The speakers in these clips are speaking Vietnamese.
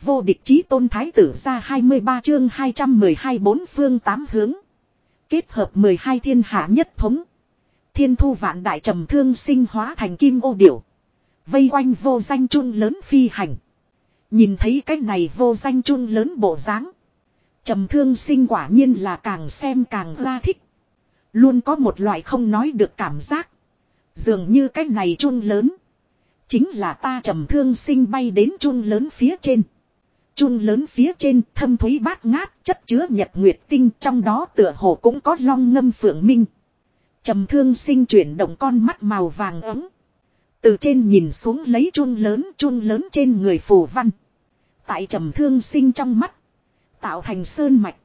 Vô địch chí tôn thái tử ra 23 chương 212 bốn phương tám hướng. Kết hợp 12 thiên hạ nhất thống. Thiên thu vạn đại trầm thương sinh hóa thành kim ô điểu. Vây quanh vô danh chun lớn phi hành. Nhìn thấy cái này vô danh chun lớn bộ dáng trầm thương sinh quả nhiên là càng xem càng ra thích. Luôn có một loại không nói được cảm giác. Dường như cái này chun lớn. Chính là ta trầm thương sinh bay đến chun lớn phía trên. Chun lớn phía trên, thâm thúy bát ngát, chất chứa nhật nguyệt tinh, trong đó tựa hồ cũng có long ngâm phượng minh. Trầm thương sinh chuyển động con mắt màu vàng ấm. Từ trên nhìn xuống lấy chun lớn chun lớn trên người phù văn. Tại trầm thương sinh trong mắt. Tạo thành sơn mạch.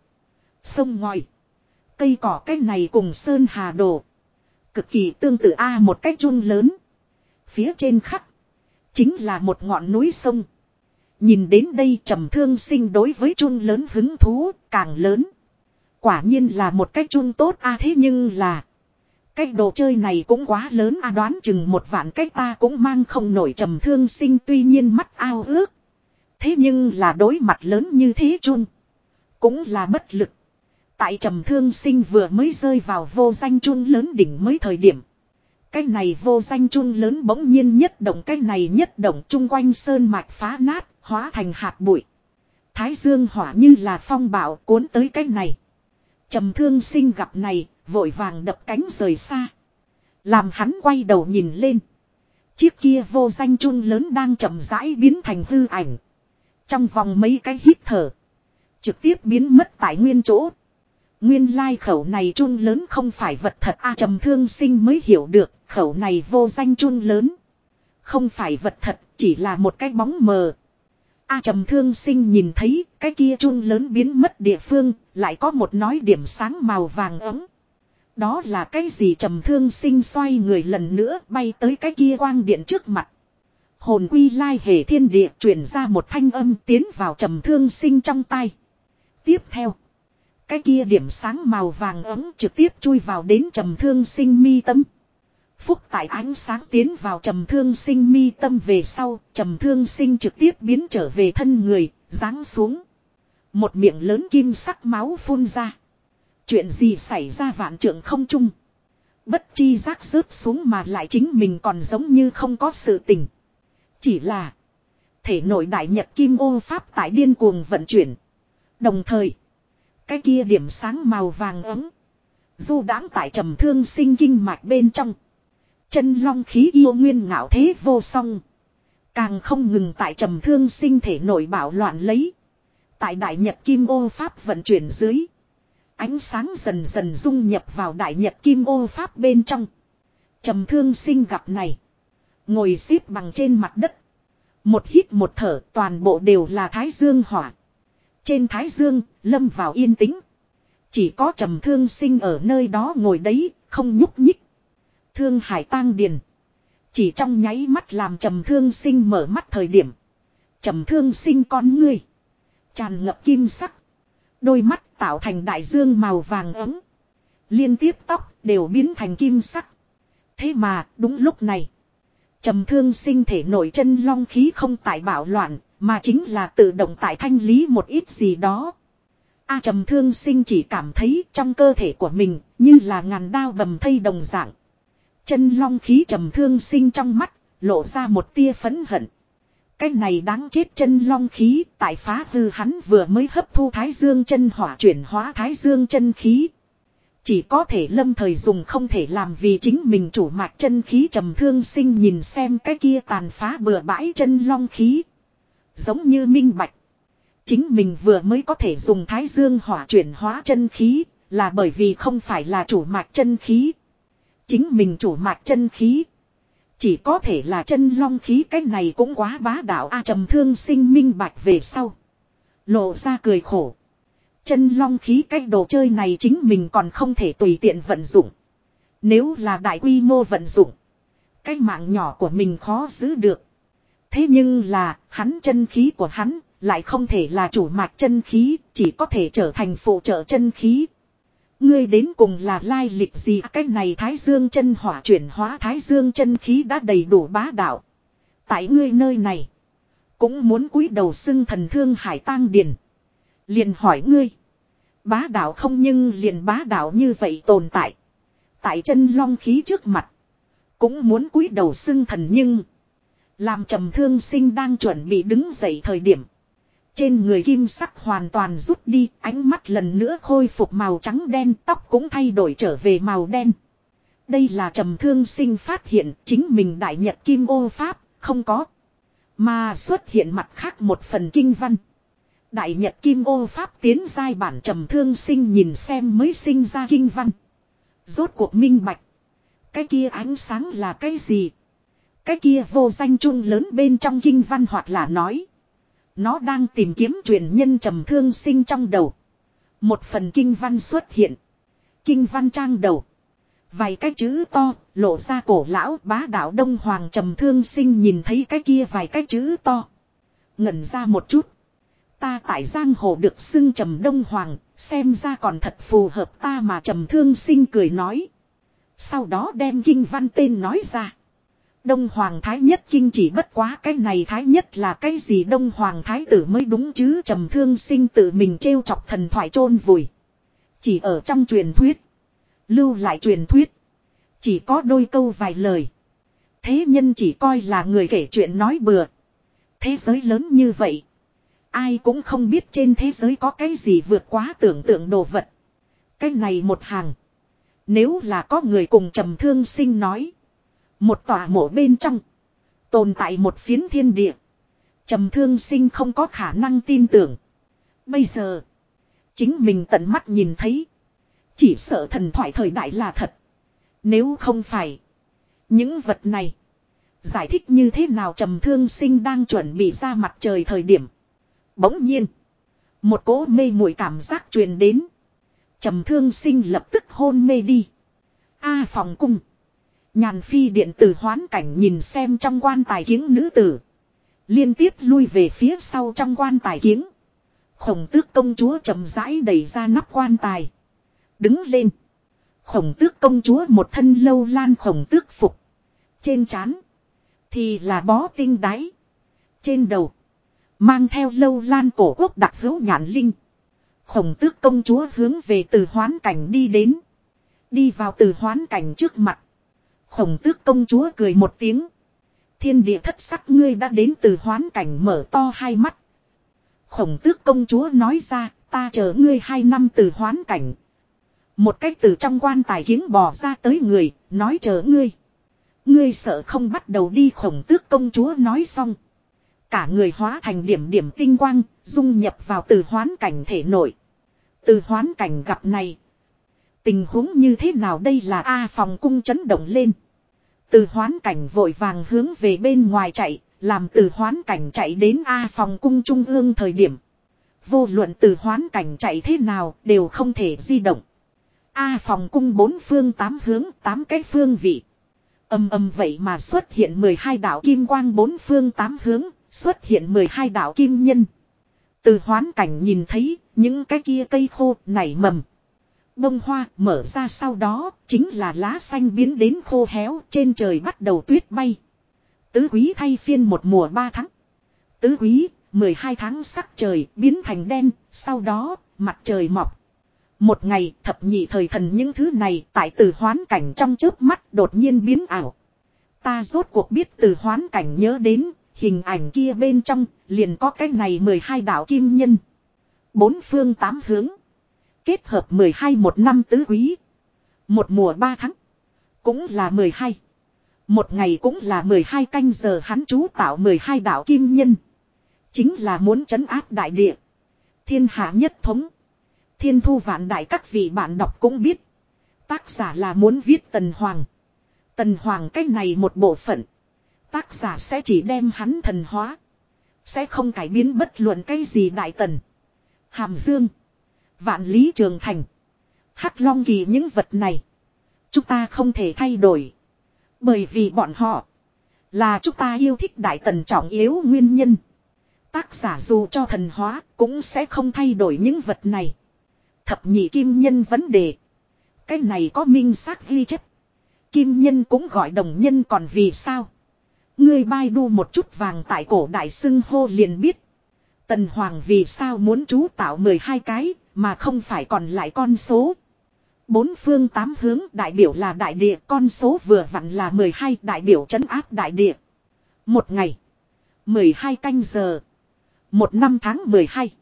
Sông ngòi. Cây cỏ cái này cùng sơn hà đồ. Cực kỳ tương tự A à, một cái chun lớn. Phía trên khắc. Chính là một ngọn núi sông. Nhìn đến đây trầm thương sinh đối với chun lớn hứng thú càng lớn. Quả nhiên là một cách chun tốt a thế nhưng là. Cái đồ chơi này cũng quá lớn a đoán chừng một vạn cách ta cũng mang không nổi trầm thương sinh tuy nhiên mắt ao ước. Thế nhưng là đối mặt lớn như thế chun. Cũng là bất lực. Tại trầm thương sinh vừa mới rơi vào vô danh chun lớn đỉnh mới thời điểm. Cái này vô danh chun lớn bỗng nhiên nhất động cái này nhất động chung quanh sơn mạch phá nát, hóa thành hạt bụi. Thái dương hỏa như là phong bạo cuốn tới cái này. Trầm thương sinh gặp này, vội vàng đập cánh rời xa. Làm hắn quay đầu nhìn lên. Chiếc kia vô danh chun lớn đang chậm rãi biến thành hư ảnh. Trong vòng mấy cái hít thở. Trực tiếp biến mất tại nguyên chỗ. Nguyên lai khẩu này chun lớn không phải vật thật a trầm thương sinh mới hiểu được khẩu này vô danh chun lớn. Không phải vật thật chỉ là một cái bóng mờ. A trầm thương sinh nhìn thấy, cái kia chun lớn biến mất địa phương, lại có một nói điểm sáng màu vàng ấm. Đó là cái gì trầm thương sinh xoay người lần nữa, bay tới cái kia quang điện trước mặt. Hồn quy lai hề thiên địa, truyền ra một thanh âm tiến vào trầm thương sinh trong tay. Tiếp theo. Cái kia điểm sáng màu vàng ấm trực tiếp chui vào đến trầm thương sinh mi tâm. Phúc tại ánh sáng tiến vào trầm thương sinh mi tâm về sau, trầm thương sinh trực tiếp biến trở về thân người, giáng xuống. Một miệng lớn kim sắc máu phun ra. Chuyện gì xảy ra vạn trưởng không chung. Bất chi giác rớt xuống mà lại chính mình còn giống như không có sự tình. Chỉ là thể nội đại nhật kim ô pháp tại điên cuồng vận chuyển. Đồng thời, cái kia điểm sáng màu vàng ấm. Du đãng tại trầm thương sinh kinh mạch bên trong. Chân long khí yêu nguyên ngạo thế vô song. Càng không ngừng tại trầm thương sinh thể nổi bảo loạn lấy. Tại đại nhật kim ô pháp vận chuyển dưới. Ánh sáng dần dần dung nhập vào đại nhật kim ô pháp bên trong. Trầm thương sinh gặp này. Ngồi xếp bằng trên mặt đất. Một hít một thở toàn bộ đều là thái dương hỏa. Trên thái dương, lâm vào yên tĩnh. Chỉ có trầm thương sinh ở nơi đó ngồi đấy, không nhúc nhích. Thương hải tang điền. Chỉ trong nháy mắt làm trầm thương sinh mở mắt thời điểm. Trầm thương sinh con ngươi. Tràn ngập kim sắc. Đôi mắt tạo thành đại dương màu vàng ấm. Liên tiếp tóc đều biến thành kim sắc. Thế mà đúng lúc này. Trầm thương sinh thể nổi chân long khí không tại bạo loạn, mà chính là tự động tại thanh lý một ít gì đó. A trầm thương sinh chỉ cảm thấy trong cơ thể của mình như là ngàn đao bầm thây đồng dạng. Chân long khí trầm thương sinh trong mắt, lộ ra một tia phấn hận. Cái này đáng chết chân long khí, tại phá hư hắn vừa mới hấp thu thái dương chân hỏa chuyển hóa thái dương chân khí. Chỉ có thể lâm thời dùng không thể làm vì chính mình chủ mạch chân khí trầm thương sinh nhìn xem cái kia tàn phá bừa bãi chân long khí. Giống như minh bạch. Chính mình vừa mới có thể dùng thái dương hỏa chuyển hóa chân khí, là bởi vì không phải là chủ mạch chân khí. Chính mình chủ mạch chân khí. Chỉ có thể là chân long khí cái này cũng quá bá đạo a trầm thương sinh minh bạch về sau. Lộ ra cười khổ. Chân long khí cái đồ chơi này chính mình còn không thể tùy tiện vận dụng. Nếu là đại quy mô vận dụng. Cái mạng nhỏ của mình khó giữ được. Thế nhưng là, hắn chân khí của hắn, lại không thể là chủ mạch chân khí, chỉ có thể trở thành phụ trợ chân khí. Ngươi đến cùng là lai lịch gì cái này thái dương chân hỏa chuyển hóa thái dương chân khí đã đầy đủ bá đạo. Tại ngươi nơi này, Cũng muốn cúi đầu xưng thần thương hải tang điền. Liền hỏi ngươi. Bá đạo không nhưng liền bá đạo như vậy tồn tại. Tại chân long khí trước mặt. Cũng muốn cúi đầu xưng thần nhưng. Làm trầm thương sinh đang chuẩn bị đứng dậy thời điểm. Trên người kim sắc hoàn toàn rút đi, ánh mắt lần nữa khôi phục màu trắng đen, tóc cũng thay đổi trở về màu đen. Đây là trầm thương sinh phát hiện chính mình đại nhật kim ô pháp, không có. Mà xuất hiện mặt khác một phần kinh văn. Đại nhật kim ô pháp tiến giai bản trầm thương sinh nhìn xem mới sinh ra kinh văn. Rốt cuộc minh bạch. Cái kia ánh sáng là cái gì? Cái kia vô danh chung lớn bên trong kinh văn hoặc là nói. Nó đang tìm kiếm truyền nhân trầm thương sinh trong đầu. Một phần kinh văn xuất hiện. Kinh văn trang đầu. Vài cái chữ to, lộ ra cổ lão bá đạo đông hoàng trầm thương sinh nhìn thấy cái kia vài cái chữ to. Ngẩn ra một chút. Ta tại giang hồ được xưng trầm đông hoàng, xem ra còn thật phù hợp ta mà trầm thương sinh cười nói. Sau đó đem kinh văn tên nói ra. Đông Hoàng Thái Nhất Kinh chỉ bất quá cái này Thái Nhất là cái gì Đông Hoàng Thái tử mới đúng chứ trầm thương sinh tự mình trêu chọc thần thoại chôn vùi. Chỉ ở trong truyền thuyết. Lưu lại truyền thuyết. Chỉ có đôi câu vài lời. Thế nhân chỉ coi là người kể chuyện nói bừa. Thế giới lớn như vậy. Ai cũng không biết trên thế giới có cái gì vượt quá tưởng tượng đồ vật. Cái này một hàng. Nếu là có người cùng trầm thương sinh nói. Một tòa mộ bên trong. Tồn tại một phiến thiên địa. trầm thương sinh không có khả năng tin tưởng. Bây giờ. Chính mình tận mắt nhìn thấy. Chỉ sợ thần thoại thời đại là thật. Nếu không phải. Những vật này. Giải thích như thế nào trầm thương sinh đang chuẩn bị ra mặt trời thời điểm. Bỗng nhiên. Một cỗ mê muội cảm giác truyền đến. trầm thương sinh lập tức hôn mê đi. A phòng cung. Nhàn phi điện tử hoán cảnh nhìn xem trong quan tài kiếng nữ tử. Liên tiếp lui về phía sau trong quan tài kiếng. Khổng tước công chúa chậm rãi đẩy ra nắp quan tài. Đứng lên. Khổng tước công chúa một thân lâu lan khổng tước phục. Trên trán Thì là bó tinh đáy. Trên đầu. Mang theo lâu lan cổ quốc đặc hữu nhãn linh. Khổng tước công chúa hướng về từ hoán cảnh đi đến. Đi vào từ hoán cảnh trước mặt. Khổng tước công chúa cười một tiếng. Thiên địa thất sắc ngươi đã đến từ hoán cảnh mở to hai mắt. Khổng tước công chúa nói ra, ta chờ ngươi hai năm từ hoán cảnh. Một cách từ trong quan tài kiến bò ra tới người, nói chờ ngươi. Ngươi sợ không bắt đầu đi khổng tước công chúa nói xong. Cả người hóa thành điểm điểm tinh quang, dung nhập vào từ hoán cảnh thể nội. Từ hoán cảnh gặp này. Tình huống như thế nào đây là A phòng cung chấn động lên. Từ hoán cảnh vội vàng hướng về bên ngoài chạy, làm từ hoán cảnh chạy đến A phòng cung trung ương thời điểm. Vô luận từ hoán cảnh chạy thế nào đều không thể di động. A phòng cung bốn phương tám hướng tám cái phương vị. Âm âm vậy mà xuất hiện 12 đạo kim quang bốn phương tám hướng, xuất hiện 12 đạo kim nhân. Từ hoán cảnh nhìn thấy những cái kia cây khô nảy mầm. Bông hoa mở ra sau đó chính là lá xanh biến đến khô héo trên trời bắt đầu tuyết bay. Tứ quý thay phiên một mùa ba tháng. Tứ quý, 12 tháng sắc trời biến thành đen, sau đó mặt trời mọc. Một ngày thập nhị thời thần những thứ này tại từ hoán cảnh trong chớp mắt đột nhiên biến ảo. Ta rốt cuộc biết từ hoán cảnh nhớ đến hình ảnh kia bên trong liền có cái này 12 đạo kim nhân. Bốn phương tám hướng. Kết hợp 12 một năm tứ quý. Một mùa ba tháng. Cũng là 12. Một ngày cũng là 12 canh giờ hắn chú tạo 12 đạo kim nhân. Chính là muốn trấn áp đại địa. Thiên hạ nhất thống. Thiên thu vạn đại các vị bạn đọc cũng biết. Tác giả là muốn viết Tần Hoàng. Tần Hoàng cách này một bộ phận. Tác giả sẽ chỉ đem hắn thần hóa. Sẽ không cải biến bất luận cái gì đại tần. Hàm Dương. Vạn lý trường thành. Hắc long kỳ những vật này. Chúng ta không thể thay đổi. Bởi vì bọn họ. Là chúng ta yêu thích đại tần trọng yếu nguyên nhân. Tác giả dù cho thần hóa cũng sẽ không thay đổi những vật này. Thập nhị kim nhân vấn đề. Cái này có minh xác ghi chép. Kim nhân cũng gọi đồng nhân còn vì sao? Ngươi bai đu một chút vàng tại cổ đại xưng hô liền biết. Tần Hoàng vì sao muốn chú tạo 12 cái, mà không phải còn lại con số. Bốn phương tám hướng đại biểu là đại địa, con số vừa vặn là 12 đại biểu trấn áp đại địa. Một ngày, 12 canh giờ, một năm tháng 12.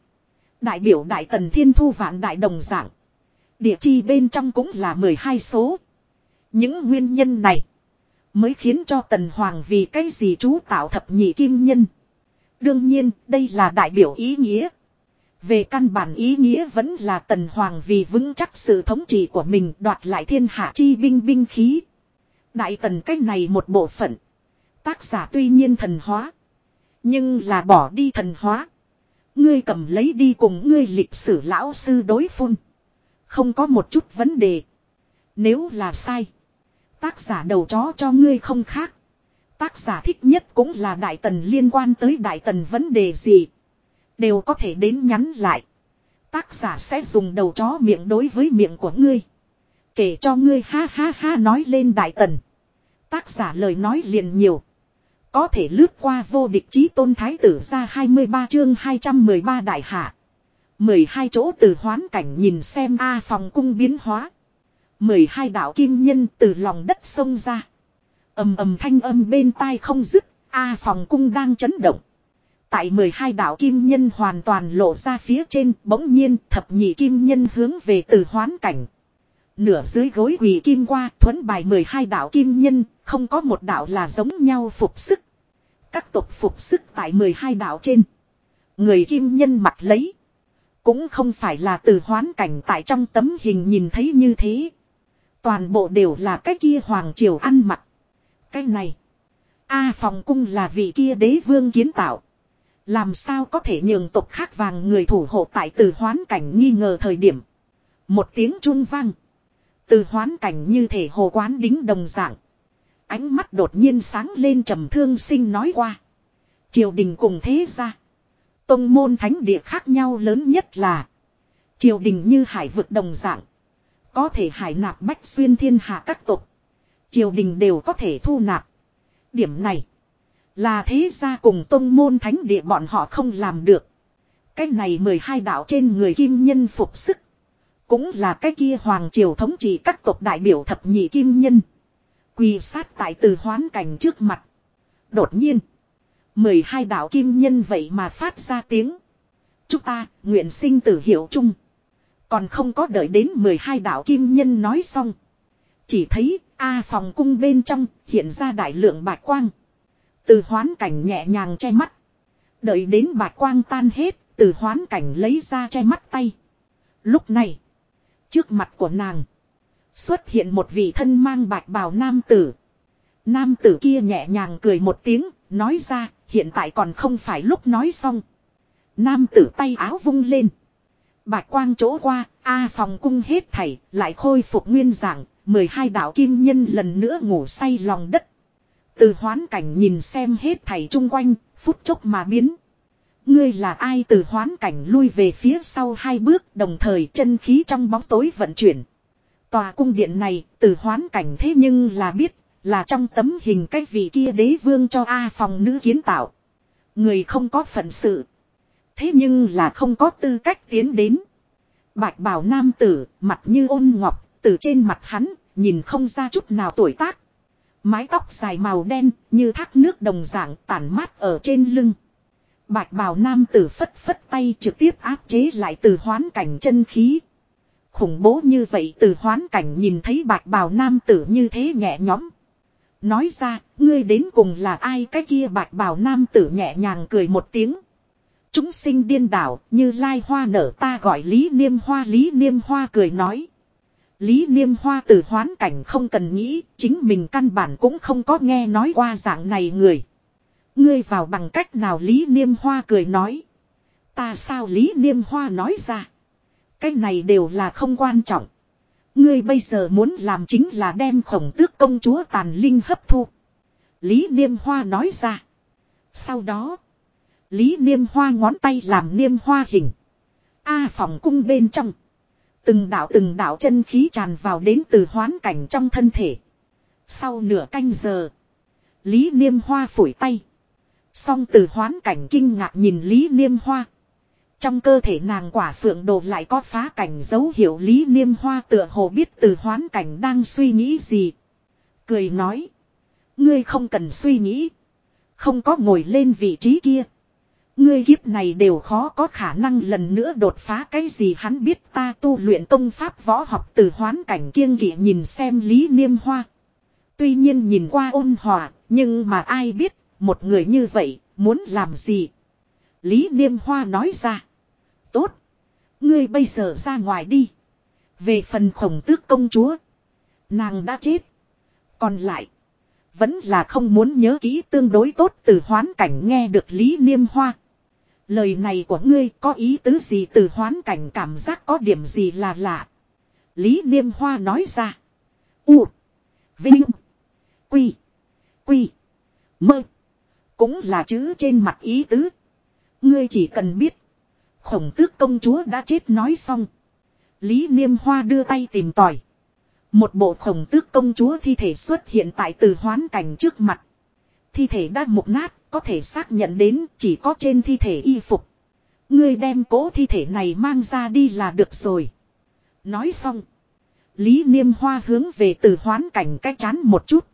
Đại biểu đại tần thiên thu vạn đại đồng dạng. Địa chi bên trong cũng là 12 số. Những nguyên nhân này mới khiến cho tần hoàng vì cái gì chú tạo thập nhị kim nhân. Đương nhiên, đây là đại biểu ý nghĩa. Về căn bản ý nghĩa vẫn là tần hoàng vì vững chắc sự thống trị của mình đoạt lại thiên hạ chi binh binh khí. Đại tần cách này một bộ phận. Tác giả tuy nhiên thần hóa. Nhưng là bỏ đi thần hóa. Ngươi cầm lấy đi cùng ngươi lịch sử lão sư đối phun. Không có một chút vấn đề. Nếu là sai. Tác giả đầu chó cho ngươi không khác. Tác giả thích nhất cũng là đại tần liên quan tới đại tần vấn đề gì. Đều có thể đến nhắn lại. Tác giả sẽ dùng đầu chó miệng đối với miệng của ngươi. Kể cho ngươi ha ha ha nói lên đại tần. Tác giả lời nói liền nhiều. Có thể lướt qua vô địch chí tôn thái tử ra 23 chương 213 đại hạ. 12 chỗ từ hoán cảnh nhìn xem A phòng cung biến hóa. 12 đạo kim nhân từ lòng đất sông ra. ầm ầm thanh âm bên tai không dứt, A phòng cung đang chấn động. Tại 12 đạo kim nhân hoàn toàn lộ ra phía trên, bỗng nhiên thập nhị kim nhân hướng về từ hoán cảnh. Nửa dưới gối quỳ kim qua thuấn bài 12 đạo kim nhân, không có một đạo là giống nhau phục sức. Các tộc phục sức tại 12 đạo trên. Người kim nhân mặt lấy. Cũng không phải là từ hoán cảnh tại trong tấm hình nhìn thấy như thế. Toàn bộ đều là cái kia hoàng triều ăn mặc. Cái này. A phòng cung là vị kia đế vương kiến tạo. Làm sao có thể nhường tộc khác vàng người thủ hộ tại từ hoán cảnh nghi ngờ thời điểm. Một tiếng chuông vang. Từ hoán cảnh như thể hồ quán đính đồng dạng. Ánh mắt đột nhiên sáng lên trầm thương sinh nói qua. Triều đình cùng thế ra. Tông môn thánh địa khác nhau lớn nhất là. Triều đình như hải vực đồng dạng. Có thể hải nạp bách xuyên thiên hạ các tộc. Triều đình đều có thể thu nạp. Điểm này. Là thế ra cùng tông môn thánh địa bọn họ không làm được. Cái này 12 đạo trên người kim nhân phục sức. Cũng là cái kia hoàng triều thống trị các tộc đại biểu thập nhị kim nhân. Quỳ sát tại từ hoán cảnh trước mặt. Đột nhiên. 12 đạo kim nhân vậy mà phát ra tiếng. Chúng ta, nguyện sinh tử hiệu chung. Còn không có đợi đến 12 đạo kim nhân nói xong. Chỉ thấy A phòng cung bên trong hiện ra đại lượng bạch quang. Từ hoán cảnh nhẹ nhàng che mắt. Đợi đến bạch quang tan hết, từ hoán cảnh lấy ra che mắt tay. Lúc này, trước mặt của nàng, xuất hiện một vị thân mang bạch bào nam tử. Nam tử kia nhẹ nhàng cười một tiếng, nói ra, hiện tại còn không phải lúc nói xong. Nam tử tay áo vung lên. Bạch quang chỗ qua, A phòng cung hết thảy, lại khôi phục nguyên dạng, 12 đạo kim nhân lần nữa ngủ say lòng đất. Từ hoán cảnh nhìn xem hết thảy chung quanh, phút chốc mà biến. Ngươi là ai từ hoán cảnh lui về phía sau hai bước đồng thời chân khí trong bóng tối vận chuyển. Tòa cung điện này từ hoán cảnh thế nhưng là biết là trong tấm hình cái vị kia đế vương cho A phòng nữ kiến tạo. Người không có phận sự. Thế nhưng là không có tư cách tiến đến. Bạch bảo nam tử, mặt như ôn ngọc, từ trên mặt hắn, nhìn không ra chút nào tuổi tác. Mái tóc dài màu đen, như thác nước đồng dạng tản mát ở trên lưng. Bạch bào nam tử phất phất tay trực tiếp áp chế lại từ hoán cảnh chân khí. Khủng bố như vậy từ hoán cảnh nhìn thấy bạch bào nam tử như thế nhẹ nhõm. Nói ra, ngươi đến cùng là ai cái kia bạch bào nam tử nhẹ nhàng cười một tiếng. Chúng sinh điên đảo, như lai hoa nở ta gọi Lý Niêm Hoa Lý Niêm Hoa cười nói. Lý Niêm Hoa từ hoán cảnh không cần nghĩ, chính mình căn bản cũng không có nghe nói qua dạng này người. Ngươi vào bằng cách nào Lý Niêm Hoa cười nói. Ta sao Lý Niêm Hoa nói ra. Cái này đều là không quan trọng. Ngươi bây giờ muốn làm chính là đem khổng tước công chúa tàn linh hấp thu. Lý Niêm Hoa nói ra. Sau đó. Lý Niêm Hoa ngón tay làm Niêm Hoa hình. A phòng cung bên trong. Từng đạo từng đạo chân khí tràn vào đến từ hoán cảnh trong thân thể. Sau nửa canh giờ. Lý Niêm Hoa phủi tay. Song từ hoán cảnh kinh ngạc nhìn Lý Niêm Hoa. Trong cơ thể nàng quả phượng đồ lại có phá cảnh dấu hiệu Lý Niêm Hoa tựa hồ biết từ hoán cảnh đang suy nghĩ gì. Cười nói. Ngươi không cần suy nghĩ. Không có ngồi lên vị trí kia. Ngươi kiếp này đều khó có khả năng lần nữa đột phá cái gì hắn biết ta tu luyện công pháp võ học từ hoán cảnh kiêng kỵ nhìn xem Lý Niêm Hoa. Tuy nhiên nhìn qua ôn hòa, nhưng mà ai biết, một người như vậy, muốn làm gì? Lý Niêm Hoa nói ra. Tốt. Ngươi bây giờ ra ngoài đi. Về phần khổng tước công chúa. Nàng đã chết. Còn lại. Vẫn là không muốn nhớ kỹ tương đối tốt từ hoán cảnh nghe được Lý Niêm Hoa. Lời này của ngươi có ý tứ gì từ hoán cảnh cảm giác có điểm gì là lạ. Lý Niêm Hoa nói ra. U. Vinh. Quy. Quy. Mơ. Cũng là chữ trên mặt ý tứ. Ngươi chỉ cần biết. Khổng tước công chúa đã chết nói xong. Lý Niêm Hoa đưa tay tìm tòi. Một bộ khổng tước công chúa thi thể xuất hiện tại từ hoán cảnh trước mặt. Thi thể đã mục nát, có thể xác nhận đến chỉ có trên thi thể y phục. Ngươi đem cố thi thể này mang ra đi là được rồi. Nói xong. Lý Niêm Hoa hướng về từ hoán cảnh cách chán một chút.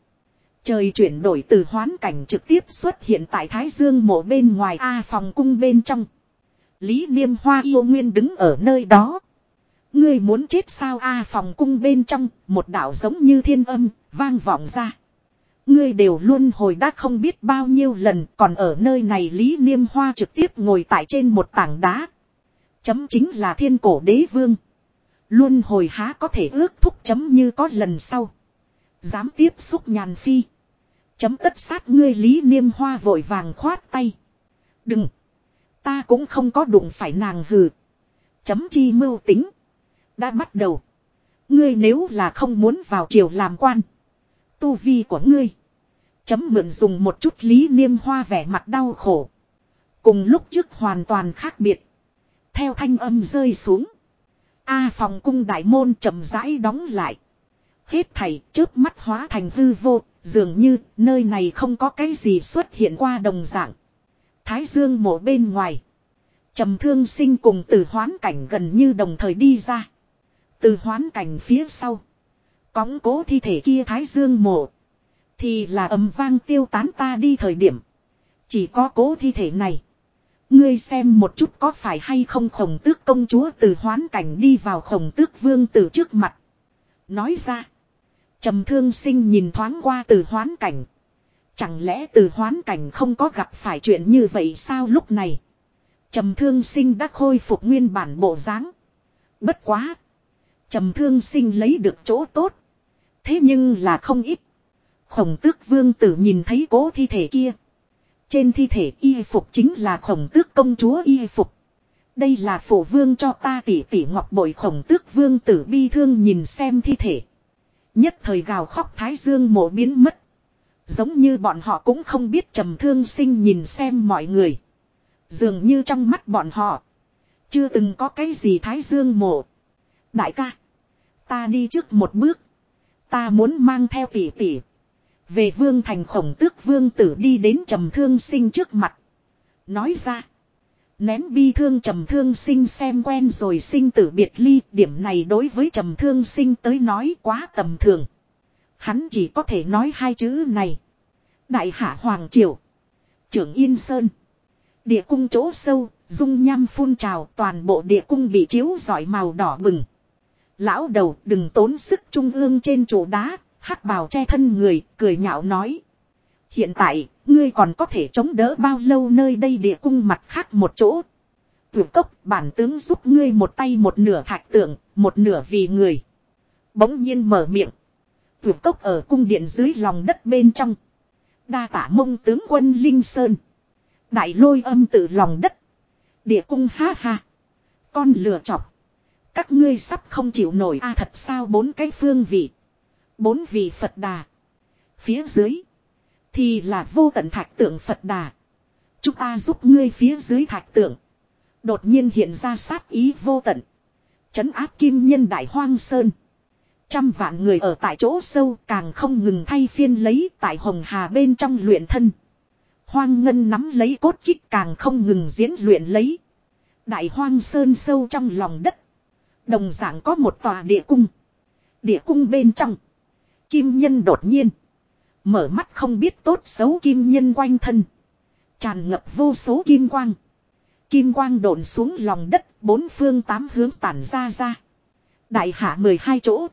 Trời chuyển đổi từ hoán cảnh trực tiếp xuất hiện tại Thái Dương mộ bên ngoài A phòng cung bên trong. Lý Niêm Hoa yêu nguyên đứng ở nơi đó. Ngươi muốn chết sao A phòng cung bên trong, một đạo giống như thiên âm, vang vọng ra. Ngươi đều luôn hồi đã không biết bao nhiêu lần, còn ở nơi này Lý Niêm Hoa trực tiếp ngồi tại trên một tảng đá. Chấm chính là thiên cổ đế vương. Luôn hồi há có thể ước thúc chấm như có lần sau. Dám tiếp xúc nhàn phi. Chấm tất sát ngươi Lý Niêm Hoa vội vàng khoát tay. Đừng. Ta cũng không có đụng phải nàng hừ. Chấm chi mưu tính. Đã bắt đầu. Ngươi nếu là không muốn vào triều làm quan. Tu vi của ngươi. Chấm mượn dùng một chút lý niêm hoa vẻ mặt đau khổ. Cùng lúc trước hoàn toàn khác biệt. Theo thanh âm rơi xuống. A phòng cung đại môn chậm rãi đóng lại. Hết thảy chớp mắt hóa thành hư vô, dường như nơi này không có cái gì xuất hiện qua đồng dạng. Thái dương mộ bên ngoài. trầm thương sinh cùng từ hoán cảnh gần như đồng thời đi ra. Từ hoán cảnh phía sau. Cóng cố thi thể kia thái dương mộ. Thì là ầm vang tiêu tán ta đi thời điểm. Chỉ có cố thi thể này. Ngươi xem một chút có phải hay không khổng tước công chúa từ hoán cảnh đi vào khổng tước vương từ trước mặt. Nói ra. trầm thương sinh nhìn thoáng qua từ hoán cảnh. Chẳng lẽ từ hoán cảnh không có gặp phải chuyện như vậy sao lúc này. trầm thương sinh đã khôi phục nguyên bản bộ dáng. Bất quá. trầm thương sinh lấy được chỗ tốt. Thế nhưng là không ít. Khổng tước vương tử nhìn thấy cố thi thể kia. Trên thi thể y phục chính là khổng tước công chúa y phục. Đây là phổ vương cho ta tỉ tỉ ngọc bội khổng tước vương tử bi thương nhìn xem thi thể. Nhất thời gào khóc thái dương mộ biến mất. Giống như bọn họ cũng không biết trầm thương sinh nhìn xem mọi người. Dường như trong mắt bọn họ. Chưa từng có cái gì thái dương mộ. Đại ca. Ta đi trước một bước. Ta muốn mang theo tỷ tỷ. Về vương thành khổng tước vương tử đi đến trầm thương sinh trước mặt. Nói ra. Nén bi thương trầm thương sinh xem quen rồi sinh tử biệt ly. Điểm này đối với trầm thương sinh tới nói quá tầm thường. Hắn chỉ có thể nói hai chữ này. Đại hạ Hoàng Triều. Trưởng Yên Sơn. Địa cung chỗ sâu, dung nham phun trào toàn bộ địa cung bị chiếu giỏi màu đỏ bừng. Lão đầu đừng tốn sức trung ương trên chỗ đá, hắc bào che thân người, cười nhạo nói. Hiện tại, ngươi còn có thể chống đỡ bao lâu nơi đây địa cung mặt khác một chỗ. Vượt cốc bản tướng giúp ngươi một tay một nửa thạch tượng, một nửa vì người. Bỗng nhiên mở miệng. Vượt cốc ở cung điện dưới lòng đất bên trong. Đa tả mông tướng quân Linh Sơn. Đại lôi âm tự lòng đất. Địa cung ha ha. Con lừa chọc. Các ngươi sắp không chịu nổi a thật sao bốn cái phương vị. Bốn vị Phật đà. Phía dưới. Thì là vô tận thạch tượng Phật đà. Chúng ta giúp ngươi phía dưới thạch tượng. Đột nhiên hiện ra sát ý vô tận. Chấn áp kim nhân đại hoang sơn. Trăm vạn người ở tại chỗ sâu càng không ngừng thay phiên lấy tại hồng hà bên trong luyện thân. Hoang ngân nắm lấy cốt kích càng không ngừng diễn luyện lấy. Đại hoang sơn sâu trong lòng đất. Đồng dạng có một tòa địa cung. Địa cung bên trong. Kim nhân đột nhiên. Mở mắt không biết tốt xấu kim nhân quanh thân. Tràn ngập vô số kim quang. Kim quang độn xuống lòng đất, bốn phương tám hướng tản ra ra. Đại hạ 12 chỗ.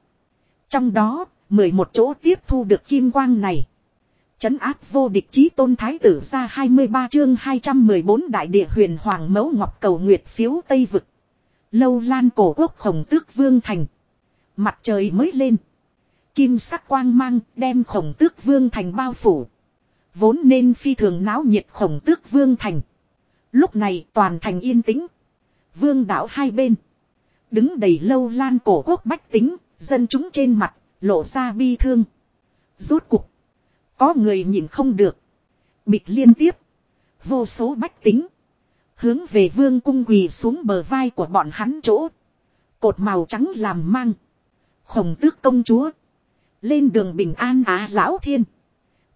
Trong đó, 11 chỗ tiếp thu được kim quang này. Chấn áp vô địch chí tôn thái tử ra 23 chương 214 đại địa huyền hoàng mẫu ngọc cầu nguyệt phiếu Tây Vực. Lâu lan cổ quốc khổng tước vương thành. Mặt trời mới lên. Kim sắc quang mang đem khổng tước vương thành bao phủ. Vốn nên phi thường náo nhiệt khổng tước vương thành. Lúc này toàn thành yên tĩnh. Vương đảo hai bên. Đứng đầy lâu lan cổ quốc bách tính, dân chúng trên mặt, lộ ra bi thương. Rốt cục. Có người nhìn không được. Bịch liên tiếp. Vô số bách tính. Hướng về vương cung quỳ xuống bờ vai của bọn hắn chỗ. Cột màu trắng làm mang. Khổng tước công chúa. Lên đường bình an á lão thiên.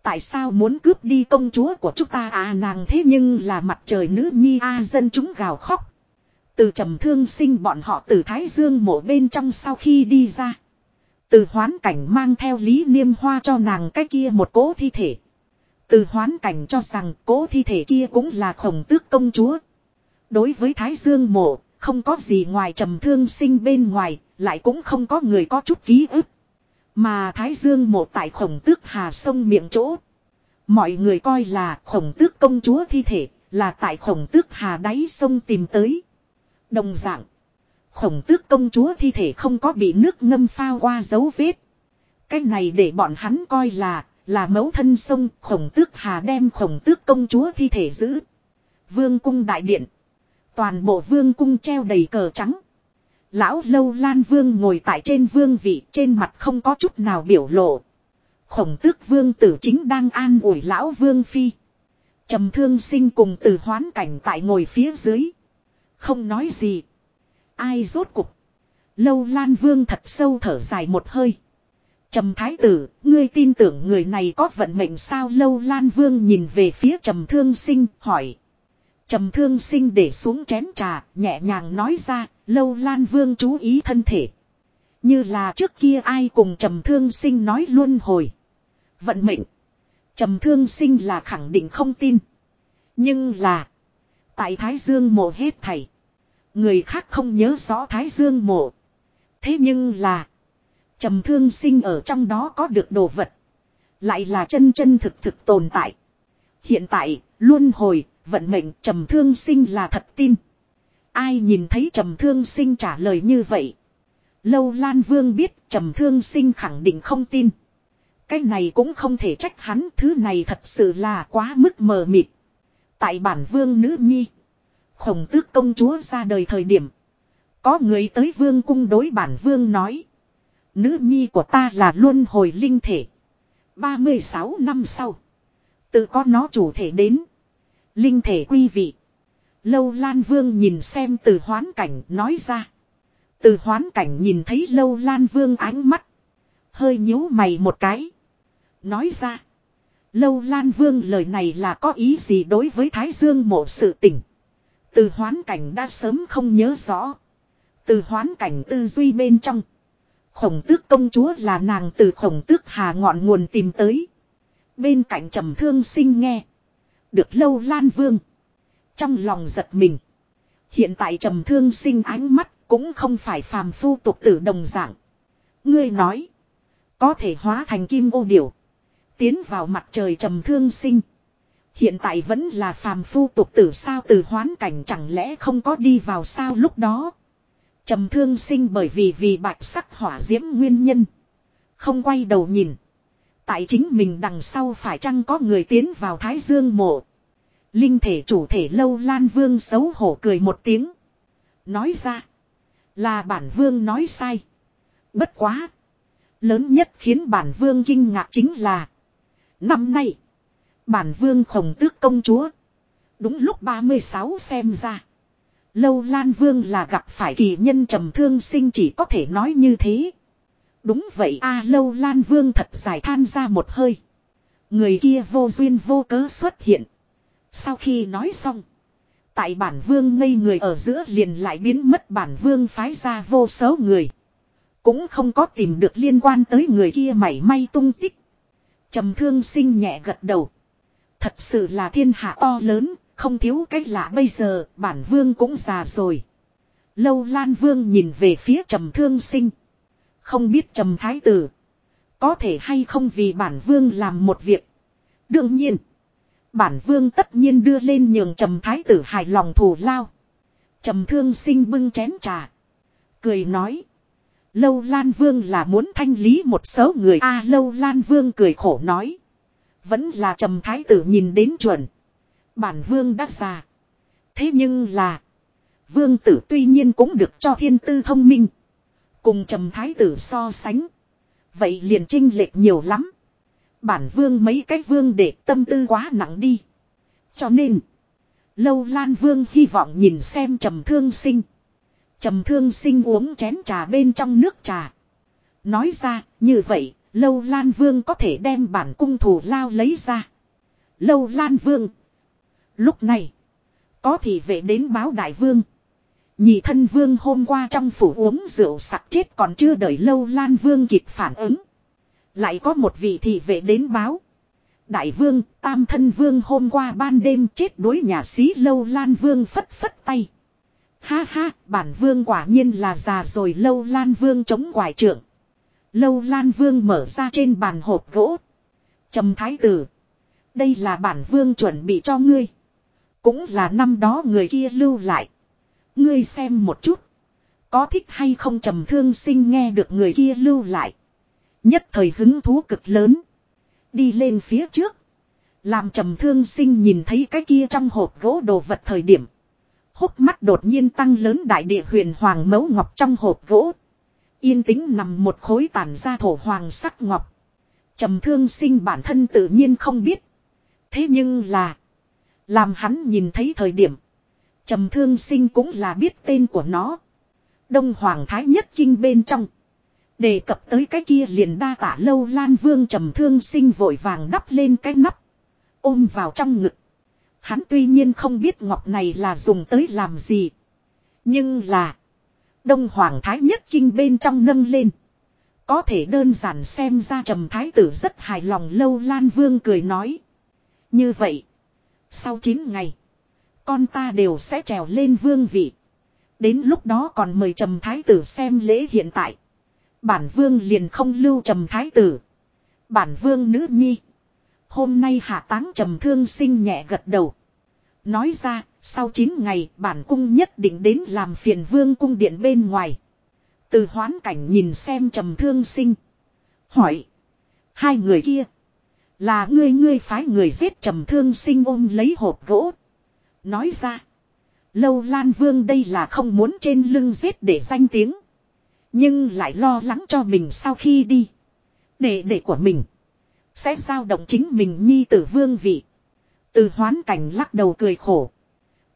Tại sao muốn cướp đi công chúa của chúng ta à nàng thế nhưng là mặt trời nữ nhi a dân chúng gào khóc. Từ trầm thương sinh bọn họ từ Thái Dương mộ bên trong sau khi đi ra. Từ hoán cảnh mang theo lý niêm hoa cho nàng cái kia một cố thi thể. Từ hoán cảnh cho rằng cố thi thể kia cũng là khổng tước công chúa. Đối với Thái Dương mộ, không có gì ngoài trầm thương sinh bên ngoài, lại cũng không có người có chút ký ức. Mà Thái Dương mộ tại khổng tước hà sông miệng chỗ. Mọi người coi là khổng tước công chúa thi thể, là tại khổng tước hà đáy sông tìm tới. Đồng dạng, khổng tước công chúa thi thể không có bị nước ngâm phao qua dấu vết. Cái này để bọn hắn coi là, là mẫu thân sông khổng tước hà đem khổng tước công chúa thi thể giữ. Vương cung đại điện. Toàn bộ vương cung treo đầy cờ trắng. Lão lâu lan vương ngồi tại trên vương vị trên mặt không có chút nào biểu lộ. Khổng tước vương tử chính đang an ủi lão vương phi. trầm thương sinh cùng từ hoán cảnh tại ngồi phía dưới. Không nói gì. Ai rốt cục. Lâu lan vương thật sâu thở dài một hơi. Trầm thái tử, ngươi tin tưởng người này có vận mệnh sao lâu lan vương nhìn về phía trầm thương sinh, hỏi. Trầm thương sinh để xuống chén trà, nhẹ nhàng nói ra, lâu lan vương chú ý thân thể. Như là trước kia ai cùng trầm thương sinh nói luôn hồi. Vận mệnh. Trầm thương sinh là khẳng định không tin. Nhưng là. Tại Thái Dương mộ hết thảy. Người khác không nhớ rõ Thái Dương mộ. Thế nhưng là. Trầm thương sinh ở trong đó có được đồ vật. Lại là chân chân thực thực tồn tại. Hiện tại, luôn hồi, vận mệnh trầm thương sinh là thật tin. Ai nhìn thấy trầm thương sinh trả lời như vậy. Lâu Lan Vương biết trầm thương sinh khẳng định không tin. Cái này cũng không thể trách hắn, thứ này thật sự là quá mức mờ mịt. Tại bản vương nữ nhi. Khổng tước công chúa ra đời thời điểm. Có người tới vương cung đối bản vương nói. Nữ nhi của ta là luân hồi linh thể. 36 năm sau. Tự có nó chủ thể đến. Linh thể quy vị. Lâu Lan Vương nhìn xem từ hoán cảnh nói ra. Từ hoán cảnh nhìn thấy Lâu Lan Vương ánh mắt. Hơi nhíu mày một cái. Nói ra. Lâu Lan Vương lời này là có ý gì đối với Thái Dương mộ sự tỉnh. Từ hoán cảnh đã sớm không nhớ rõ. Từ hoán cảnh tư duy bên trong. Khổng tước công chúa là nàng từ khổng tước hà ngọn nguồn tìm tới. Bên cạnh trầm thương sinh nghe. Được lâu lan vương. Trong lòng giật mình. Hiện tại trầm thương sinh ánh mắt cũng không phải phàm phu tục tử đồng dạng. Ngươi nói. Có thể hóa thành kim ô điểu. Tiến vào mặt trời trầm thương sinh. Hiện tại vẫn là phàm phu tục tử sao từ hoán cảnh chẳng lẽ không có đi vào sao lúc đó. Trầm thương sinh bởi vì vì bạch sắc hỏa diễm nguyên nhân. Không quay đầu nhìn. Tại chính mình đằng sau phải chăng có người tiến vào thái dương mộ. Linh thể chủ thể lâu lan vương xấu hổ cười một tiếng. Nói ra. Là bản vương nói sai. Bất quá. Lớn nhất khiến bản vương kinh ngạc chính là. Năm nay. Bản vương khổng tước công chúa. Đúng lúc 36 xem ra. Lâu Lan Vương là gặp phải kỳ nhân trầm thương sinh chỉ có thể nói như thế. Đúng vậy a, lâu lan vương thật dài than ra một hơi. Người kia vô duyên vô cớ xuất hiện. Sau khi nói xong. Tại bản vương ngây người ở giữa liền lại biến mất bản vương phái ra vô số người. Cũng không có tìm được liên quan tới người kia mảy may tung tích. trầm thương sinh nhẹ gật đầu. Thật sự là thiên hạ to lớn, không thiếu cách lạ bây giờ, bản vương cũng già rồi. Lâu Lan Vương nhìn về phía trầm thương sinh. Không biết trầm thái tử. Có thể hay không vì bản vương làm một việc. Đương nhiên. Bản vương tất nhiên đưa lên nhường trầm thái tử hài lòng thù lao. Trầm thương sinh bưng chén trà. Cười nói. Lâu Lan Vương là muốn thanh lý một số người a, Lâu Lan Vương cười khổ nói. Vẫn là trầm thái tử nhìn đến chuẩn. Bản vương đã già. Thế nhưng là. Vương tử tuy nhiên cũng được cho thiên tư thông minh. Cùng trầm thái tử so sánh. Vậy liền trinh lệch nhiều lắm. Bản vương mấy cái vương để tâm tư quá nặng đi. Cho nên. Lâu Lan Vương hy vọng nhìn xem trầm thương sinh. Trầm thương sinh uống chén trà bên trong nước trà. Nói ra, như vậy, Lâu Lan Vương có thể đem bản cung thủ lao lấy ra. Lâu Lan Vương. Lúc này, có thị vệ đến báo đại vương. Nhị thân vương hôm qua trong phủ uống rượu sặc chết còn chưa đợi lâu Lan Vương kịp phản ứng. Lại có một vị thị vệ đến báo. Đại vương, tam thân vương hôm qua ban đêm chết đối nhà sĩ lâu Lan Vương phất phất tay. Ha ha, bản vương quả nhiên là già rồi lâu Lan Vương chống quải trưởng. Lâu Lan Vương mở ra trên bàn hộp gỗ. Trầm thái tử. Đây là bản vương chuẩn bị cho ngươi. Cũng là năm đó người kia lưu lại. Ngươi xem một chút. Có thích hay không trầm thương sinh nghe được người kia lưu lại. Nhất thời hứng thú cực lớn. Đi lên phía trước. Làm trầm thương sinh nhìn thấy cái kia trong hộp gỗ đồ vật thời điểm. Hốc mắt đột nhiên tăng lớn đại địa huyền hoàng mấu ngọc trong hộp gỗ. Yên tĩnh nằm một khối tàn ra thổ hoàng sắc ngọc. trầm thương sinh bản thân tự nhiên không biết. Thế nhưng là. Làm hắn nhìn thấy thời điểm. trầm thương sinh cũng là biết tên của nó. Đông Hoàng Thái Nhất Kinh bên trong. Đề cập tới cái kia liền đa tả lâu lan vương trầm thương sinh vội vàng đắp lên cái nắp. Ôm vào trong ngực. Hắn tuy nhiên không biết ngọc này là dùng tới làm gì. Nhưng là. Đông Hoàng Thái Nhất Kinh bên trong nâng lên. Có thể đơn giản xem ra trầm thái tử rất hài lòng lâu Lan Vương cười nói. Như vậy. Sau 9 ngày. Con ta đều sẽ trèo lên vương vị. Đến lúc đó còn mời trầm thái tử xem lễ hiện tại. Bản vương liền không lưu trầm thái tử. Bản vương nữ nhi. Hôm nay hạ táng trầm thương sinh nhẹ gật đầu. Nói ra, sau 9 ngày bản cung nhất định đến làm phiền vương cung điện bên ngoài. Từ hoán cảnh nhìn xem trầm thương sinh. Hỏi. Hai người kia. Là ngươi ngươi phái người giết trầm thương sinh ôm lấy hộp gỗ. Nói ra. Lâu Lan Vương đây là không muốn trên lưng giết để danh tiếng. Nhưng lại lo lắng cho mình sau khi đi. Để để của mình. Sẽ sao động chính mình nhi tử vương vị. Từ hoán cảnh lắc đầu cười khổ.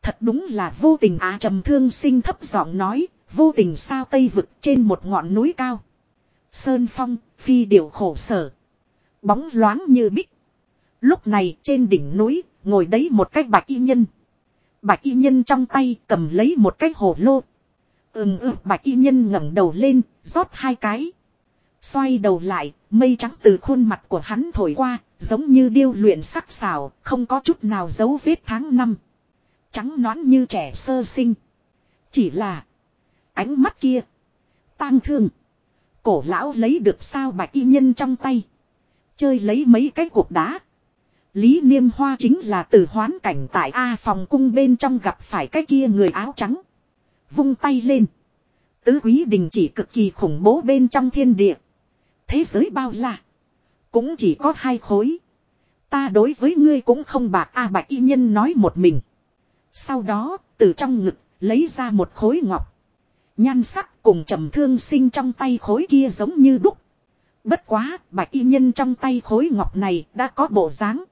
Thật đúng là vô tình á trầm thương sinh thấp giọng nói. Vô tình sao tây vực trên một ngọn núi cao. Sơn phong, phi điệu khổ sở. Bóng loáng như bích. Lúc này trên đỉnh núi, ngồi đấy một cái bạch y nhân. Bạch y nhân trong tay cầm lấy một cái hồ lô. Ừm Ưng bạch y nhân ngẩng đầu lên, rót hai cái. Xoay đầu lại, mây trắng từ khuôn mặt của hắn thổi qua, giống như điêu luyện sắc sảo, không có chút nào dấu vết tháng năm. Trắng nõn như trẻ sơ sinh. Chỉ là ánh mắt kia, tang thương. Cổ lão lấy được sao bạch y nhân trong tay. Chơi lấy mấy cái cuộc đá. Lý Niêm Hoa chính là từ hoán cảnh tại A phòng cung bên trong gặp phải cái kia người áo trắng. Vung tay lên. Tứ quý đình chỉ cực kỳ khủng bố bên trong thiên địa. Thế giới bao la. Cũng chỉ có hai khối. Ta đối với ngươi cũng không bạc A bạch y nhân nói một mình. Sau đó, từ trong ngực, lấy ra một khối ngọc. Nhan sắc cùng trầm thương sinh trong tay khối kia giống như đúc. Bất quá, bạch y nhân trong tay khối ngọc này đã có bộ dáng.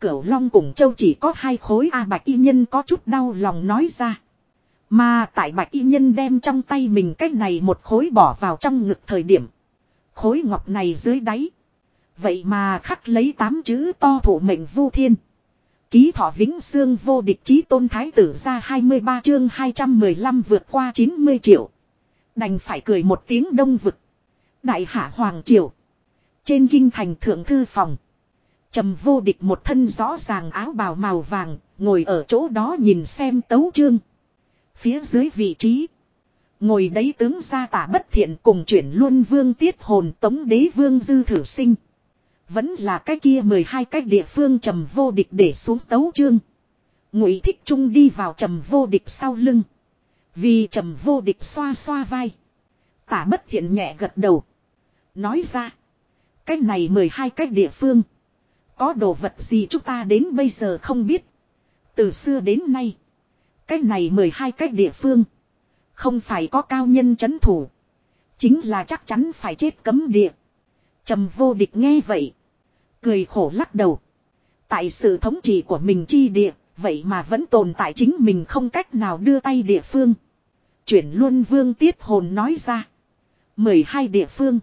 Cửu long cùng châu chỉ có hai khối A bạch y nhân có chút đau lòng nói ra. Mà tại bạch y nhân đem trong tay mình cách này một khối bỏ vào trong ngực thời điểm. Khối ngọc này dưới đáy. Vậy mà khắc lấy tám chữ to thủ mệnh vu thiên. Ký thọ vĩnh xương vô địch chí tôn thái tử ra 23 chương 215 vượt qua 90 triệu. Đành phải cười một tiếng đông vực. Đại hạ Hoàng Triều. Trên kinh thành thượng thư phòng. trầm vô địch một thân rõ ràng áo bào màu vàng, ngồi ở chỗ đó nhìn xem tấu chương. Phía dưới vị trí. Ngồi đấy tướng gia tả bất thiện cùng chuyển luôn vương tiết hồn tống đế vương dư thử sinh. Vẫn là cái kia 12 cái địa phương trầm vô địch để xuống tấu chương. Ngụy thích trung đi vào trầm vô địch sau lưng. Vì trầm vô địch xoa xoa vai. Tả bất thiện nhẹ gật đầu. Nói ra. Cái này 12 cái địa phương. Có đồ vật gì chúng ta đến bây giờ không biết. Từ xưa đến nay. Cái này 12 cái địa phương. Không phải có cao nhân chấn thủ. Chính là chắc chắn phải chết cấm địa. Trầm vô địch nghe vậy. Cười khổ lắc đầu. Tại sự thống trị của mình chi địa. Vậy mà vẫn tồn tại chính mình không cách nào đưa tay địa phương. Chuyển luôn vương tiết hồn nói ra. 12 địa phương.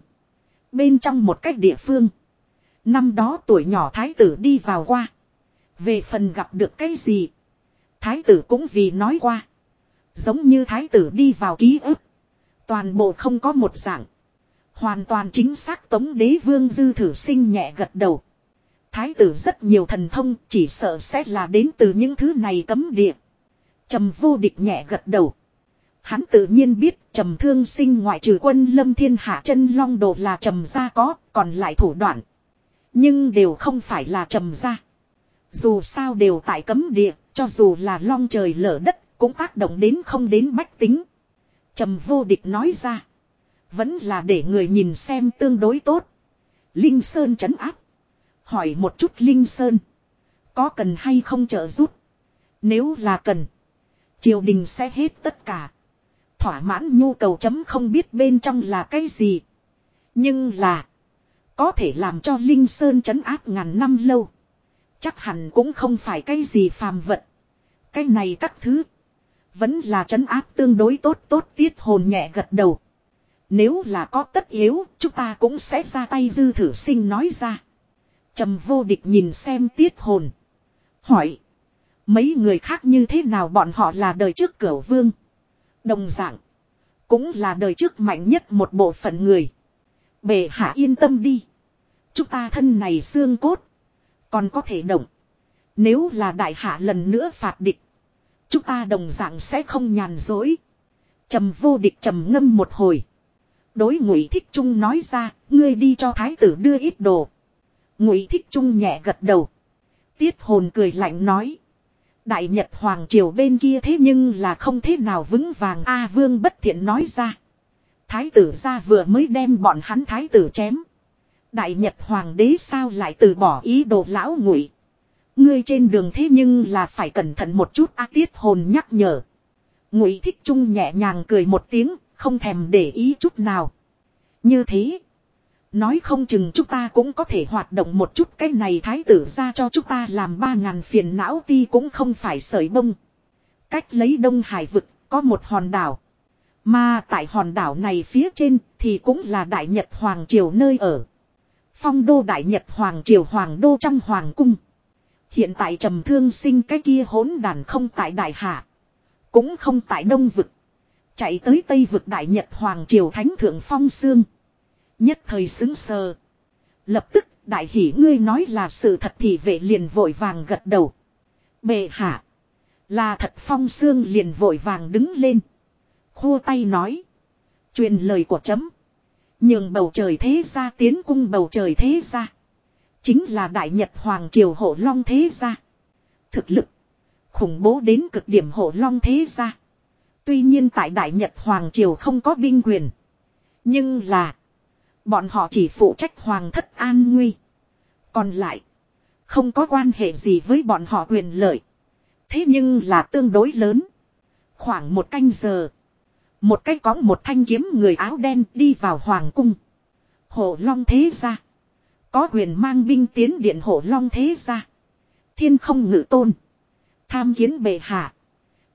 Bên trong một cách địa phương. Năm đó tuổi nhỏ thái tử đi vào qua. Về phần gặp được cái gì. Thái tử cũng vì nói qua. Giống như thái tử đi vào ký ức. Toàn bộ không có một dạng. Hoàn toàn chính xác tống đế vương dư thử sinh nhẹ gật đầu. Thái tử rất nhiều thần thông chỉ sợ sẽ là đến từ những thứ này cấm địa. trầm vô địch nhẹ gật đầu. Hắn tự nhiên biết trầm thương sinh ngoại trừ quân lâm thiên hạ chân long đồ là trầm gia có, còn lại thủ đoạn. Nhưng đều không phải là trầm gia. Dù sao đều tại cấm địa, cho dù là long trời lở đất, cũng tác động đến không đến bách tính. Trầm vô địch nói ra. Vẫn là để người nhìn xem tương đối tốt. Linh Sơn trấn áp. Hỏi một chút Linh Sơn. Có cần hay không trợ giúp? Nếu là cần. Triều đình sẽ hết tất cả thỏa mãn nhu cầu chấm không biết bên trong là cái gì. Nhưng là. Có thể làm cho Linh Sơn trấn áp ngàn năm lâu. Chắc hẳn cũng không phải cái gì phàm vật. Cái này các thứ. Vẫn là trấn áp tương đối tốt tốt tiết hồn nhẹ gật đầu. Nếu là có tất yếu, chúng ta cũng sẽ ra tay dư thử sinh nói ra. trầm vô địch nhìn xem tiết hồn. Hỏi. Mấy người khác như thế nào bọn họ là đời trước cửa vương. Đồng dạng. Cũng là đời trước mạnh nhất một bộ phận người. Bệ hạ yên tâm đi. Chúng ta thân này xương cốt. Còn có thể động. Nếu là đại hạ lần nữa phạt địch. Chúng ta đồng dạng sẽ không nhàn dối. Trầm vô địch trầm ngâm một hồi. Đối ngụy thích trung nói ra. Ngươi đi cho thái tử đưa ít đồ. Ngụy thích trung nhẹ gật đầu. Tiết hồn cười lạnh nói. Đại Nhật Hoàng Triều bên kia thế nhưng là không thế nào vững vàng A Vương bất thiện nói ra. Thái tử ra vừa mới đem bọn hắn thái tử chém. Đại Nhật Hoàng đế sao lại từ bỏ ý đồ lão ngụy. Ngươi trên đường thế nhưng là phải cẩn thận một chút A Tiết hồn nhắc nhở. Ngụy thích trung nhẹ nhàng cười một tiếng, không thèm để ý chút nào. Như thế. Nói không chừng chúng ta cũng có thể hoạt động một chút cái này thái tử ra cho chúng ta làm ba ngàn phiền não ti cũng không phải sợi bông. Cách lấy Đông Hải vực có một hòn đảo. Mà tại hòn đảo này phía trên thì cũng là Đại Nhật Hoàng Triều nơi ở. Phong đô Đại Nhật Hoàng Triều Hoàng đô trong Hoàng cung. Hiện tại trầm thương sinh cái kia hỗn đàn không tại Đại Hạ. Cũng không tại Đông vực. Chạy tới Tây vực Đại Nhật Hoàng Triều Thánh Thượng Phong Sương. Nhất thời xứng sờ. Lập tức, đại hỷ ngươi nói là sự thật thì vệ liền vội vàng gật đầu. Bệ hạ. Là thật phong xương liền vội vàng đứng lên. Khua tay nói. Truyền lời của chấm. Nhường bầu trời thế gia tiến cung bầu trời thế gia Chính là đại nhật hoàng triều hộ long thế gia Thực lực. Khủng bố đến cực điểm hộ long thế gia Tuy nhiên tại đại nhật hoàng triều không có binh quyền. Nhưng là. Bọn họ chỉ phụ trách hoàng thất an nguy. Còn lại. Không có quan hệ gì với bọn họ quyền lợi. Thế nhưng là tương đối lớn. Khoảng một canh giờ. Một cái có một thanh kiếm người áo đen đi vào hoàng cung. Hổ long thế ra. Có quyền mang binh tiến điện hổ long thế ra. Thiên không ngự tôn. Tham kiến bệ hạ.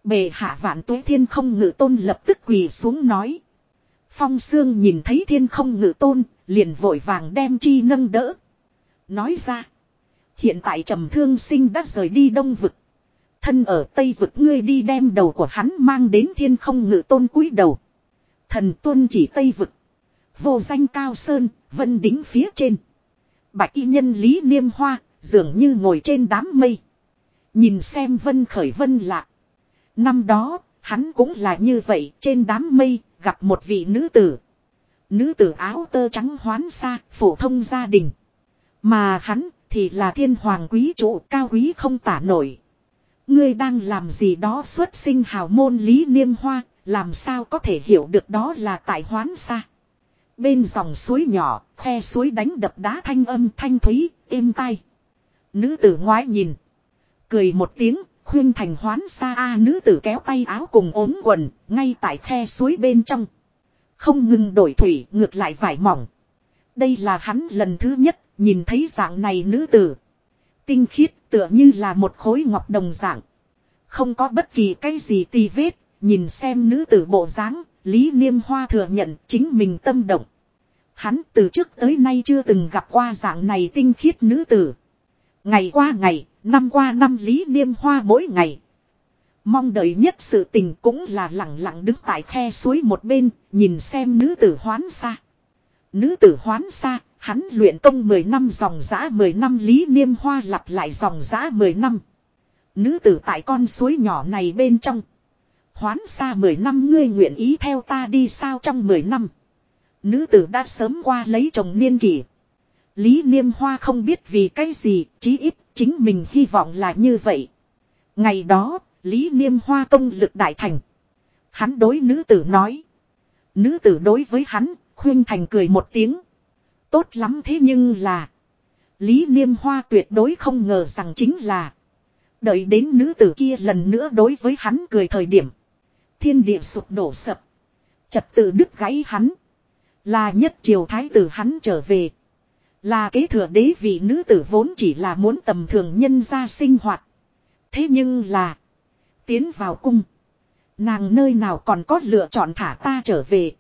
Bệ hạ vạn tuế thiên không ngự tôn lập tức quỳ xuống nói. Phong Sương nhìn thấy thiên không ngự tôn, Liền vội vàng đem chi nâng đỡ. Nói ra. Hiện tại trầm thương sinh đã rời đi đông vực. Thân ở tây vực ngươi đi đem đầu của hắn mang đến thiên không ngự tôn cúi đầu. Thần tuân chỉ tây vực. Vô danh cao sơn, vân đính phía trên. Bạch y nhân lý niêm hoa, dường như ngồi trên đám mây. Nhìn xem vân khởi vân lạ. Năm đó, hắn cũng là như vậy, trên đám mây, gặp một vị nữ tử. Nữ tử áo tơ trắng hoán xa, phổ thông gia đình. Mà hắn, thì là thiên hoàng quý trụ cao quý không tả nổi. Ngươi đang làm gì đó xuất sinh hào môn lý niêm hoa, làm sao có thể hiểu được đó là tại hoán xa. Bên dòng suối nhỏ, khe suối đánh đập đá thanh âm thanh thúy, êm tai. Nữ tử ngoái nhìn. Cười một tiếng, khuyên thành hoán xa a nữ tử kéo tay áo cùng ốm quần, ngay tại khe suối bên trong. Không ngừng đổi thủy, ngược lại vải mỏng. Đây là hắn lần thứ nhất, nhìn thấy dạng này nữ tử. Tinh khiết tựa như là một khối ngọc đồng dạng. Không có bất kỳ cái gì tì vết, nhìn xem nữ tử bộ dáng, Lý Niêm Hoa thừa nhận chính mình tâm động. Hắn từ trước tới nay chưa từng gặp qua dạng này tinh khiết nữ tử. Ngày qua ngày, năm qua năm Lý Niêm Hoa mỗi ngày. Mong đợi nhất sự tình cũng là lặng lặng đứng tại khe suối một bên, nhìn xem nữ tử hoán xa. Nữ tử hoán xa, hắn luyện công 10 năm dòng giã 10 năm Lý Niêm Hoa lặp lại dòng giã 10 năm. Nữ tử tại con suối nhỏ này bên trong. Hoán xa 10 năm ngươi nguyện ý theo ta đi sao trong 10 năm. Nữ tử đã sớm qua lấy chồng niên kỷ. Lý Niêm Hoa không biết vì cái gì, chí ít chính mình hy vọng là như vậy. Ngày đó, Lý Niêm Hoa công lực đại thành. Hắn đối nữ tử nói. Nữ tử đối với hắn, khuyên thành cười một tiếng. Tốt lắm thế nhưng là. Lý Niêm Hoa tuyệt đối không ngờ rằng chính là. Đợi đến nữ tử kia lần nữa đối với hắn cười thời điểm. Thiên địa sụp đổ sập. Trật tự đứt gãy hắn. Là nhất triều thái tử hắn trở về. Là kế thừa đế vị nữ tử vốn chỉ là muốn tầm thường nhân ra sinh hoạt. Thế nhưng là. Tiến vào cung. Nàng nơi nào còn có lựa chọn thả ta trở về.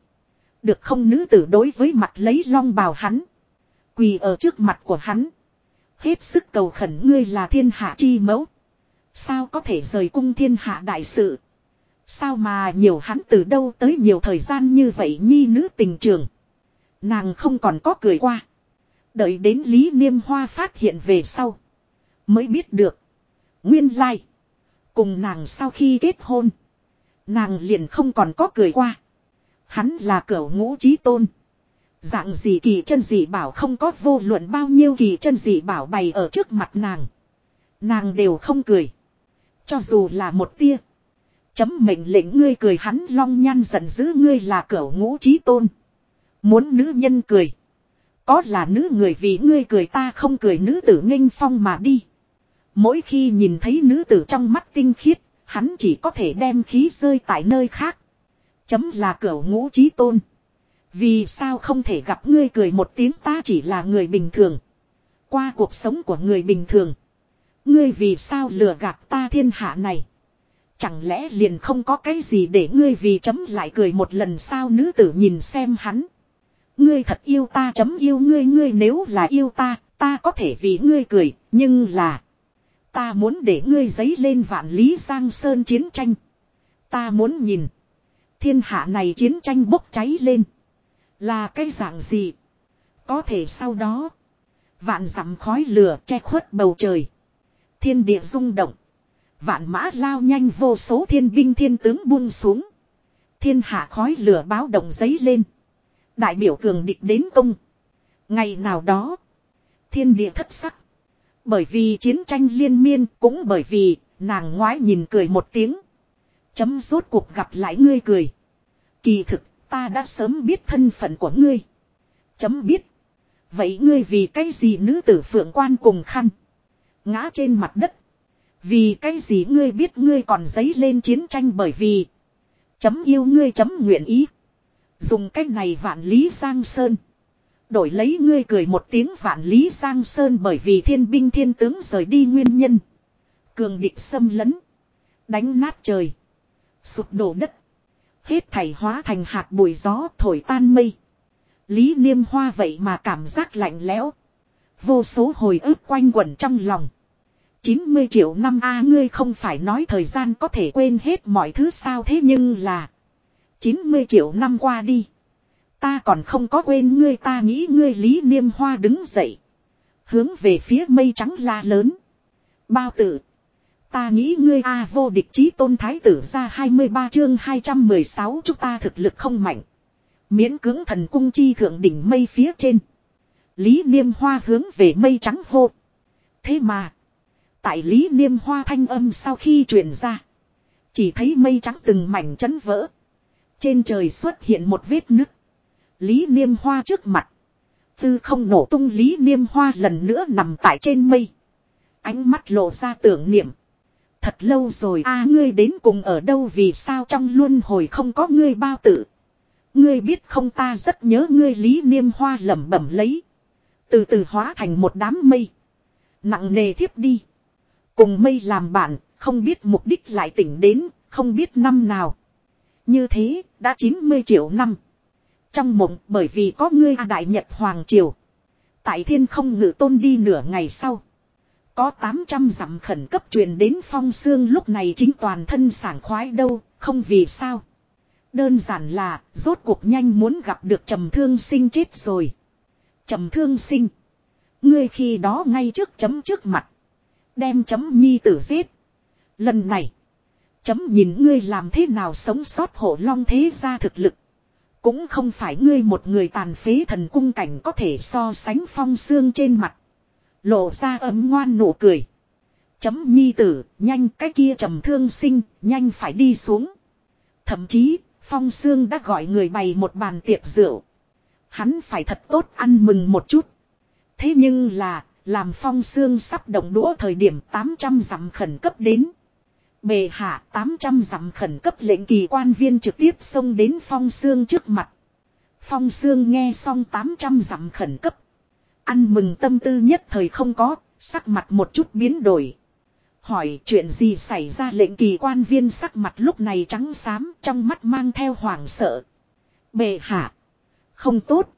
Được không nữ tử đối với mặt lấy long bào hắn. Quỳ ở trước mặt của hắn. Hết sức cầu khẩn ngươi là thiên hạ chi mẫu. Sao có thể rời cung thiên hạ đại sự. Sao mà nhiều hắn từ đâu tới nhiều thời gian như vậy nhi nữ tình trường. Nàng không còn có cười qua. Đợi đến Lý Niêm Hoa phát hiện về sau. Mới biết được. Nguyên lai. Cùng nàng sau khi kết hôn. Nàng liền không còn có cười qua. Hắn là cửu ngũ trí tôn. Dạng gì kỳ chân dị bảo không có vô luận bao nhiêu kỳ chân dị bảo bày ở trước mặt nàng. Nàng đều không cười. Cho dù là một tia. Chấm mệnh lệnh ngươi cười hắn long nhan giận dữ ngươi là cửu ngũ trí tôn. Muốn nữ nhân cười. Có là nữ người vì ngươi cười ta không cười nữ tử nghênh phong mà đi. Mỗi khi nhìn thấy nữ tử trong mắt tinh khiết, hắn chỉ có thể đem khí rơi tại nơi khác. Chấm là cửa ngũ trí tôn. Vì sao không thể gặp ngươi cười một tiếng ta chỉ là người bình thường. Qua cuộc sống của người bình thường. Ngươi vì sao lừa gạt ta thiên hạ này. Chẳng lẽ liền không có cái gì để ngươi vì chấm lại cười một lần sao nữ tử nhìn xem hắn. Ngươi thật yêu ta chấm yêu ngươi ngươi nếu là yêu ta, ta có thể vì ngươi cười, nhưng là... Ta muốn để ngươi giấy lên vạn lý giang sơn chiến tranh. Ta muốn nhìn. Thiên hạ này chiến tranh bốc cháy lên. Là cái dạng gì? Có thể sau đó. Vạn dặm khói lửa che khuất bầu trời. Thiên địa rung động. Vạn mã lao nhanh vô số thiên binh thiên tướng buông xuống. Thiên hạ khói lửa báo động giấy lên. Đại biểu cường địch đến công. Ngày nào đó. Thiên địa thất sắc. Bởi vì chiến tranh liên miên cũng bởi vì nàng ngoái nhìn cười một tiếng. Chấm rốt cuộc gặp lại ngươi cười. Kỳ thực, ta đã sớm biết thân phận của ngươi. Chấm biết. Vậy ngươi vì cái gì nữ tử phượng quan cùng khăn. Ngã trên mặt đất. Vì cái gì ngươi biết ngươi còn giấy lên chiến tranh bởi vì. Chấm yêu ngươi chấm nguyện ý. Dùng cách này vạn lý giang sơn. Đổi lấy ngươi cười một tiếng vạn lý giang sơn bởi vì thiên binh thiên tướng rời đi nguyên nhân. Cường địch xâm lấn. Đánh nát trời. Sụp đổ đất. Hết thảy hóa thành hạt bụi gió thổi tan mây. Lý Niêm Hoa vậy mà cảm giác lạnh lẽo. Vô số hồi ức quanh quẩn trong lòng. 90 triệu năm A, ngươi không phải nói thời gian có thể quên hết mọi thứ sao thế nhưng là 90 triệu năm qua đi Ta còn không có quên ngươi, ta nghĩ ngươi Lý Niêm Hoa đứng dậy Hướng về phía mây trắng la lớn Bao tử Ta nghĩ ngươi A vô địch chí tôn thái tử ra 23 chương 216 chúng ta thực lực không mạnh Miễn cưỡng thần cung chi thượng đỉnh mây phía trên Lý Niêm Hoa hướng về mây trắng hô Thế mà, Tại Lý Niêm Hoa thanh âm sau khi truyền ra. Chỉ thấy mây trắng từng mảnh chấn vỡ. Trên trời xuất hiện một vết nứt. Lý Niêm Hoa trước mặt. Tư không nổ tung Lý Niêm Hoa lần nữa nằm tại trên mây. Ánh mắt lộ ra tưởng niệm. Thật lâu rồi a ngươi đến cùng ở đâu vì sao trong luân hồi không có ngươi bao tử. Ngươi biết không ta rất nhớ ngươi Lý Niêm Hoa lẩm bẩm lấy. Từ từ hóa thành một đám mây. Nặng nề thiếp đi. Cùng mây làm bạn, không biết mục đích lại tỉnh đến, không biết năm nào. Như thế, đã 90 triệu năm. Trong mộng, bởi vì có ngươi Đại Nhật Hoàng Triều. Tại thiên không ngự tôn đi nửa ngày sau. Có 800 dặm khẩn cấp truyền đến phong xương lúc này chính toàn thân sảng khoái đâu, không vì sao. Đơn giản là, rốt cuộc nhanh muốn gặp được trầm thương sinh chết rồi. Trầm thương sinh. Ngươi khi đó ngay trước chấm trước mặt. Đem chấm nhi tử giết. Lần này. Chấm nhìn ngươi làm thế nào sống sót hộ long thế ra thực lực. Cũng không phải ngươi một người tàn phế thần cung cảnh có thể so sánh phong xương trên mặt. Lộ ra ấm ngoan nụ cười. Chấm nhi tử, nhanh cái kia trầm thương sinh, nhanh phải đi xuống. Thậm chí, phong xương đã gọi người bày một bàn tiệc rượu. Hắn phải thật tốt ăn mừng một chút. Thế nhưng là, làm phong xương sắp động đũa thời điểm 800 dặm khẩn cấp đến. Bề hạ 800 dặm khẩn cấp lệnh kỳ quan viên trực tiếp xông đến phong xương trước mặt. Phong xương nghe xong 800 dặm khẩn cấp. Ăn mừng tâm tư nhất thời không có, sắc mặt một chút biến đổi. Hỏi chuyện gì xảy ra lệnh kỳ quan viên sắc mặt lúc này trắng xám trong mắt mang theo hoảng sợ. Bệ hạ. Không tốt.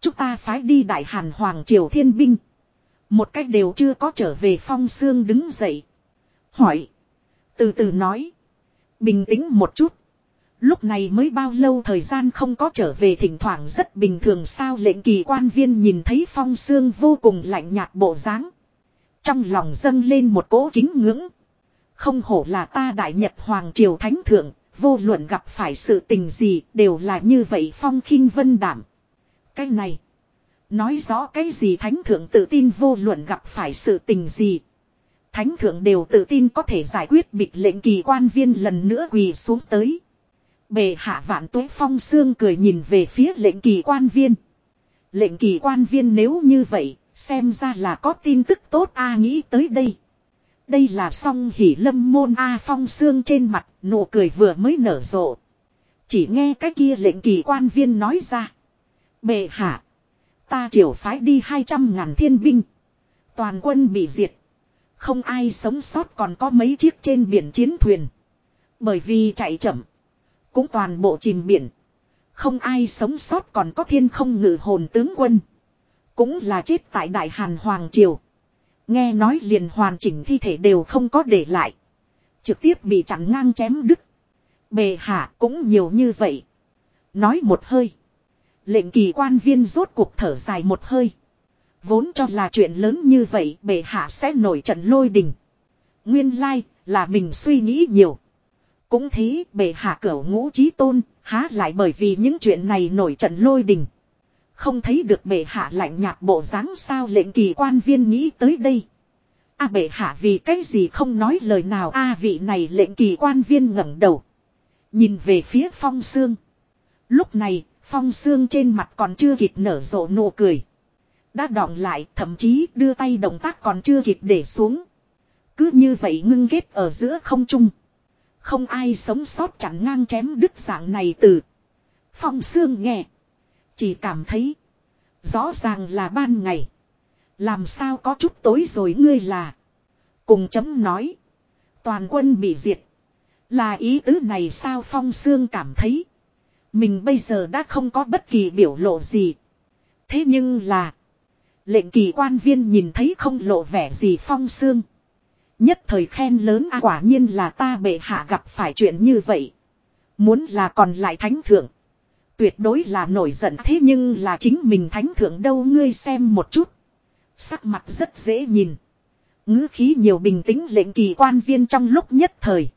Chúng ta phái đi đại hàn hoàng triều thiên binh. Một cách đều chưa có trở về phong xương đứng dậy. Hỏi. Từ từ nói. Bình tĩnh một chút. Lúc này mới bao lâu thời gian không có trở về thỉnh thoảng rất bình thường sao lệnh kỳ quan viên nhìn thấy phong xương vô cùng lạnh nhạt bộ dáng. Trong lòng dâng lên một cỗ kính ngưỡng. Không hổ là ta đại nhật hoàng triều thánh thượng, vô luận gặp phải sự tình gì đều là như vậy phong khinh vân đảm. Cái này. Nói rõ cái gì thánh thượng tự tin vô luận gặp phải sự tình gì. Thánh thượng đều tự tin có thể giải quyết bịt lệnh kỳ quan viên lần nữa quỳ xuống tới. Bề hạ vạn tuế phong xương cười nhìn về phía lệnh kỳ quan viên. Lệnh kỳ quan viên nếu như vậy, xem ra là có tin tức tốt A nghĩ tới đây. Đây là song hỉ lâm môn A phong xương trên mặt, nụ cười vừa mới nở rộ. Chỉ nghe cái kia lệnh kỳ quan viên nói ra. Bệ hạ. Ta triều phái đi 200 ngàn thiên binh. Toàn quân bị diệt. Không ai sống sót còn có mấy chiếc trên biển chiến thuyền. Bởi vì chạy chậm. Cũng toàn bộ chìm biển. Không ai sống sót còn có thiên không ngự hồn tướng quân. Cũng là chết tại Đại Hàn Hoàng Triều. Nghe nói liền hoàn chỉnh thi thể đều không có để lại. Trực tiếp bị chặn ngang chém đứt. Bề hạ cũng nhiều như vậy. Nói một hơi. Lệnh kỳ quan viên rốt cuộc thở dài một hơi. Vốn cho là chuyện lớn như vậy bệ hạ sẽ nổi trận lôi đình. Nguyên lai là mình suy nghĩ nhiều. Cũng thế, bệ hạ cửu ngũ trí tôn, há lại bởi vì những chuyện này nổi trận lôi đình. Không thấy được bệ hạ lạnh nhạt bộ dáng sao lệnh kỳ quan viên nghĩ tới đây. A bệ hạ vì cái gì không nói lời nào a vị này lệnh kỳ quan viên ngẩng đầu. Nhìn về phía phong xương. Lúc này, Phong xương trên mặt còn chưa kịp nở rộ nụ cười. Đã đọng lại, thậm chí đưa tay động tác còn chưa kịp để xuống. Cứ như vậy ngưng ghét ở giữa không trung. Không ai sống sót chẳng ngang chém đứt dạng này từ. Phong xương nghe. Chỉ cảm thấy. Rõ ràng là ban ngày. Làm sao có chút tối rồi ngươi là. Cùng chấm nói. Toàn quân bị diệt. Là ý tứ này sao Phong xương cảm thấy. Mình bây giờ đã không có bất kỳ biểu lộ gì. Thế nhưng là. Lệnh kỳ quan viên nhìn thấy không lộ vẻ gì phong xương. Nhất thời khen lớn, a, quả nhiên là ta bệ hạ gặp phải chuyện như vậy. Muốn là còn lại thánh thượng. Tuyệt đối là nổi giận thế nhưng là chính mình thánh thượng đâu, ngươi xem một chút. Sắc mặt rất dễ nhìn. ngữ khí nhiều bình tĩnh, lệnh kỳ quan viên trong lúc nhất thời.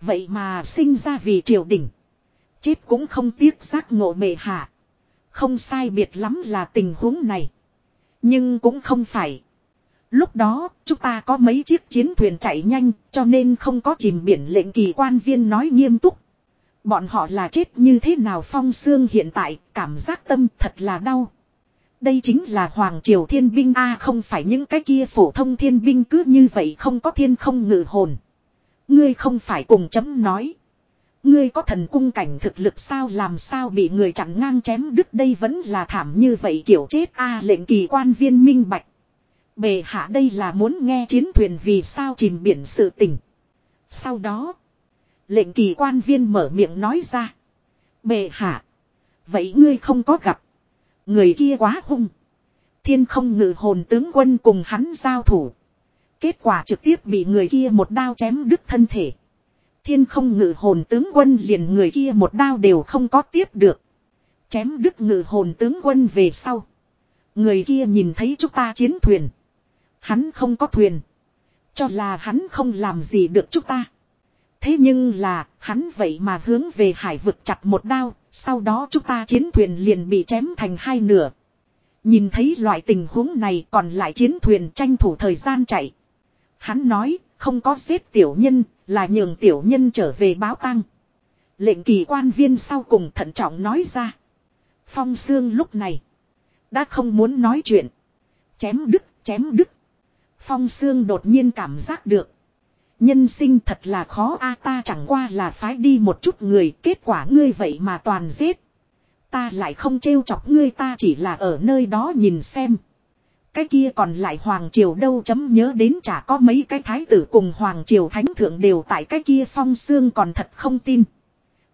Vậy mà sinh ra vì triều đình. Chết cũng không tiếc giác ngộ bệ hạ. Không sai biệt lắm là tình huống này. Nhưng cũng không phải. Lúc đó, chúng ta có mấy chiếc chiến thuyền chạy nhanh, cho nên không có chìm biển lệnh kỳ quan viên nói nghiêm túc. Bọn họ là chết như thế nào phong xương hiện tại, cảm giác tâm thật là đau. Đây chính là Hoàng Triều Thiên Binh A không phải những cái kia phổ thông thiên binh cứ như vậy không có thiên không ngự hồn. Ngươi không phải cùng chấm nói. Ngươi có thần cung cảnh thực lực sao làm sao bị người chặn ngang chém đứt đây vẫn là thảm như vậy kiểu chết a lệnh kỳ quan viên minh bạch. Bề hạ đây là muốn nghe chiến thuyền vì sao chìm biển sự tình. Sau đó, lệnh kỳ quan viên mở miệng nói ra. Bề hạ, vậy ngươi không có gặp. Người kia quá hung. Thiên không ngự hồn tướng quân cùng hắn giao thủ. Kết quả trực tiếp bị người kia một đao chém đứt thân thể. Thiên không ngự hồn tướng quân liền người kia một đao đều không có tiếp được. Chém đứt ngự hồn tướng quân về sau. Người kia nhìn thấy chúng ta chiến thuyền. Hắn không có thuyền. Cho là hắn không làm gì được chúng ta. Thế nhưng là, hắn vậy mà hướng về hải vực chặt một đao, sau đó chúng ta chiến thuyền liền bị chém thành hai nửa. Nhìn thấy loại tình huống này còn lại chiến thuyền tranh thủ thời gian chạy. Hắn nói, không có xếp tiểu nhân, là nhường tiểu nhân trở về báo tăng. Lệnh kỳ quan viên sau cùng thận trọng nói ra. Phong Sương lúc này, đã không muốn nói chuyện. Chém đứt, chém đứt. Phong Sương đột nhiên cảm giác được. Nhân sinh thật là khó a, ta chẳng qua là phái đi một chút người, kết quả ngươi vậy mà toàn giết. Ta lại không trêu chọc ngươi, ta chỉ là ở nơi đó nhìn xem. Cái kia còn lại Hoàng Triều đâu chấm nhớ đến chả có mấy cái thái tử cùng Hoàng Triều Thánh Thượng đều tại cái kia phong xương còn thật không tin.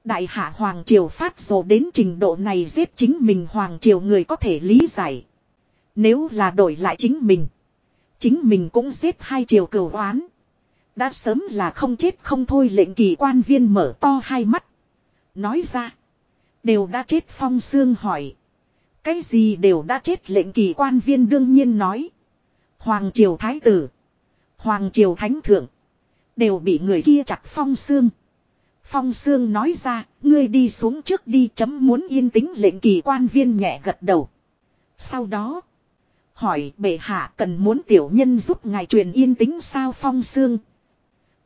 Đại hạ Hoàng Triều phát rồ đến trình độ này giết chính mình Hoàng Triều người có thể lý giải. Nếu là đổi lại chính mình. Chính mình cũng xếp hai triều cửu oán. Đã sớm là không chết không thôi lệnh kỳ quan viên mở to hai mắt. Nói ra. Đều đã chết phong xương hỏi. Cái gì đều đã chết lệnh kỳ quan viên đương nhiên nói. Hoàng triều thái tử. Hoàng triều thánh thượng. Đều bị người kia chặt phong xương. Phong xương nói ra, ngươi đi xuống trước đi chấm muốn yên tĩnh lệnh kỳ quan viên nhẹ gật đầu. Sau đó, hỏi bệ hạ cần muốn tiểu nhân giúp ngài truyền yên tĩnh sao phong xương.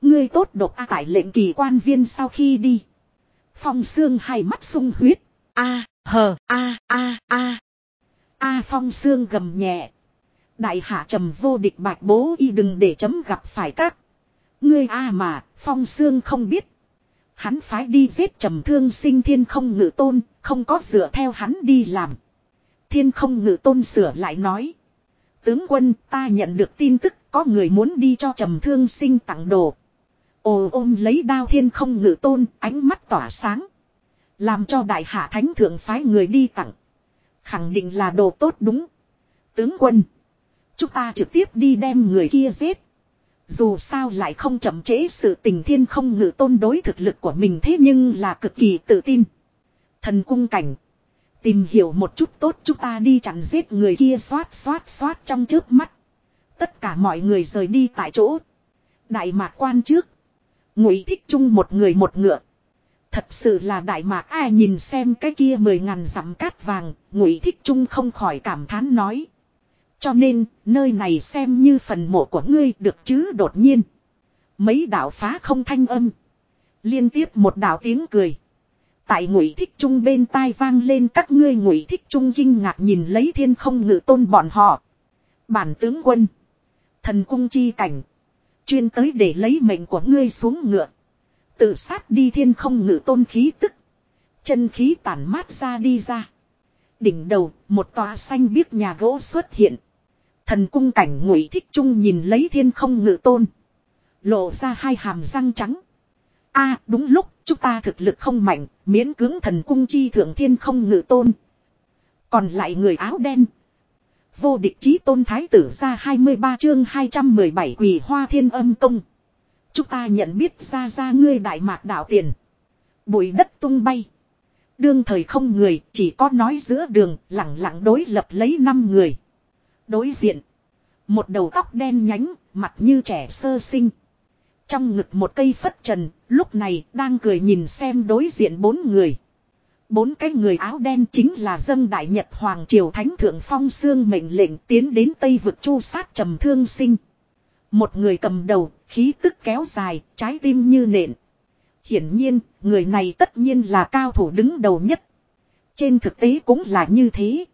Ngươi tốt độc a tại lệnh kỳ quan viên sau khi đi. Phong xương hai mắt sung huyết. A, hờ, a, a, a. A phong xương gầm nhẹ. Đại hạ trầm vô địch bạch bố y đừng để chấm gặp phải các. Ngươi a mà, phong xương không biết. Hắn phái đi giết trầm thương sinh thiên không ngự tôn, không có dựa theo hắn đi làm. Thiên không ngự tôn sửa lại nói. Tướng quân ta nhận được tin tức có người muốn đi cho trầm thương sinh tặng đồ. Ồ ôm lấy đao thiên không ngự tôn, ánh mắt tỏa sáng. Làm cho đại hạ thánh thượng phái người đi tặng. Khẳng định là đồ tốt đúng. Tướng quân. Chúng ta trực tiếp đi đem người kia giết. Dù sao lại không chậm trễ sự tình thiên không ngự tôn đối thực lực của mình thế nhưng là cực kỳ tự tin. Thần cung cảnh. Tìm hiểu một chút tốt chúng ta đi chặn giết người kia xoát xoát xoát trong trước mắt. Tất cả mọi người rời đi tại chỗ. Đại mạc quan trước. Ngụy thích chung một người một ngựa. Thật sự là đại mạc ai nhìn xem cái kia mười ngàn dặm cát vàng, ngụy thích trung không khỏi cảm thán nói. Cho nên, nơi này xem như phần mộ của ngươi được chứ đột nhiên. Mấy đạo phá không thanh âm. Liên tiếp một đạo tiếng cười. Tại ngụy thích trung bên tai vang lên các ngươi ngụy thích trung kinh ngạc nhìn lấy thiên không ngự tôn bọn họ. Bản tướng quân. Thần cung chi cảnh. Chuyên tới để lấy mệnh của ngươi xuống ngựa. Tự sát đi thiên không ngự tôn khí tức. Chân khí tản mát ra đi ra. Đỉnh đầu, một tòa xanh biếc nhà gỗ xuất hiện. Thần cung cảnh ngụy thích trung nhìn lấy thiên không ngự tôn. Lộ ra hai hàm răng trắng a đúng lúc, chúng ta thực lực không mạnh, miễn cưỡng thần cung chi thượng thiên không ngự tôn. Còn lại người áo đen. Vô địch chí tôn thái tử ra 23 chương 217 quỳ hoa thiên âm công. Chúng ta nhận biết ra ra ngươi đại mạc đạo tiền. Bụi đất tung bay. Đương thời không người, chỉ có nói giữa đường, lặng lặng đối lập lấy năm người. Đối diện. Một đầu tóc đen nhánh, mặt như trẻ sơ sinh. Trong ngực một cây phất trần, lúc này đang cười nhìn xem đối diện bốn người. Bốn cái người áo đen chính là dân đại nhật hoàng triều thánh thượng phong xương mệnh lệnh tiến đến tây vực chu sát trầm thương sinh. Một người cầm đầu, khí tức kéo dài, trái tim như nện. Hiển nhiên, người này tất nhiên là cao thủ đứng đầu nhất. Trên thực tế cũng là như thế.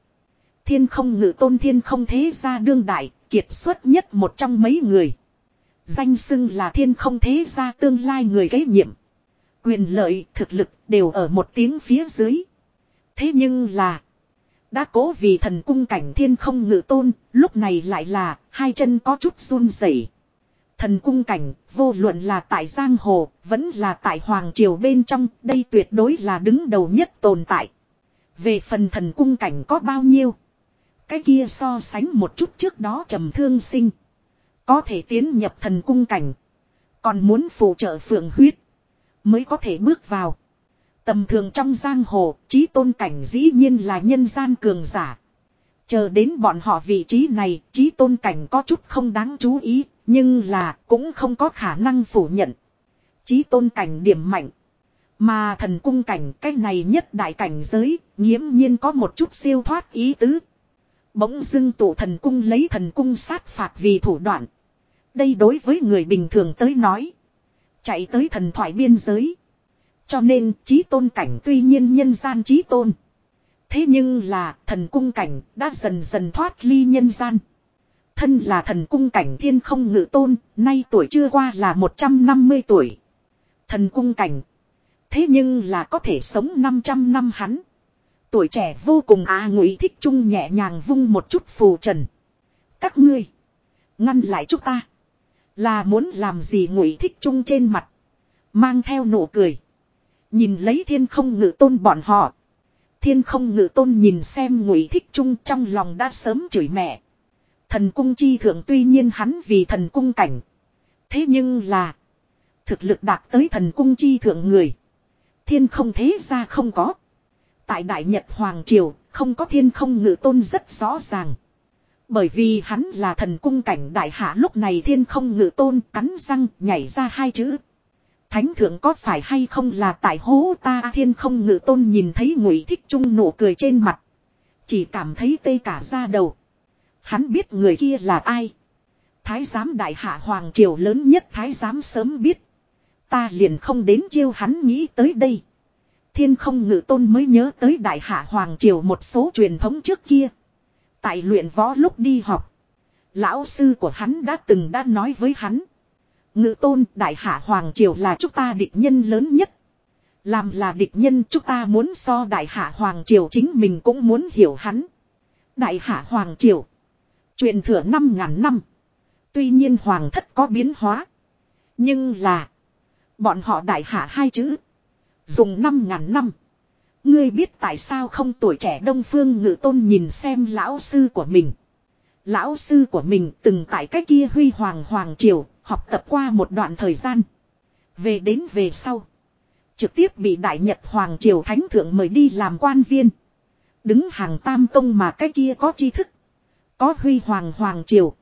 Thiên không ngự tôn thiên không thế gia đương đại, kiệt xuất nhất một trong mấy người. Danh xưng là thiên không thế gia tương lai người kế nhiệm. Quyền lợi, thực lực đều ở một tiếng phía dưới. Thế nhưng là. Đã cố vì thần cung cảnh thiên không ngự tôn, lúc này lại là hai chân có chút run rẩy. Thần cung cảnh, vô luận là tại Giang Hồ, vẫn là tại Hoàng Triều bên trong, đây tuyệt đối là đứng đầu nhất tồn tại. Về phần thần cung cảnh có bao nhiêu? Cái kia so sánh một chút trước đó trầm thương sinh. Có thể tiến nhập thần cung cảnh. Còn muốn phụ trợ phượng huyết. Mới có thể bước vào. Tầm thường trong giang hồ, trí tôn cảnh dĩ nhiên là nhân gian cường giả. Chờ đến bọn họ vị trí này, trí tôn cảnh có chút không đáng chú ý, nhưng là cũng không có khả năng phủ nhận. Trí tôn cảnh điểm mạnh. Mà thần cung cảnh cái này nhất đại cảnh giới, nghiễm nhiên có một chút siêu thoát ý tứ. Bỗng dưng tụ thần cung lấy thần cung sát phạt vì thủ đoạn. Đây đối với người bình thường tới nói. Chạy tới thần thoại biên giới. Cho nên trí tôn cảnh tuy nhiên nhân gian trí tôn. Thế nhưng là thần cung cảnh đã dần dần thoát ly nhân gian. Thân là thần cung cảnh thiên không ngự tôn, nay tuổi chưa qua là 150 tuổi. Thần cung cảnh. Thế nhưng là có thể sống 500 năm hắn. Tuổi trẻ vô cùng à ngụy thích trung nhẹ nhàng vung một chút phù trần. Các ngươi. Ngăn lại chúng ta. Là muốn làm gì ngụy thích trung trên mặt. Mang theo nụ cười. Nhìn lấy thiên không ngự tôn bọn họ. Thiên không ngự tôn nhìn xem ngụy thích trung trong lòng đã sớm chửi mẹ. Thần cung chi thượng tuy nhiên hắn vì thần cung cảnh. Thế nhưng là. Thực lực đạt tới thần cung chi thượng người. Thiên không thế ra không có. Tại Đại Nhật Hoàng Triều, không có thiên không ngự tôn rất rõ ràng. Bởi vì hắn là thần cung cảnh đại hạ lúc này thiên không ngự tôn cắn răng nhảy ra hai chữ. Thánh thượng có phải hay không là tại hố ta thiên không ngự tôn nhìn thấy ngụy thích trung nụ cười trên mặt. Chỉ cảm thấy tê cả ra đầu. Hắn biết người kia là ai. Thái giám đại hạ hoàng triều lớn nhất thái giám sớm biết. Ta liền không đến chiêu hắn nghĩ tới đây. Thiên không ngự tôn mới nhớ tới đại hạ hoàng triều một số truyền thống trước kia. Tại luyện võ lúc đi học. Lão sư của hắn đã từng đã nói với hắn. Ngự tôn, đại hạ hoàng triều là chúng ta địch nhân lớn nhất. Làm là địch nhân, chúng ta muốn so đại hạ hoàng triều chính mình cũng muốn hiểu hắn. Đại hạ hoàng triều. Truyền thừa năm ngàn năm. Tuy nhiên hoàng thất có biến hóa. Nhưng là. Bọn họ đại hạ hai chữ. Dùng năm ngàn năm. Ngươi biết tại sao không tuổi trẻ đông phương ngự tôn nhìn xem lão sư của mình. Lão sư của mình từng tại cái kia huy hoàng hoàng triều, học tập qua một đoạn thời gian. Về đến về sau. Trực tiếp bị đại nhật hoàng triều thánh thượng mời đi làm quan viên. Đứng hàng tam tông mà cái kia có tri thức. Có huy hoàng hoàng triều.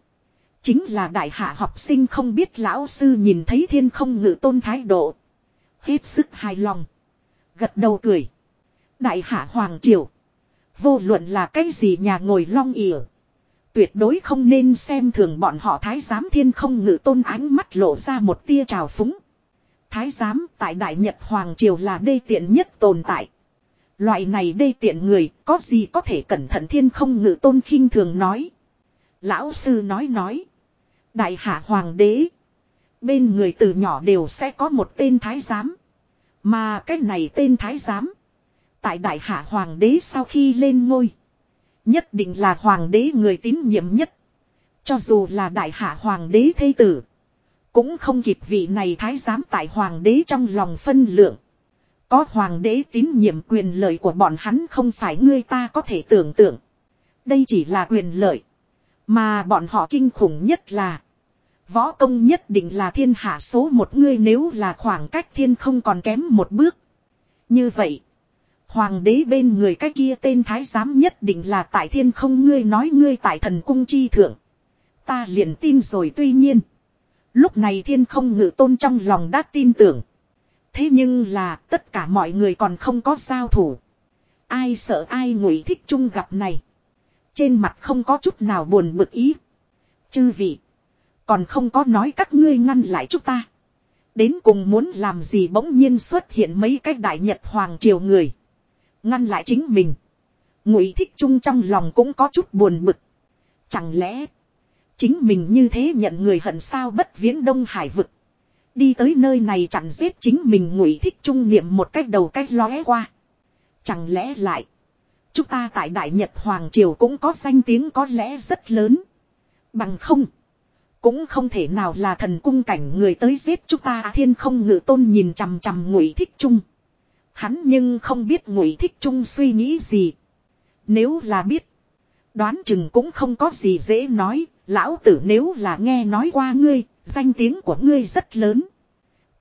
Chính là đại hạ học sinh không biết lão sư nhìn thấy thiên không ngự tôn thái độ. Hết sức hài lòng. Gật đầu cười. Đại hạ Hoàng Triều. Vô luận là cái gì nhà ngồi long ỉa. Tuyệt đối không nên xem thường bọn họ thái giám thiên không ngự tôn ánh mắt lộ ra một tia trào phúng. Thái giám tại Đại Nhật Hoàng Triều là đê tiện nhất tồn tại. Loại này đê tiện người, có gì có thể cẩn thận thiên không ngự tôn khinh thường nói. Lão sư nói nói. Đại hạ hoàng đế. Bên người từ nhỏ đều sẽ có một tên thái giám. Mà cái này tên thái giám. Tại đại hạ hoàng đế sau khi lên ngôi. Nhất định là hoàng đế người tín nhiệm nhất. Cho dù là đại hạ hoàng đế thây tử. Cũng không kịp vị này thái giám tại hoàng đế trong lòng phân lượng. Có hoàng đế tín nhiệm quyền lợi của bọn hắn không phải ngươi ta có thể tưởng tượng. Đây chỉ là quyền lợi. Mà bọn họ kinh khủng nhất là. Võ công nhất định là thiên hạ số một, ngươi nếu là khoảng cách thiên không còn kém một bước. Như vậy. Hoàng đế bên người cái kia tên thái giám nhất định là tại thiên không, ngươi nói ngươi tại thần cung chi thượng. Ta liền tin rồi, tuy nhiên. Lúc này thiên không ngự tôn trong lòng đã tin tưởng. Thế nhưng là, tất cả mọi người còn không có giao thủ. Ai sợ ai ngụy thích chung gặp này. Trên mặt không có chút nào buồn bực ý. Chư vị. Còn không có nói các ngươi ngăn lại chúng ta. Đến cùng muốn làm gì bỗng nhiên xuất hiện mấy cái đại nhật hoàng triều người. Ngăn lại chính mình. Ngụy thích chung trong lòng cũng có chút buồn bực. Chẳng lẽ. Chính mình như thế nhận người hận sao bất viễn đông hải vực. Đi tới nơi này chặn giết chính mình ngụy thích trung niệm một cách đầu cách lóe qua. Chẳng lẽ lại. Chúng ta tại Đại Nhật Hoàng Triều cũng có danh tiếng có lẽ rất lớn. Bằng không. Cũng không thể nào là thần cung cảnh người tới giết chúng ta à, thiên không ngự tôn nhìn chằm chằm ngụy thích trung. Hắn nhưng không biết ngụy thích trung suy nghĩ gì. Nếu là biết. Đoán chừng cũng không có gì dễ nói. Lão tử nếu là nghe nói qua ngươi. Danh tiếng của ngươi rất lớn.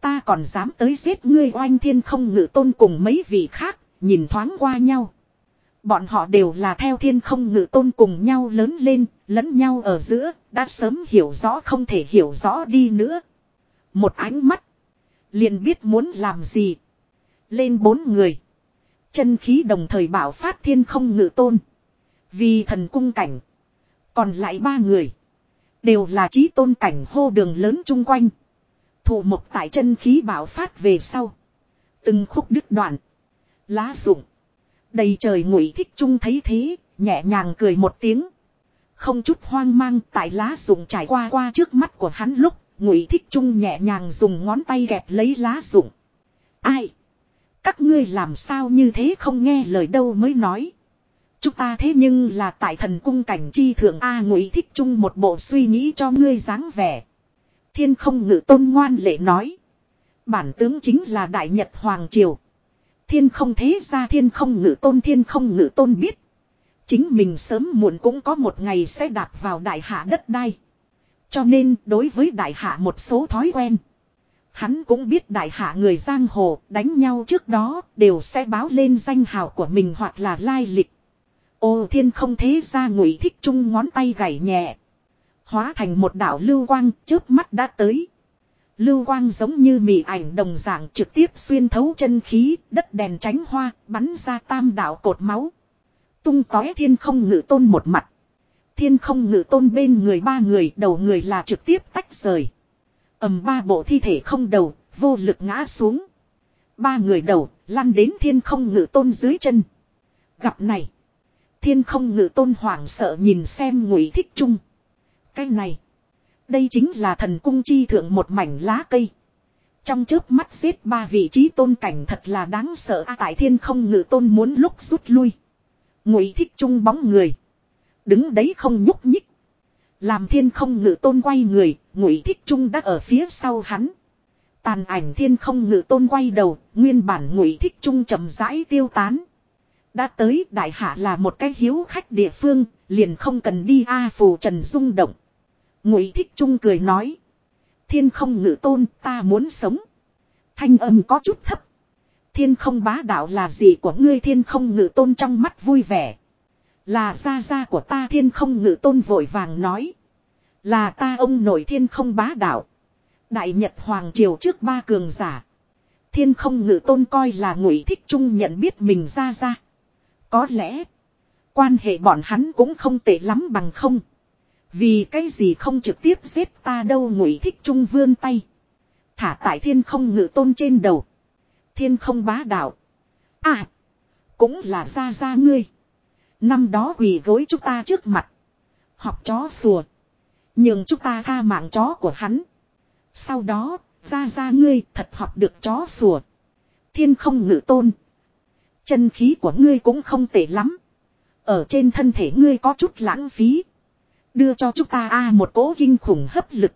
Ta còn dám tới giết ngươi oanh thiên không ngự tôn cùng mấy vị khác. Nhìn thoáng qua nhau. Bọn họ đều là theo thiên không ngự tôn cùng nhau lớn lên, lẫn nhau ở giữa, đã sớm hiểu rõ không thể hiểu rõ đi nữa. Một ánh mắt, liền biết muốn làm gì. Lên bốn người. Chân khí đồng thời bảo phát thiên không ngự tôn. Vì thần cung cảnh. Còn lại ba người. Đều là trí tôn cảnh hô đường lớn chung quanh. Thủ mục tại chân khí bảo phát về sau. Từng khúc đứt đoạn. Lá rụng. Đầy trời ngụy thích trung thấy thế, nhẹ nhàng cười một tiếng. Không chút hoang mang tại lá rụng trải qua qua trước mắt của hắn lúc, ngụy thích trung nhẹ nhàng dùng ngón tay gẹp lấy lá rụng. Ai? Các ngươi làm sao như thế không nghe lời đâu mới nói. Chúng ta thế nhưng là tại thần cung cảnh chi thượng A ngụy thích trung một bộ suy nghĩ cho ngươi dáng vẻ. Thiên không ngự tôn ngoan lệ nói. Bản tướng chính là Đại Nhật Hoàng Triều. Thiên không thế ra thiên không ngự tôn, thiên không ngự tôn biết. Chính mình sớm muộn cũng có một ngày sẽ đạp vào đại hạ đất đai. Cho nên đối với đại hạ một số thói quen. Hắn cũng biết đại hạ người giang hồ đánh nhau trước đó đều sẽ báo lên danh hào của mình hoặc là lai lịch. Ô, thiên không thế ra ngụy thích chung ngón tay gảy nhẹ. Hóa thành một đảo lưu quang trước mắt đã tới. Lưu quang giống như mị ảnh đồng dạng trực tiếp xuyên thấu chân khí, đất đèn tránh hoa, bắn ra tam đạo cột máu. Tung tói thiên không ngự tôn một mặt. Thiên không ngự tôn bên người ba người, đầu người là trực tiếp tách rời. ầm ba bộ thi thể không đầu, vô lực ngã xuống. Ba người đầu, lăn đến thiên không ngự tôn dưới chân. Gặp này. Thiên không ngự tôn hoảng sợ nhìn xem ngụy thích trung. Cái này. Đây chính là thần cung chi thượng một mảnh lá cây. Trong chớp mắt giết ba vị trí tôn cảnh thật là đáng sợ a tại thiên không ngự tôn muốn lúc rút lui. Ngụy thích trung bóng người. Đứng đấy không nhúc nhích. Làm thiên không ngự tôn quay người, ngụy thích trung đã ở phía sau hắn. Tàn ảnh thiên không ngự tôn quay đầu, nguyên bản ngụy thích trung chậm rãi tiêu tán. Đã tới đại hạ là một cái hiếu khách địa phương, liền không cần đi A phù trần rung động. Ngụy thích trung cười nói. Thiên không ngự tôn, ta muốn sống. Thanh âm có chút thấp. Thiên không bá đạo là gì của ngươi thiên không ngự tôn trong mắt vui vẻ. Là gia gia của ta, thiên không ngự tôn vội vàng nói. Là ta ông nội thiên không bá đạo. Đại Nhật Hoàng Triều trước ba cường giả. Thiên không ngự tôn coi là ngụy thích trung nhận biết mình ra ra. Có lẽ. Quan hệ bọn hắn cũng không tệ lắm bằng không. Vì cái gì không trực tiếp giết ta đâu ngụy thích trung vươn tay. Thả tại thiên không ngự tôn trên đầu. Thiên không bá đạo. À. Cũng là ra ra ngươi. Năm đó quỳ gối chúng ta trước mặt. Học chó sùa. Nhưng chúng ta tha mạng chó của hắn. Sau đó, ra ra ngươi thật học được chó sùa. Thiên không ngự tôn. Chân khí của ngươi cũng không tệ lắm. Ở trên thân thể ngươi có chút lãng phí. Đưa cho chúng ta a một cỗ kinh khủng hấp lực.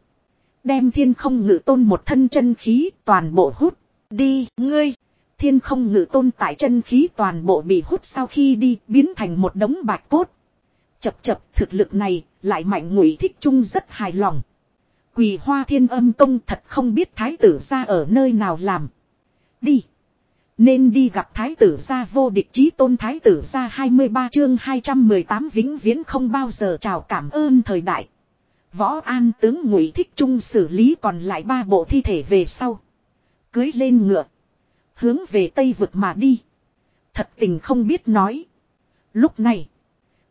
Đem thiên không ngự tôn một thân chân khí toàn bộ hút. Đi, ngươi. Thiên không ngự tôn tại chân khí toàn bộ bị hút sau khi đi biến thành một đống bạch cốt. Chập chập thực lực này lại mạnh ngụy thích trung rất hài lòng. Quỳ hoa thiên âm công thật không biết thái tử ra ở nơi nào làm. Đi. Nên đi gặp thái tử gia vô địch chí tôn thái tử gia 23 chương 218 vĩnh viễn không bao giờ chào cảm ơn thời đại. Võ an tướng ngụy thích trung xử lý còn lại ba bộ thi thể về sau. Cưới lên ngựa. Hướng về tây vực mà đi. Thật tình không biết nói. Lúc này.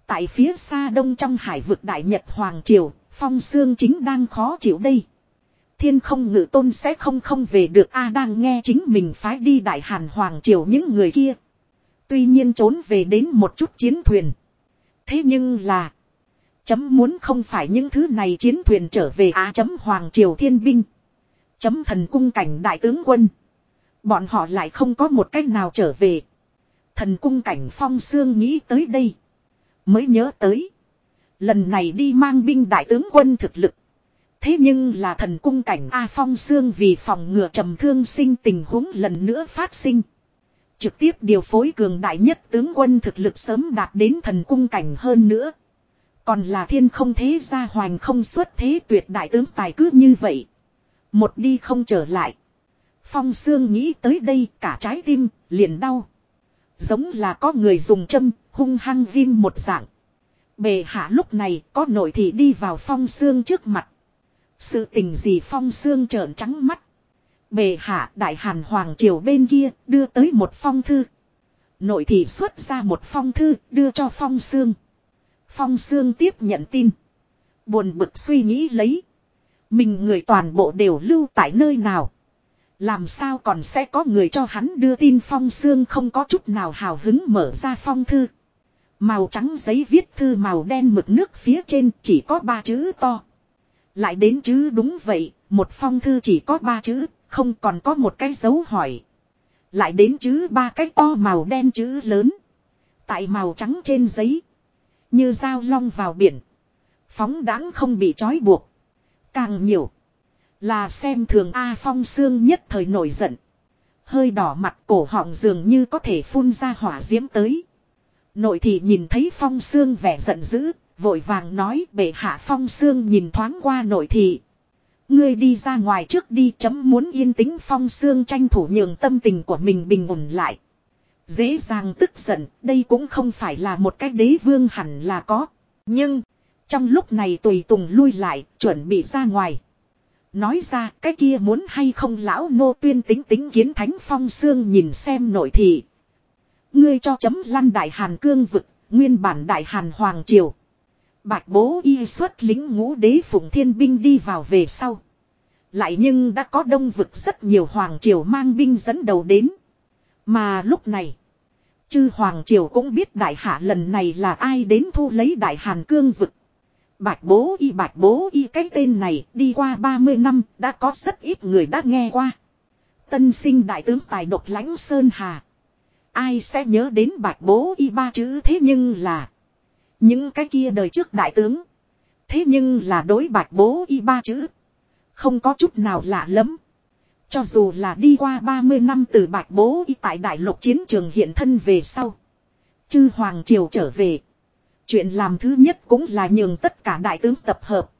Tại phía xa đông trong hải vực đại nhật Hoàng Triều. Phong Sương chính đang khó chịu đây thiên không ngự tôn sẽ không không về được. A đang nghe chính mình phái đi đại hàn hoàng triều những người kia. Tuy nhiên trốn về đến một chút chiến thuyền. Thế nhưng là, chấm muốn không phải những thứ này chiến thuyền trở về á chấm hoàng triều thiên binh. Chấm thần cung cảnh đại tướng quân. Bọn họ lại không có một cách nào trở về. Thần cung cảnh phong sương nghĩ tới đây. Mới nhớ tới, lần này đi mang binh đại tướng quân thực lực. Thế nhưng là thần cung cảnh A Phong Sương vì phòng ngừa trầm thương sinh tình huống lần nữa phát sinh. Trực tiếp điều phối cường đại nhất tướng quân thực lực sớm đạt đến thần cung cảnh hơn nữa. Còn là thiên không thế gia hoành không xuất thế tuyệt đại tướng tài cứ như vậy. Một đi không trở lại. Phong Sương nghĩ tới đây cả trái tim liền đau. Giống là có người dùng châm hung hăng viêm một dạng. Bề hạ lúc này có nội thị đi vào Phong Sương trước mặt. Sự tình gì phong xương trợn trắng mắt. Bề hạ đại hàn hoàng triều bên kia đưa tới một phong thư. Nội thị xuất ra một phong thư đưa cho phong xương. Phong xương tiếp nhận tin. Buồn bực suy nghĩ lấy. Mình người toàn bộ đều lưu tại nơi nào. Làm sao còn sẽ có người cho hắn đưa tin phong xương không có chút nào hào hứng mở ra phong thư. Màu trắng giấy viết thư màu đen mực nước phía trên chỉ có ba chữ to. Lại đến chứ đúng vậy, một phong thư chỉ có ba chữ, không còn có một cái dấu hỏi. Lại đến chứ ba cái to màu đen chữ lớn. Tại màu trắng trên giấy. Như dao long vào biển. Phóng đáng không bị trói buộc. Càng nhiều. Là xem thường A Phong Sương nhất thời nổi giận. Hơi đỏ mặt cổ họng dường như có thể phun ra hỏa diễm tới. Nội thì nhìn thấy Phong Sương vẻ giận dữ, Vội vàng nói bệ hạ phong xương nhìn thoáng qua nội thị. Ngươi đi ra ngoài trước đi chấm muốn yên tĩnh phong xương tranh thủ nhường tâm tình của mình bình ổn lại. Dễ dàng tức giận, đây cũng không phải là một cái đế vương hẳn là có. Nhưng, trong lúc này tùy tùng lui lại, chuẩn bị ra ngoài. Nói ra cái kia muốn hay không lão nô tuyên tính tính kiến thánh phong xương nhìn xem nội thị. Ngươi cho chấm lăn đại hàn cương vực, nguyên bản đại hàn hoàng triều. Bạch bố y xuất lính ngũ đế phụng thiên binh đi vào về sau. Lại nhưng đã có đông vực rất nhiều hoàng triều mang binh dẫn đầu đến. Mà lúc này. Chư hoàng triều cũng biết đại hạ lần này là ai đến thu lấy đại hàn cương vực. Bạch bố y, bạch bố y, cái tên này đi qua 30 năm đã có rất ít người đã nghe qua. Tân sinh đại tướng tài độc lãnh Sơn Hà. Ai sẽ nhớ đến bạch bố y ba chữ thế nhưng là. Những cái kia đời trước đại tướng. Thế nhưng là đối bạch bố y ba chữ. Không có chút nào lạ lắm. Cho dù là đi qua 30 năm từ bạch bố y tại đại lục chiến trường hiện thân về sau. Chư Hoàng Triều trở về. Chuyện làm thứ nhất cũng là nhường tất cả đại tướng tập hợp.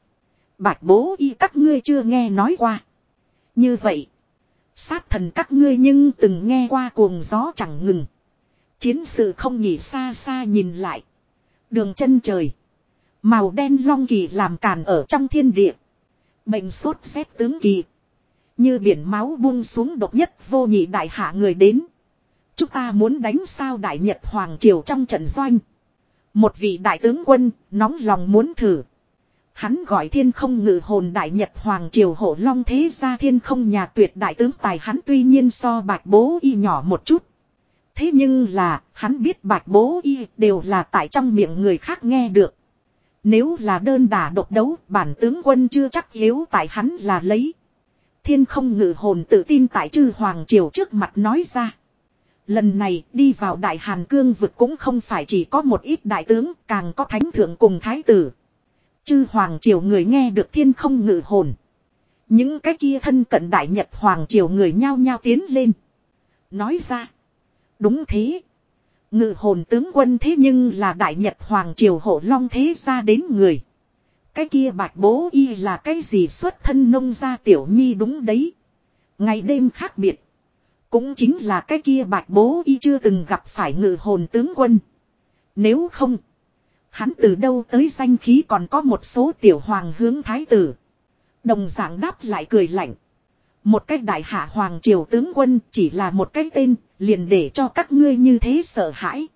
Bạch bố y các ngươi chưa nghe nói qua. Như vậy. Sát thần các ngươi nhưng từng nghe qua cuồng gió chẳng ngừng. Chiến sự không nghỉ xa xa nhìn lại. Đường chân trời. Màu đen long kỳ làm càn ở trong thiên địa. Mệnh sốt xét tướng kỳ. Như biển máu buông xuống độc nhất vô nhị đại hạ người đến. Chúng ta muốn đánh sao đại nhật hoàng triều trong trận doanh. Một vị đại tướng quân, nóng lòng muốn thử. Hắn gọi thiên không ngự hồn đại nhật hoàng triều hộ long thế gia thiên không nhà tuyệt đại tướng tài hắn tuy nhiên so bạch bố y nhỏ một chút. Thế nhưng là, hắn biết bạch bố y đều là tại trong miệng người khác nghe được. Nếu là đơn đả độc đấu, bản tướng quân chưa chắc yếu tại hắn là lấy. Thiên không ngự hồn tự tin tại chư Hoàng Triều trước mặt nói ra. Lần này đi vào Đại Hàn Cương vực cũng không phải chỉ có một ít đại tướng, càng có thánh thượng cùng thái tử. Chư Hoàng Triều người nghe được thiên không ngự hồn. Những cái kia thân cận Đại Nhật Hoàng Triều người nhao nhao tiến lên. Nói ra. Đúng thế. Ngự hồn tướng quân thế nhưng là đại nhật hoàng triều hộ long thế ra đến người. Cái kia bạch bố y là cái gì xuất thân nông gia tiểu nhi đúng đấy. Ngày đêm khác biệt. Cũng chính là cái kia bạch bố y chưa từng gặp phải ngự hồn tướng quân. Nếu không. Hắn từ đâu tới danh khí còn có một số tiểu hoàng hướng thái tử. Đồng dạng đáp lại cười lạnh. Một cách đại hạ hoàng triều tướng quân chỉ là một cái tên, liền để cho các ngươi như thế sợ hãi.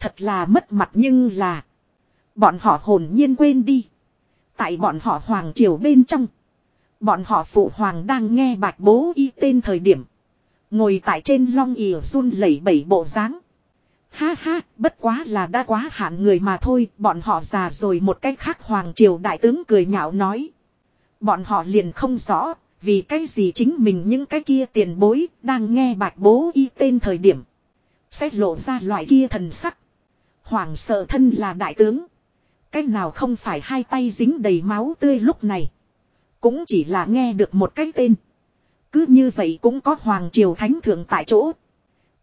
Thật là mất mặt nhưng là. Bọn họ hồn nhiên quên đi. Tại bọn họ hoàng triều bên trong. Bọn họ phụ hoàng đang nghe bạch bố y tên thời điểm. Ngồi tại trên long ỉa run lẩy bẩy bộ dáng Ha ha, bất quá là đã quá hạn người mà thôi, bọn họ già rồi một cách khác hoàng triều đại tướng cười nhạo nói. Bọn họ liền không rõ, vì cái gì chính mình những cái kia tiền bối đang nghe bạch bố y tên thời điểm. Sẽ lộ ra loại kia thần sắc. Hoàng sợ thân là đại tướng. Cách nào không phải hai tay dính đầy máu tươi lúc này. Cũng chỉ là nghe được một cái tên. Cứ như vậy cũng có Hoàng Triều Thánh Thượng tại chỗ.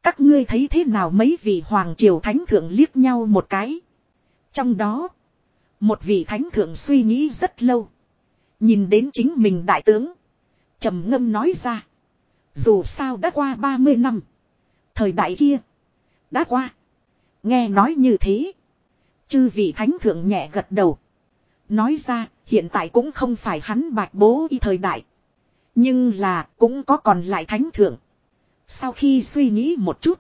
Các ngươi thấy thế nào mấy vị Hoàng Triều Thánh Thượng liếc nhau một cái. Trong đó, một vị Thánh Thượng suy nghĩ rất lâu. Nhìn đến chính mình đại tướng trầm ngâm nói ra. Dù sao đã qua 30 năm. Thời đại kia. Đã qua. Nghe nói như thế. Chư vị Thánh Thượng nhẹ gật đầu. Nói ra, hiện tại cũng không phải hắn bạch bố y thời đại. Nhưng là, cũng có còn lại thánh thượng. Sau khi suy nghĩ một chút.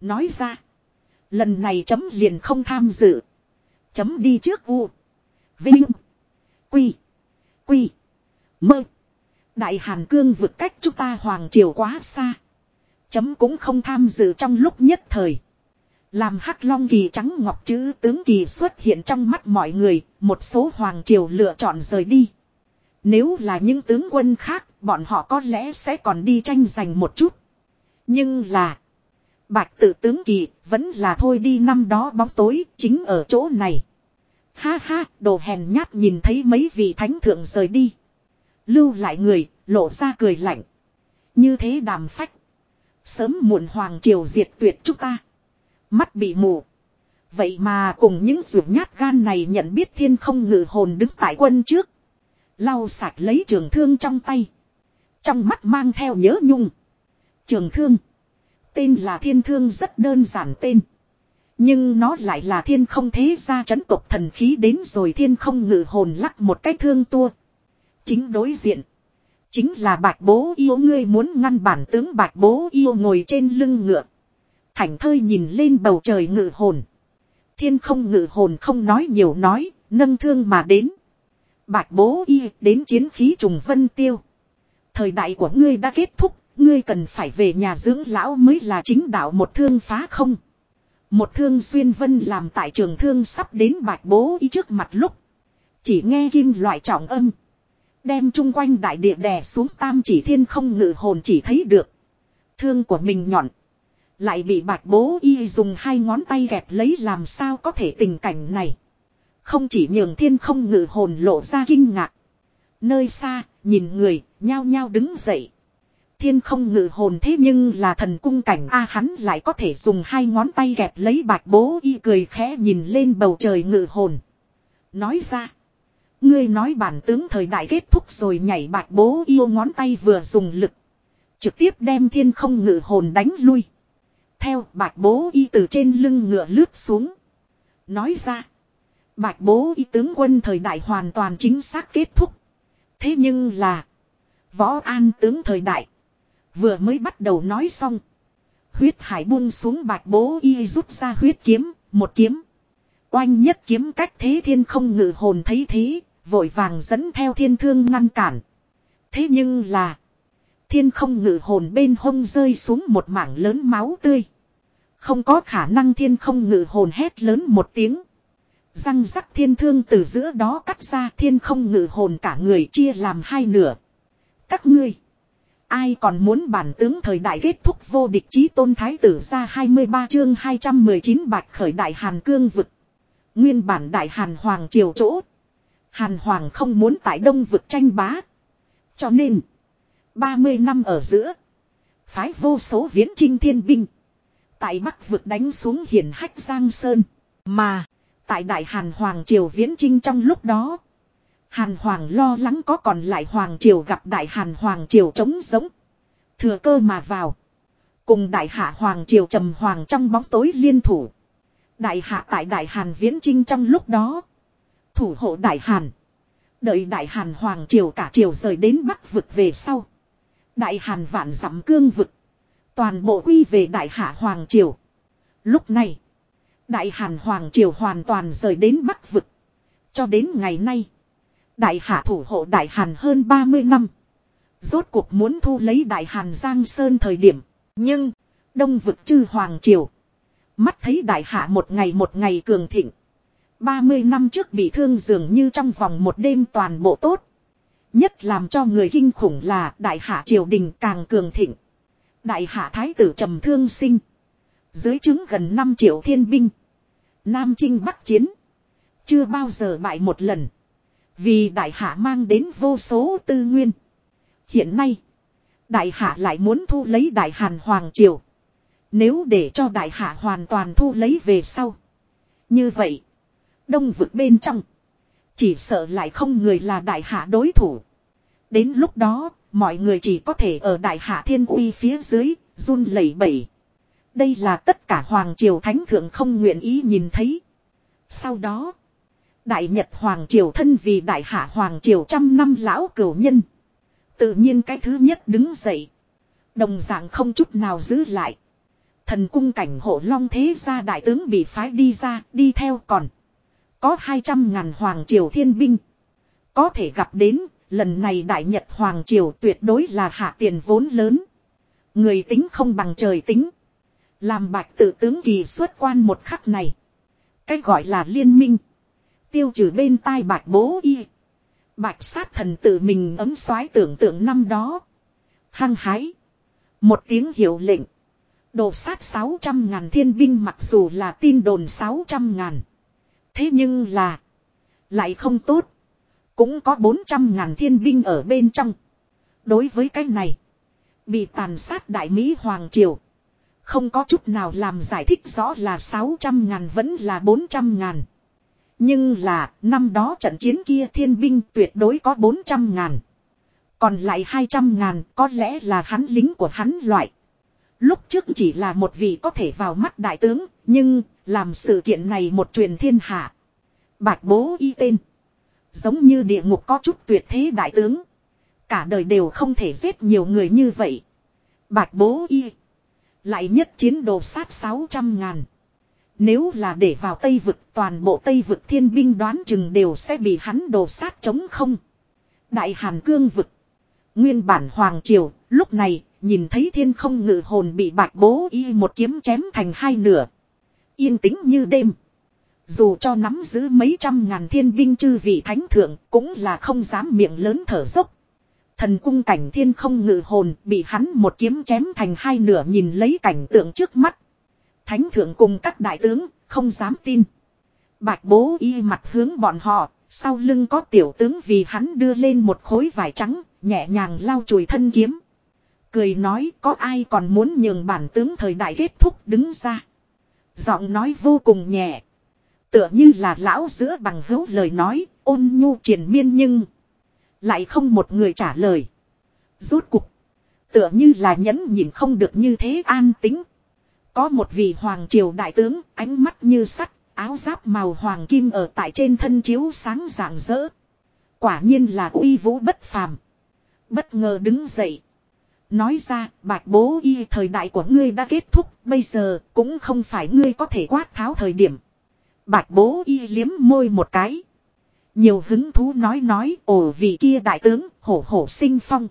Nói ra. Lần này chấm liền không tham dự. Chấm đi trước u. Vinh. Quy. Quy. Mơ. Đại Hàn Cương vượt cách chúng ta Hoàng Triều quá xa. Chấm cũng không tham dự trong lúc nhất thời. Làm hắc long kỳ trắng ngọc chữ tướng kỳ xuất hiện trong mắt mọi người, một số Hoàng Triều lựa chọn rời đi. Nếu là những tướng quân khác, bọn họ có lẽ sẽ còn đi tranh giành một chút. Nhưng là, bạch tự tướng kỳ vẫn là thôi đi năm đó bóng tối chính ở chỗ này. Ha ha, đồ hèn nhát nhìn thấy mấy vị thánh thượng rời đi. Lưu lại người, lộ ra cười lạnh. Như thế đàm phách. Sớm muộn hoàng triều diệt tuyệt chúng ta. Mắt bị mù. Vậy mà cùng những ruột nhát gan này nhận biết thiên không ngự hồn đứng tại quân trước. Lau sạch lấy trường thương trong tay. Trong mắt mang theo nhớ nhung. Trường thương. Tên là thiên thương rất đơn giản tên. Nhưng nó lại là thiên không thế ra chấn tộc thần khí đến rồi thiên không ngự hồn lắc một cái thương tua. Chính đối diện. Chính là bạch bố yêu ngươi muốn ngăn bản tướng bạch bố yêu ngồi trên lưng ngựa. Thành thơi nhìn lên bầu trời ngự hồn. Thiên không ngự hồn không nói nhiều nói, nâng thương mà đến. Bạch bố y đến chiến khí trùng vân tiêu. Thời đại của ngươi đã kết thúc, ngươi cần phải về nhà dưỡng lão mới là chính đạo một thương phá không. Một thương xuyên vân làm tại trường thương sắp đến bạch bố y trước mặt lúc. Chỉ nghe kim loại trọng âm. Đem chung quanh đại địa đè xuống tam chỉ thiên không ngự hồn chỉ thấy được. Thương của mình nhọn. Lại bị bạch bố y dùng hai ngón tay gẹp lấy làm sao có thể tình cảnh này. Không chỉ nhường thiên không ngự hồn lộ ra kinh ngạc. Nơi xa, nhìn người, nhao nhao đứng dậy. Thiên không ngự hồn thế nhưng là thần cung cảnh A hắn lại có thể dùng hai ngón tay gẹp lấy bạch bố y cười khẽ nhìn lên bầu trời ngự hồn. Nói ra. Ngươi nói bản tướng thời đại kết thúc rồi nhảy bạch bố yêu ngón tay vừa dùng lực. Trực tiếp đem thiên không ngự hồn đánh lui. Theo bạch bố y từ trên lưng ngựa lướt xuống. Nói ra. Bạch bố y tướng quân thời đại hoàn toàn chính xác kết thúc. Thế nhưng là. Võ an tướng thời đại. Vừa mới bắt đầu nói xong. Huyết hải buông xuống bạch bố y rút ra huyết kiếm. Một kiếm. Oanh nhất kiếm cách thế thiên không ngự hồn thấy thế. Vội vàng dẫn theo thiên thương ngăn cản. Thế nhưng là. Thiên không ngự hồn bên hông rơi xuống một mảng lớn máu tươi. Không có khả năng thiên không ngự hồn hét lớn một tiếng. Răng rắc thiên thương từ giữa đó cắt ra thiên không ngự hồn cả người chia làm hai nửa. Các ngươi. Ai còn muốn bản tướng thời đại kết thúc vô địch chí tôn thái tử ra 23 chương 219 bạch khởi đại hàn cương vực. Nguyên bản đại hàn hoàng triều chỗ. Hàn hoàng không muốn tại đông vực tranh bá. Cho nên. 30 năm ở giữa. Phái vô số viễn trinh thiên binh. Tại Bắc vực đánh xuống hiển hách Giang Sơn. Mà, tại Đại Hàn Hoàng Triều viễn trinh trong lúc đó. Hàn Hoàng lo lắng có còn lại Hoàng Triều gặp Đại Hàn Hoàng Triều trống giống. Thừa cơ mà vào. Cùng Đại Hạ Hoàng Triều trầm hoàng trong bóng tối liên thủ. Đại Hạ tại Đại Hàn viễn trinh trong lúc đó. Thủ hộ Đại Hàn. Đợi Đại Hàn Hoàng Triều cả triều rời đến Bắc vực về sau. Đại Hàn vạn dặm cương vực. Toàn bộ quy về Đại Hạ Hoàng Triều. Lúc này. Đại Hàn Hoàng Triều hoàn toàn rời đến Bắc vực. Cho đến ngày nay. Đại Hạ thủ hộ Đại Hàn hơn 30 năm. Rốt cuộc muốn thu lấy Đại Hàn Giang Sơn thời điểm. Nhưng. Đông vực chư Hoàng Triều. Mắt thấy Đại Hạ một ngày một ngày cường thịnh. 30 năm trước bị thương dường như trong vòng một đêm toàn bộ tốt. Nhất làm cho người kinh khủng là đại hạ triều đình càng cường thịnh. Đại hạ thái tử trầm thương sinh. Dưới chứng gần 5 triệu thiên binh. Nam Trinh Bắc Chiến. Chưa bao giờ bại một lần. Vì đại hạ mang đến vô số tư nguyên. Hiện nay. Đại hạ lại muốn thu lấy đại hàn hoàng triều. Nếu để cho đại hạ hoàn toàn thu lấy về sau. Như vậy. Đông vực bên trong. Chỉ sợ lại không người là đại hạ đối thủ. Đến lúc đó, mọi người chỉ có thể ở đại hạ thiên uy phía dưới, run lẩy bẩy. Đây là tất cả Hoàng Triều Thánh Thượng không nguyện ý nhìn thấy. Sau đó, Đại Nhật Hoàng Triều thân vì Đại Hạ Hoàng Triều trăm năm lão cửu nhân. Tự nhiên cái thứ nhất đứng dậy. Đồng dạng không chút nào giữ lại. Thần cung cảnh hộ long thế gia đại tướng bị phái đi ra, đi theo còn. Có 200 ngàn hoàng triều thiên binh. Có thể gặp đến, lần này đại nhật hoàng triều tuyệt đối là hạ tiền vốn lớn. Người tính không bằng trời tính. Làm bạch tự tướng kỳ xuất quan một khắc này. cách gọi là liên minh. Tiêu trừ bên tai bạch bố y. Bạch sát thần tự mình ấm xoái tưởng tượng năm đó. Hăng hái. Một tiếng hiệu lệnh. Đồ sát 600 ngàn thiên binh mặc dù là tin đồn 600 ngàn. Thế nhưng là. Lại không tốt. Cũng có 400 ngàn thiên binh ở bên trong. Đối với cái này. Bị tàn sát Đại Mỹ Hoàng Triều. Không có chút nào làm giải thích rõ là 600 ngàn vẫn là 400 ngàn. Nhưng là năm đó trận chiến kia thiên binh tuyệt đối có 400 ngàn. Còn lại 200 ngàn có lẽ là hắn lính của hắn loại. Lúc trước chỉ là một vị có thể vào mắt đại tướng, nhưng làm sự kiện này một truyền thiên hạ. Bạch bố y tên. Giống như địa ngục có chút tuyệt thế đại tướng. Cả đời đều không thể giết nhiều người như vậy. Bạch bố y. Lại nhất chiến đồ sát 600 ngàn. Nếu là để vào Tây vực toàn bộ Tây vực thiên binh đoán chừng đều sẽ bị hắn đồ sát chống không. Đại Hàn Cương vực. Nguyên bản Hoàng Triều, lúc này, nhìn thấy thiên không ngự hồn bị bạch bố y một kiếm chém thành hai nửa. Yên tĩnh như đêm. Dù cho nắm giữ mấy trăm ngàn thiên binh chư vị thánh thượng cũng là không dám miệng lớn thở dốc. Thần cung cảnh thiên không ngự hồn bị hắn một kiếm chém thành hai nửa nhìn lấy cảnh tượng trước mắt. Thánh thượng cùng các đại tướng không dám tin. Bạch bố y mặt hướng bọn họ, sau lưng có tiểu tướng vì hắn đưa lên một khối vải trắng, nhẹ nhàng lau chùi thân kiếm. Cười nói có ai còn muốn nhường bản tướng thời đại kết thúc đứng ra. Giọng nói vô cùng nhẹ. Tựa như là lão giữa bằng hữu lời nói, ôn nhu triền miên nhưng. Lại không một người trả lời. Rốt cục. Tựa như là nhẫn nhìn không được như thế an tính. Có một vị hoàng triều đại tướng, ánh mắt như sắt, áo giáp màu hoàng kim ở tại trên thân chiếu sáng rạng rỡ. Quả nhiên là uy vũ bất phàm. Bất ngờ đứng dậy. Nói ra, bạch bố y thời đại của ngươi đã kết thúc, bây giờ cũng không phải ngươi có thể quát tháo thời điểm. Bạch bố y liếm môi một cái. Nhiều hứng thú nói nói, ồ vì kia đại tướng, hổ hổ sinh phong.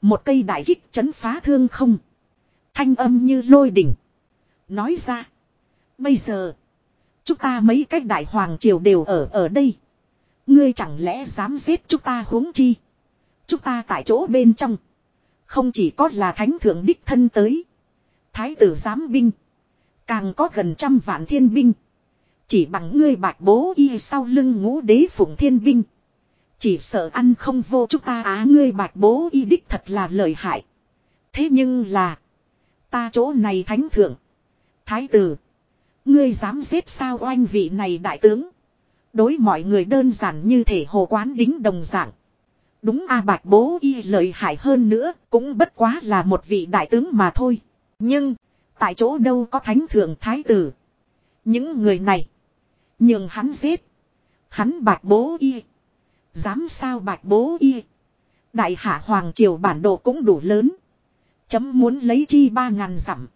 Một cây đại kích chấn phá thương không. Thanh âm như lôi đỉnh. Nói ra. Bây giờ. Chúng ta mấy cách đại hoàng triều đều ở ở đây. Ngươi chẳng lẽ dám giết chúng ta huống chi. Chúng ta tại chỗ bên trong. Không chỉ có là thánh thượng đích thân tới. Thái tử giám binh. Càng có gần trăm vạn thiên binh. Chỉ bằng ngươi bạch bố y sau lưng ngũ đế phụng thiên binh. Chỉ sợ ăn không vô chúng ta á ngươi bạch bố y đích thật là lợi hại. Thế nhưng là. Ta chỗ này thánh thượng. Thái tử. Ngươi dám xếp sao oanh vị này đại tướng. Đối mọi người đơn giản như thể hồ quán đính đồng dạng. Đúng a bạch bố y lợi hại hơn nữa cũng bất quá là một vị đại tướng mà thôi. Nhưng, tại chỗ đâu có thánh thượng thái tử. Những người này, nhường hắn giết. Hắn bạch bố y. Dám sao bạch bố y. Đại hạ hoàng triều bản đồ cũng đủ lớn. Chấm muốn lấy chi ba ngàn dặm.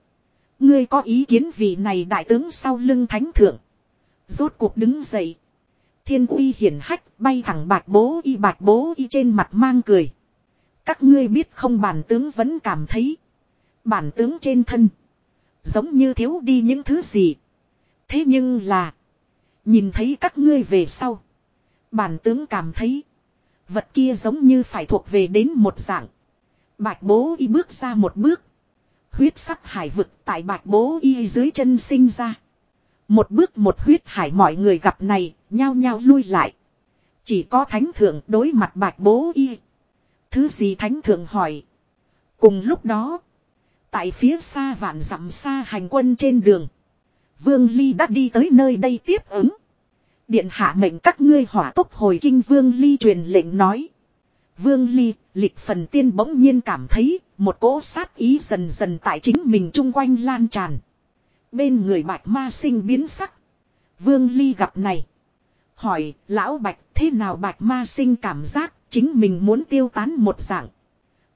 Ngươi có ý kiến vị này đại tướng sau lưng thánh thượng. Rốt cuộc đứng dậy. Thiên uy hiển hách, bay thẳng bạc bố y bạc bố y trên mặt mang cười. Các ngươi biết không, bản tướng vẫn cảm thấy. Bản tướng trên thân. Giống như thiếu đi những thứ gì. Thế nhưng là. Nhìn thấy các ngươi về sau. Bản tướng cảm thấy. Vật kia giống như phải thuộc về đến một dạng. Bạch bố y bước ra một bước. Huyết sắc hải vực tại bạch bố y dưới chân sinh ra. Một bước một huyết hải mọi người gặp này, nhao nhao lui lại. Chỉ có thánh thượng đối mặt bạch bố y. Thứ gì thánh thượng hỏi. Cùng lúc đó, tại phía xa vạn dặm xa hành quân trên đường. Vương Ly đã đi tới nơi đây tiếp ứng. Điện hạ mệnh các ngươi hỏa tốc hồi kinh Vương Ly truyền lệnh nói. Vương Ly, lịch phần tiên bỗng nhiên cảm thấy một cỗ sát ý dần dần tại chính mình chung quanh lan tràn. Bên người bạch ma sinh biến sắc. Vương Ly gặp này. Hỏi, lão bạch thế nào bạch ma sinh cảm giác chính mình muốn tiêu tán một dạng.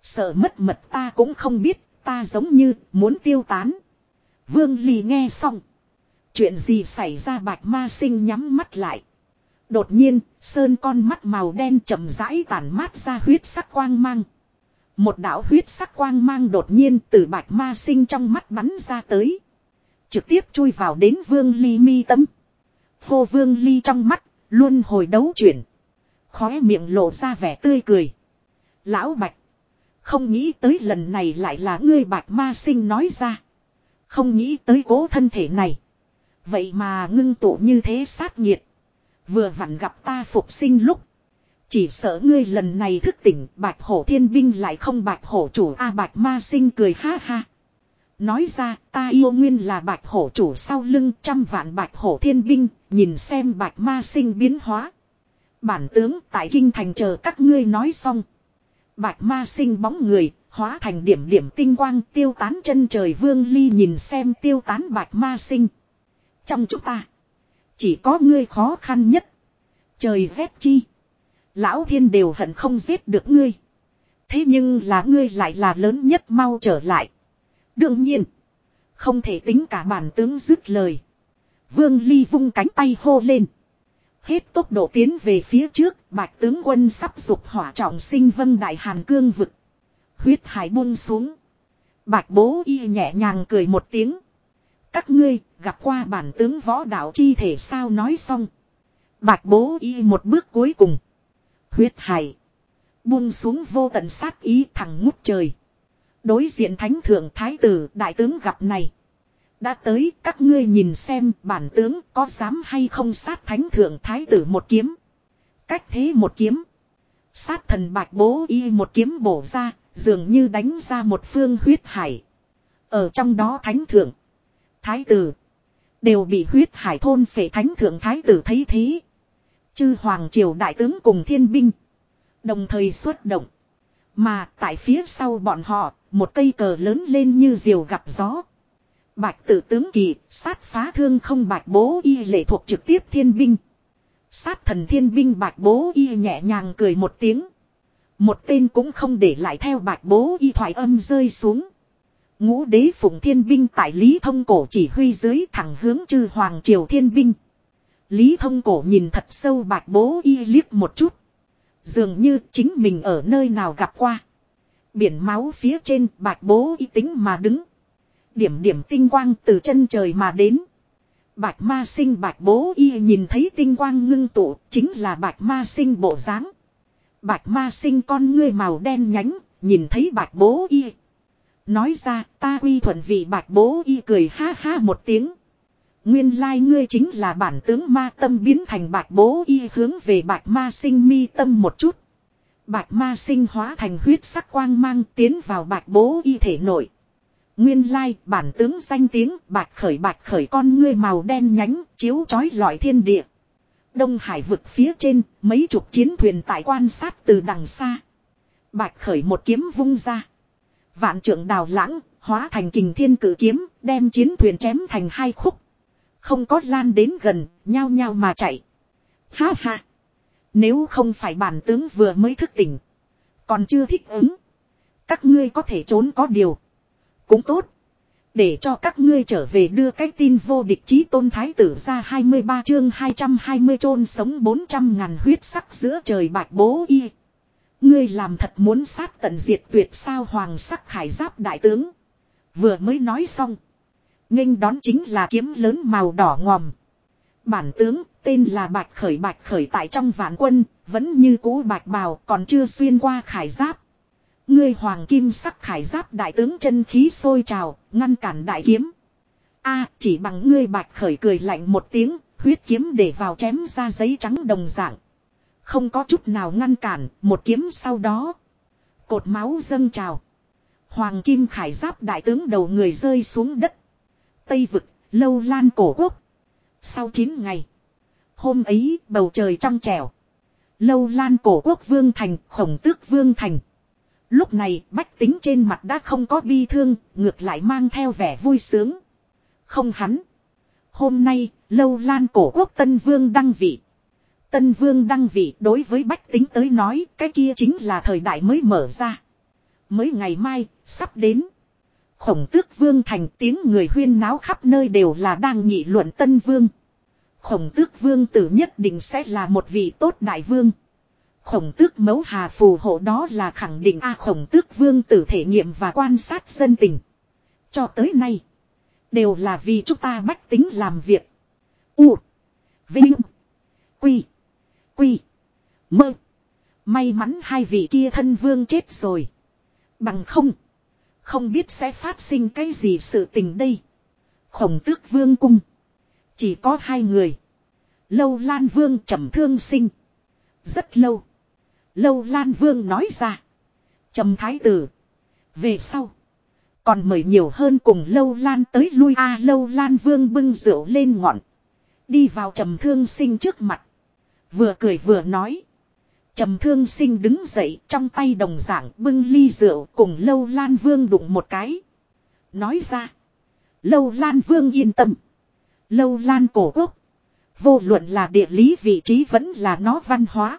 Sợ mất mật ta cũng không biết, ta giống như muốn tiêu tán. Vương Ly nghe xong. Chuyện gì xảy ra bạch ma sinh nhắm mắt lại. Đột nhiên, sơn con mắt màu đen chậm rãi tản mát ra huyết sắc quang mang. Một đạo huyết sắc quang mang đột nhiên từ bạch ma sinh trong mắt bắn ra tới. Trực tiếp chui vào đến vương ly mi tâm. Khô vương ly trong mắt, luôn hồi đấu chuyển. Khóe miệng lộ ra vẻ tươi cười. Lão bạch. Không nghĩ tới lần này lại là ngươi bạch ma sinh nói ra. Không nghĩ tới cố thân thể này. Vậy mà ngưng tụ như thế sát nhiệt. Vừa vặn gặp ta phục sinh lúc. Chỉ sợ ngươi lần này thức tỉnh bạch hổ thiên binh lại không bạch hổ chủ a bạch ma sinh cười ha ha. Nói ra, ta yêu nguyên là bạch hổ chủ sau lưng trăm vạn bạch hổ thiên binh, nhìn xem bạch ma sinh biến hóa. Bản tướng tại kinh thành chờ các ngươi nói xong. Bạch ma sinh bóng người, hóa thành điểm điểm tinh quang, tiêu tán chân trời vương ly nhìn xem tiêu tán bạch ma sinh. Trong chúng ta, chỉ có ngươi khó khăn nhất. Trời phép chi. Lão thiên đều hận không giết được ngươi. Thế nhưng là ngươi lại là lớn nhất mau trở lại. Đương nhiên. Không thể tính cả bản tướng dứt lời. Vương Ly vung cánh tay hô lên. Hết tốc độ tiến về phía trước, bạch tướng quân sắp dục hỏa trọng sinh vân đại hàn cương vực. Huyết hải buông xuống. Bạch bố y nhẹ nhàng cười một tiếng. Các ngươi, gặp qua bản tướng võ đạo chi thể sao nói xong. Bạch bố y một bước cuối cùng. Huyết hải. Buông xuống vô tận sát ý thẳng ngút trời. Đối diện thánh thượng thái tử đại tướng gặp này. Đã tới các ngươi nhìn xem bản tướng có dám hay không sát thánh thượng thái tử một kiếm. Cách thế một kiếm. Sát thần bạch bố y một kiếm bổ ra, dường như đánh ra một phương huyết hải. Ở trong đó thánh thượng, thái tử, đều bị huyết hải thôn phệ thánh thượng thái tử thấy thế. Chư hoàng triều đại tướng cùng thiên binh. Đồng thời xuất động. Mà tại phía sau bọn họ, một cây cờ lớn lên như diều gặp gió. Bạch tử tướng kỳ, sát phá thương không bạch bố y lệ thuộc trực tiếp thiên binh. Sát thần thiên binh bạch bố y nhẹ nhàng cười một tiếng. Một tên cũng không để lại theo bạch bố y thoại âm rơi xuống. Ngũ đế phụng thiên binh tại Lý Thông Cổ chỉ huy dưới thẳng hướng chư Hoàng Triều thiên binh. Lý Thông Cổ nhìn thật sâu bạch bố y liếc một chút. Dường như chính mình ở nơi nào gặp qua. Biển máu phía trên bạch bố y tính mà đứng. Điểm điểm tinh quang từ chân trời mà đến. Bạch ma sinh bạch bố y nhìn thấy tinh quang ngưng tụ chính là bạch ma sinh bộ dáng. Bạch ma sinh con ngươi màu đen nhánh, nhìn thấy bạch bố y. Nói ra ta quy thuận vị bạch bố y cười ha ha một tiếng. Nguyên lai ngươi chính là bản tướng ma tâm biến thành bạch bố y hướng về bạch ma sinh mi tâm một chút. Bạch ma sinh hóa thành huyết sắc quang mang tiến vào bạch bố y thể nội. Nguyên lai, bản tướng danh tiếng, bạch khởi bạch khởi con ngươi màu đen nhánh, chiếu chói lọi thiên địa. Đông hải vực phía trên, mấy chục chiến thuyền tại quan sát từ đằng xa. Bạch khởi một kiếm vung ra. Vạn trưởng đào lãng, hóa thành kình thiên cử kiếm, đem chiến thuyền chém thành hai khúc. Không có lan đến gần, nhao nhao mà chạy. Ha ha. Nếu không phải bản tướng vừa mới thức tỉnh. Còn chưa thích ứng. Các ngươi có thể trốn có điều. Cũng tốt. Để cho các ngươi trở về đưa cái tin vô địch chí tôn thái tử ra 23 chương 220 chôn sống 400 ngàn huyết sắc giữa trời bạch bố y. Ngươi làm thật muốn sát tận diệt tuyệt sao hoàng sắc khải giáp đại tướng. Vừa mới nói xong. nghênh đón chính là kiếm lớn màu đỏ ngòm. Bản tướng tên là Bạch Khởi Bạch Khởi tại trong vạn quân, vẫn như cũ Bạch Bào còn chưa xuyên qua khải giáp. Ngươi hoàng kim sắc khải giáp đại tướng chân khí sôi trào, ngăn cản đại kiếm. a chỉ bằng ngươi Bạch Khởi cười lạnh một tiếng, huyết kiếm để vào chém ra giấy trắng đồng dạng. Không có chút nào ngăn cản, một kiếm sau đó. Cột máu dâng trào. Hoàng kim khải giáp đại tướng đầu người rơi xuống đất. Tây vực, lâu lan cổ quốc. Sau 9 ngày. Hôm ấy bầu trời trong trẻo. Lâu lan cổ quốc vương thành, khổng tước vương thành. Lúc này bách tính trên mặt đã không có bi thương, ngược lại mang theo vẻ vui sướng. Không hắn. Hôm nay, lâu lan cổ quốc tân vương đăng vị. Tân vương đăng vị đối với bách tính tới nói cái kia chính là thời đại mới mở ra. Mới ngày mai, sắp đến. Khổng tước vương thành tiếng người huyên náo khắp nơi đều là đang nghị luận tân vương. Khổng tước vương tử nhất định sẽ là một vị tốt đại vương. Khổng tước mấu hà phù hộ đó là khẳng định A khổng tước vương tử thể nghiệm và quan sát dân tình. Cho tới nay. Đều là vì chúng ta bách tính làm việc. U. Vinh. Quy. Quy. Mơ. May mắn hai vị kia thân vương chết rồi. Bằng không. Không biết sẽ phát sinh cái gì sự tình đây. Khổng tước vương cung. Chỉ có hai người. Lâu Lan Vương trầm thương sinh. Rất lâu. Lâu Lan Vương nói ra. Trầm thái tử. Về sau. Còn mời nhiều hơn cùng Lâu Lan tới lui a, Lâu Lan Vương bưng rượu lên ngọn. Đi vào trầm thương sinh trước mặt. Vừa cười vừa nói. Trầm thương sinh đứng dậy trong tay đồng giảng bưng ly rượu cùng Lâu Lan Vương đụng một cái. Nói ra. Lâu Lan Vương yên tâm. Lâu Lan cổ quốc. Vô luận là địa lý vị trí vẫn là nó văn hóa.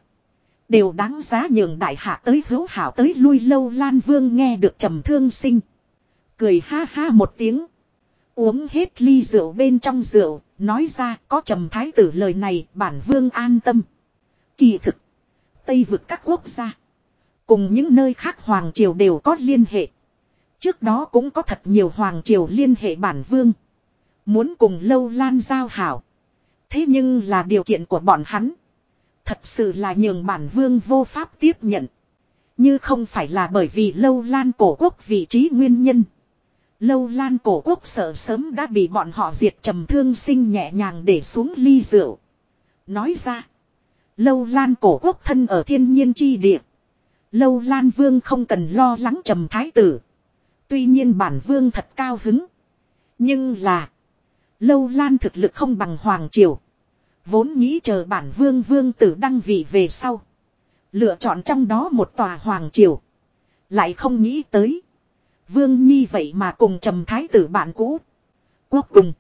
Đều đáng giá nhường đại hạ tới hữu hảo tới lui Lâu Lan Vương nghe được trầm thương sinh. Cười ha ha một tiếng. Uống hết ly rượu bên trong rượu, nói ra có trầm thái tử lời này bản vương an tâm. Kỳ thực. Tây vực các quốc gia. Cùng những nơi khác Hoàng Triều đều có liên hệ. Trước đó cũng có thật nhiều Hoàng Triều liên hệ bản vương. Muốn cùng lâu lan giao hảo. Thế nhưng là điều kiện của bọn hắn. Thật sự là nhường bản vương vô pháp tiếp nhận. Như không phải là bởi vì lâu lan cổ quốc vị trí nguyên nhân. Lâu lan cổ quốc sợ sớm đã bị bọn họ diệt trầm thương sinh nhẹ nhàng để xuống ly rượu. Nói ra. Lâu lan cổ quốc thân ở thiên nhiên chi địa. Lâu lan vương không cần lo lắng trầm thái tử. Tuy nhiên bản vương thật cao hứng. Nhưng là. Lâu lan thực lực không bằng hoàng triều. Vốn nghĩ chờ bản vương vương tử đăng vị về sau. Lựa chọn trong đó một tòa hoàng triều. Lại không nghĩ tới. Vương Nhi vậy mà cùng trầm thái tử bạn cũ. Quốc cùng.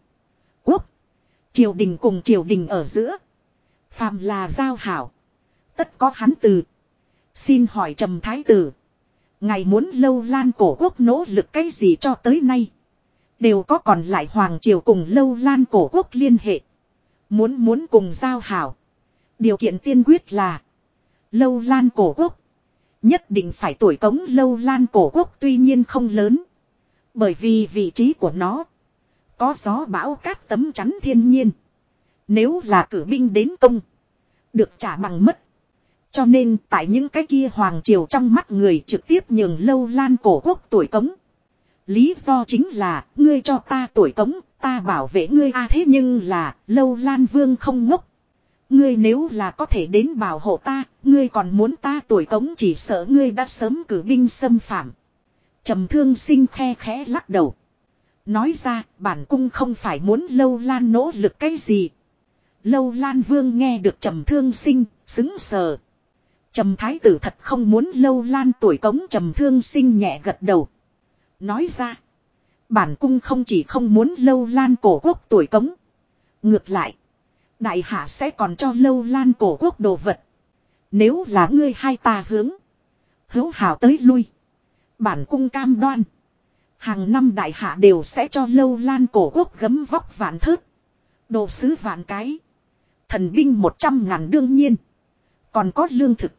Quốc. Triều đình cùng triều đình ở giữa. Phàm là giao hảo. Tất có hắn từ. Xin hỏi trầm thái tử. Ngài muốn lâu lan cổ quốc nỗ lực cái gì cho tới nay. Đều có còn lại hoàng triều cùng lâu lan cổ quốc liên hệ. Muốn muốn cùng giao hảo. Điều kiện tiên quyết là. Lâu lan cổ quốc. Nhất định phải tuổi cống lâu lan cổ quốc tuy nhiên không lớn. Bởi vì vị trí của nó. Có gió bão cát tấm chắn thiên nhiên. Nếu là cử binh đến công. Được trả bằng mất. Cho nên tại những cái kia hoàng triều trong mắt người trực tiếp nhường lâu lan cổ quốc tuổi cống. Lý do chính là ngươi cho ta tuổi cống, ta bảo vệ ngươi a à, thế nhưng là lâu lan vương không ngốc. Ngươi nếu là có thể đến bảo hộ ta, ngươi còn muốn ta tuổi cống chỉ sợ ngươi đã sớm cử binh xâm phạm. trầm thương sinh khe khẽ lắc đầu. Nói ra, bản cung không phải muốn lâu lan nỗ lực cái gì. Lâu lan vương nghe được trầm thương sinh, xứng sờ. Trầm thái tử thật không muốn lâu lan tuổi cống trầm thương sinh nhẹ gật đầu. Nói ra. Bản cung không chỉ không muốn lâu lan cổ quốc tuổi cống. Ngược lại. Đại hạ sẽ còn cho lâu lan cổ quốc đồ vật. Nếu là ngươi hai ta hướng. Hữu hảo tới lui. Bản cung cam đoan. Hàng năm đại hạ đều sẽ cho lâu lan cổ quốc gấm vóc vạn thớt. Đồ sứ vạn cái. Thần binh một trăm ngàn đương nhiên. Còn có lương thực.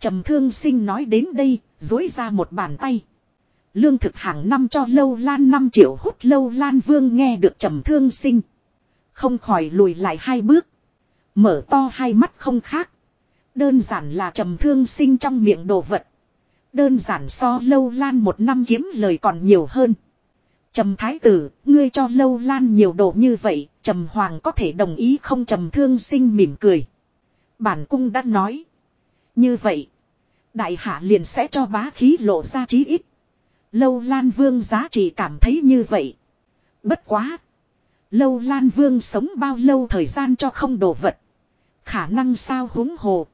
trầm thương sinh nói đến đây, dối ra một bàn tay. Lương thực hàng năm cho lâu lan 5 triệu hút lâu lan vương nghe được trầm thương sinh. Không khỏi lùi lại hai bước. Mở to hai mắt không khác. Đơn giản là trầm thương sinh trong miệng đồ vật. Đơn giản so lâu lan một năm kiếm lời còn nhiều hơn. Trầm thái tử, ngươi cho lâu lan nhiều đồ như vậy, trầm hoàng có thể đồng ý không trầm thương sinh mỉm cười. Bản cung đã nói. Như vậy, đại hạ liền sẽ cho bá khí lộ ra chí ít. Lâu Lan Vương giá trị cảm thấy như vậy. Bất quá. Lâu Lan Vương sống bao lâu thời gian cho không đồ vật. Khả năng sao huống hồ.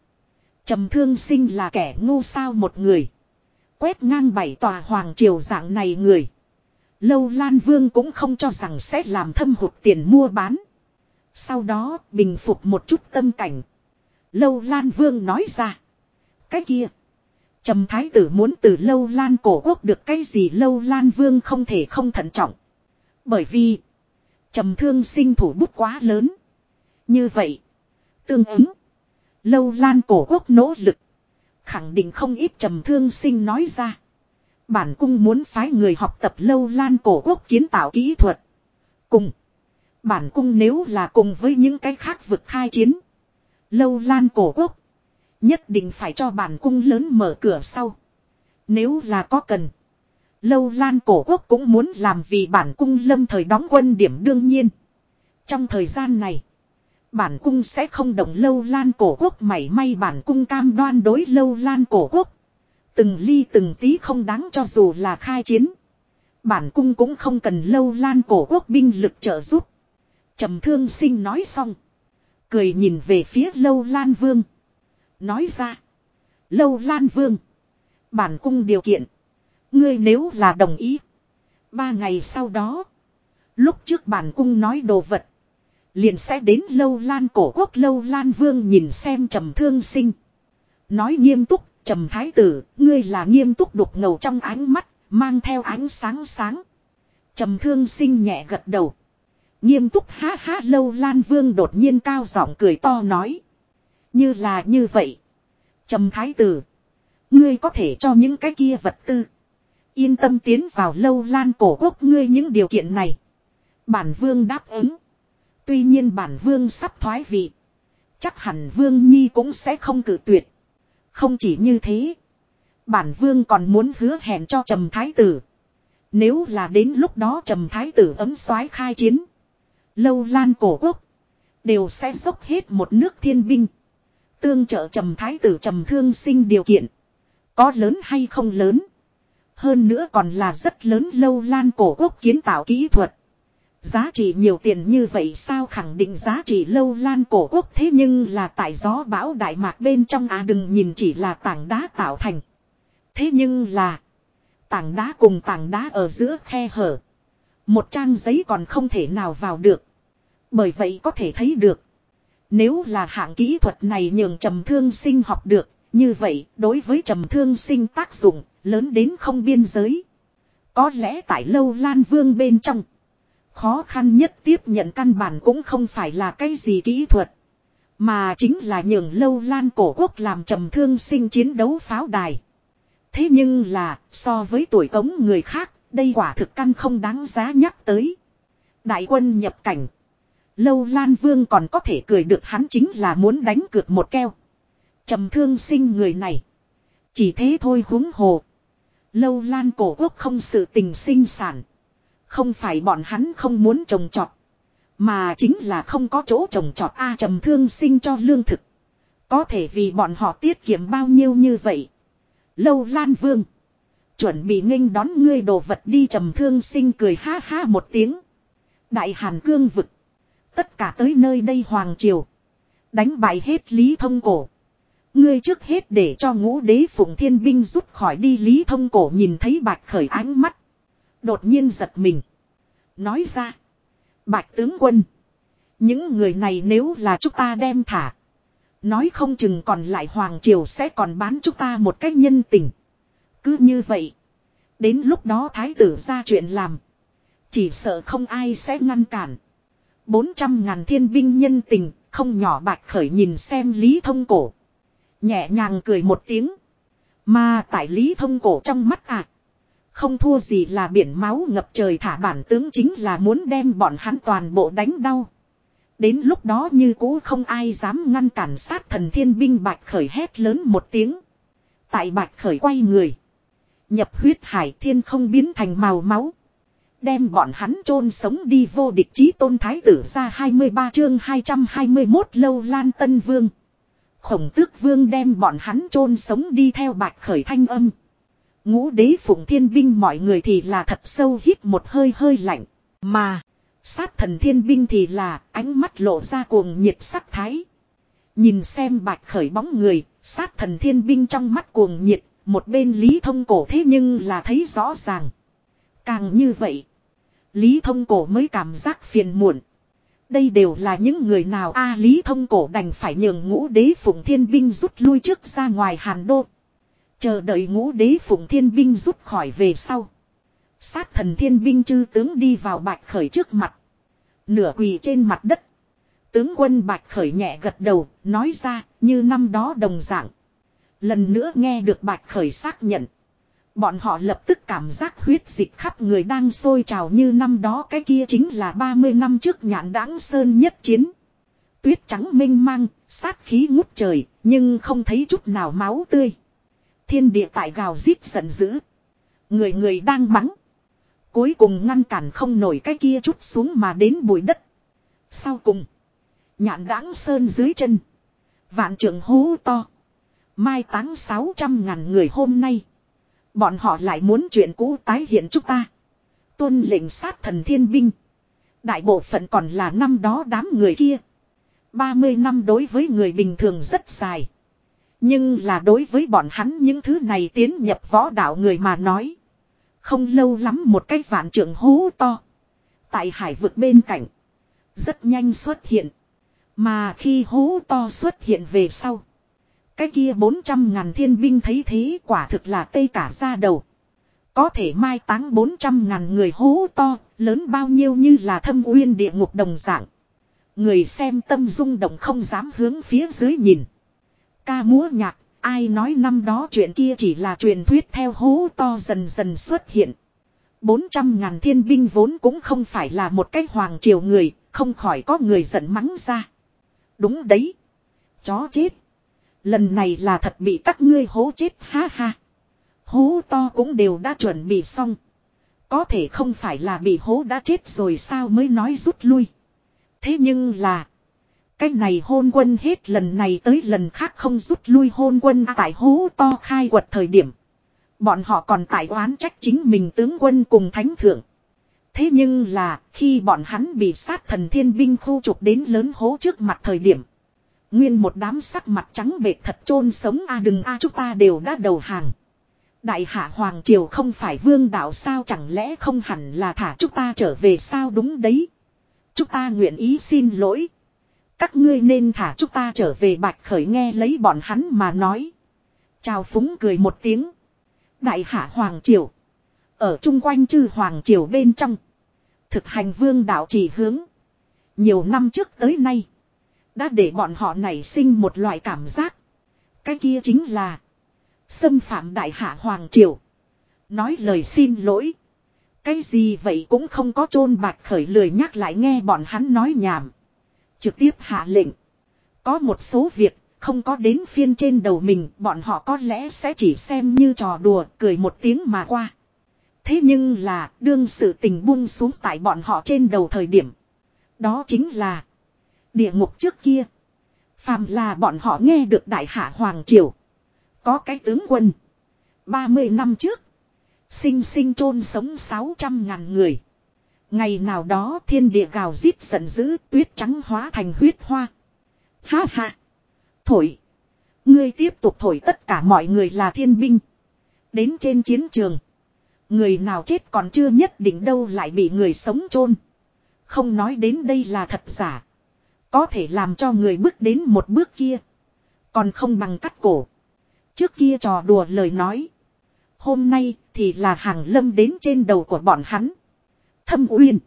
trầm thương sinh là kẻ ngu sao một người. Quét ngang bảy tòa hoàng triều dạng này người. Lâu Lan Vương cũng không cho rằng sẽ làm thâm hụt tiền mua bán. Sau đó, bình phục một chút tâm cảnh. Lâu Lan Vương nói ra. Cái kia. Trầm thái tử muốn từ lâu lan cổ quốc được cái gì lâu lan vương không thể không thận trọng. Bởi vì. Trầm thương sinh thủ bút quá lớn. Như vậy. Tương ứng. Lâu lan cổ quốc nỗ lực. Khẳng định không ít trầm thương sinh nói ra. Bản cung muốn phái người học tập lâu lan cổ quốc kiến tạo kỹ thuật. Cùng. Bản cung nếu là cùng với những cái khác vực khai chiến. Lâu lan cổ quốc. Nhất định phải cho bản cung lớn mở cửa sau. Nếu là có cần. Lâu Lan cổ quốc cũng muốn làm vì bản cung lâm thời đóng quân điểm đương nhiên. Trong thời gian này. Bản cung sẽ không động lâu Lan cổ quốc mảy may bản cung cam đoan đối lâu Lan cổ quốc. Từng ly từng tí không đáng cho dù là khai chiến. Bản cung cũng không cần lâu Lan cổ quốc binh lực trợ giúp. trầm thương sinh nói xong. Cười nhìn về phía lâu Lan vương. Nói ra. Lâu Lan Vương. Bản cung điều kiện. Ngươi nếu là đồng ý. Ba ngày sau đó. Lúc trước bản cung nói đồ vật. Liền sẽ đến lâu lan cổ quốc lâu lan vương nhìn xem trầm thương sinh. Nói nghiêm túc, trầm thái tử, ngươi là nghiêm túc đục ngầu trong ánh mắt, mang theo ánh sáng sáng. Trầm thương sinh nhẹ gật đầu. Nghiêm túc ha ha lâu lan vương đột nhiên cao giọng cười to nói. Như là như vậy. Trầm thái tử. Ngươi có thể cho những cái kia vật tư. Yên tâm tiến vào lâu lan cổ quốc ngươi những điều kiện này. Bản vương đáp ứng. Tuy nhiên bản vương sắp thoái vị. Chắc hẳn vương nhi cũng sẽ không cử tuyệt. Không chỉ như thế. Bản vương còn muốn hứa hẹn cho trầm thái tử. Nếu là đến lúc đó trầm thái tử ấm soái khai chiến. Lâu lan cổ quốc. Đều sẽ dốc hết một nước thiên binh. Tương trợ trầm thái tử trầm thương sinh điều kiện. Có lớn hay không lớn. Hơn nữa còn là rất lớn lâu lan cổ quốc kiến tạo kỹ thuật. Giá trị nhiều tiền như vậy sao khẳng định giá trị lâu lan cổ quốc thế nhưng là tại gió bão đại mạc bên trong à đừng nhìn chỉ là tảng đá tạo thành. Thế nhưng là tảng đá cùng tảng đá ở giữa khe hở. Một trang giấy còn không thể nào vào được. Bởi vậy có thể thấy được. Nếu là hạng kỹ thuật này nhường trầm thương sinh học được, như vậy đối với trầm thương sinh tác dụng lớn đến không biên giới. Có lẽ tại lâu lan vương bên trong, khó khăn nhất tiếp nhận căn bản cũng không phải là cái gì kỹ thuật, mà chính là nhường lâu lan cổ quốc làm trầm thương sinh chiến đấu pháo đài. Thế nhưng là, so với tuổi cống người khác, đây quả thực căn không đáng giá nhắc tới. Đại quân nhập cảnh, Lâu Lan Vương còn có thể cười được hắn chính là muốn đánh cược một keo. trầm thương sinh người này. Chỉ thế thôi huống hồ. Lâu Lan cổ quốc không sự tình sinh sản. Không phải bọn hắn không muốn trồng trọt. Mà chính là không có chỗ trồng trọt A trầm thương sinh cho lương thực. Có thể vì bọn họ tiết kiệm bao nhiêu như vậy. Lâu Lan Vương. Chuẩn bị nghênh đón ngươi đồ vật đi trầm thương sinh cười ha ha một tiếng. Đại Hàn cương vực. Tất cả tới nơi đây Hoàng Triều. Đánh bại hết Lý Thông Cổ. Ngươi trước hết để cho ngũ đế phụng thiên binh rút khỏi đi Lý Thông Cổ nhìn thấy bạch khởi ánh mắt. Đột nhiên giật mình. Nói ra. Bạch tướng quân. Những người này nếu là chúng ta đem thả. Nói không chừng còn lại Hoàng Triều sẽ còn bán chúng ta một cách nhân tình. Cứ như vậy. Đến lúc đó thái tử ra chuyện làm. Chỉ sợ không ai sẽ ngăn cản. 400 ngàn thiên binh nhân tình, không nhỏ bạch khởi nhìn xem Lý Thông Cổ. Nhẹ nhàng cười một tiếng. Mà tại Lý Thông Cổ trong mắt à. Không thua gì là biển máu ngập trời thả bản tướng chính là muốn đem bọn hắn toàn bộ đánh đau. Đến lúc đó như cũ không ai dám ngăn cản sát thần thiên binh bạch khởi hét lớn một tiếng. Tại bạch khởi quay người. Nhập huyết hải thiên không biến thành màu máu. Đem bọn hắn chôn sống đi vô địch chí tôn thái tử ra 23 chương 221 lâu lan tân vương. Khổng tước vương đem bọn hắn chôn sống đi theo bạch khởi thanh âm. Ngũ đế phụng thiên binh mọi người thì là thật sâu hít một hơi hơi lạnh. Mà, sát thần thiên binh thì là ánh mắt lộ ra cuồng nhiệt sắc thái. Nhìn xem bạch khởi bóng người, sát thần thiên binh trong mắt cuồng nhiệt, một bên lý thông cổ thế nhưng là thấy rõ ràng. Càng như vậy, lý thông cổ mới cảm giác phiền muộn. Đây đều là những người nào a lý thông cổ đành phải nhường ngũ đế phụng thiên binh rút lui trước ra ngoài hàn đô. Chờ đợi ngũ đế phụng thiên binh rút khỏi về sau. Sát thần thiên binh chư tướng đi vào bạch khởi trước mặt. Nửa quỳ trên mặt đất. Tướng quân bạch khởi nhẹ gật đầu, nói ra, như năm đó đồng dạng. Lần nữa nghe được bạch khởi xác nhận. Bọn họ lập tức cảm giác huyết dịch khắp người đang sôi trào như năm đó cái kia chính là 30 năm trước nhãn đáng sơn nhất chiến. Tuyết trắng minh mang, sát khí ngút trời, nhưng không thấy chút nào máu tươi. Thiên địa tại gào rít giận dữ. Người người đang mắng. Cuối cùng ngăn cản không nổi cái kia chút xuống mà đến bụi đất. Sau cùng. Nhạn đáng sơn dưới chân. Vạn trưởng hú to. Mai táng 600 ngàn người hôm nay. Bọn họ lại muốn chuyện cũ tái hiện chúng ta. Tuân lệnh sát thần thiên binh. Đại bộ phận còn là năm đó đám người kia. 30 năm đối với người bình thường rất dài. Nhưng là đối với bọn hắn những thứ này tiến nhập võ đạo người mà nói. Không lâu lắm một cái vạn trưởng hố to. Tại hải vực bên cạnh. Rất nhanh xuất hiện. Mà khi hố to xuất hiện về sau. Cái kia 400 ngàn thiên binh thấy thế quả thực là tây cả ra đầu. Có thể mai táng 400 ngàn người hố to, lớn bao nhiêu như là thâm uyên địa ngục đồng dạng. Người xem tâm rung động không dám hướng phía dưới nhìn. Ca múa nhạc, ai nói năm đó chuyện kia chỉ là truyền thuyết theo hố to dần dần xuất hiện. 400 ngàn thiên binh vốn cũng không phải là một cái hoàng triều người, không khỏi có người giận mắng ra. Đúng đấy. Chó chết. Lần này là thật bị các ngươi hố chết ha ha. Hố to cũng đều đã chuẩn bị xong. Có thể không phải là bị hố đã chết rồi sao mới nói rút lui. Thế nhưng là. Cái này hôn quân hết lần này tới lần khác không rút lui hôn quân tại hố to khai quật thời điểm. Bọn họ còn tại oán trách chính mình tướng quân cùng thánh thượng. Thế nhưng là, khi bọn hắn bị sát thần thiên binh khu trục đến lớn hố trước mặt thời điểm. Nguyên một đám sắc mặt trắng bệt thật chôn sống a đừng a chúng ta đều đã đầu hàng. Đại hạ Hoàng Triều không phải vương đạo sao chẳng lẽ không hẳn là thả chúng ta trở về sao đúng đấy. Chúng ta nguyện ý xin lỗi. Các ngươi nên thả chúng ta trở về bạch khởi nghe lấy bọn hắn mà nói. Chào phúng cười một tiếng. Đại hạ Hoàng Triều. Ở chung quanh chư Hoàng Triều bên trong. Thực hành vương đạo chỉ hướng. Nhiều năm trước tới nay. Đã để bọn họ nảy sinh một loại cảm giác. Cái kia chính là. Xâm phạm đại hạ Hoàng Triều. Nói lời xin lỗi. Cái gì vậy cũng không có chôn bạch khởi lười nhắc lại nghe bọn hắn nói nhảm. Trực tiếp hạ lệnh. Có một số việc, không có đến phiên trên đầu mình, bọn họ có lẽ sẽ chỉ xem như trò đùa, cười một tiếng mà qua. Thế nhưng là, đương sự tình buông xuống tại bọn họ trên đầu thời điểm. Đó chính là, địa ngục trước kia. Phàm là bọn họ nghe được đại hạ Hoàng Triều. Có cái tướng quân. 30 năm trước. Sinh sinh chôn sống 600 ngàn người. Ngày nào đó thiên địa gào rít giận dữ tuyết trắng hóa thành huyết hoa. Ha ha. Thổi. Ngươi tiếp tục thổi tất cả mọi người là thiên binh. Đến trên chiến trường. Người nào chết còn chưa nhất định đâu lại bị người sống chôn Không nói đến đây là thật giả. Có thể làm cho người bước đến một bước kia. Còn không bằng cắt cổ. Trước kia trò đùa lời nói. Hôm nay thì là hàng lâm đến trên đầu của bọn hắn. Thâm uyên.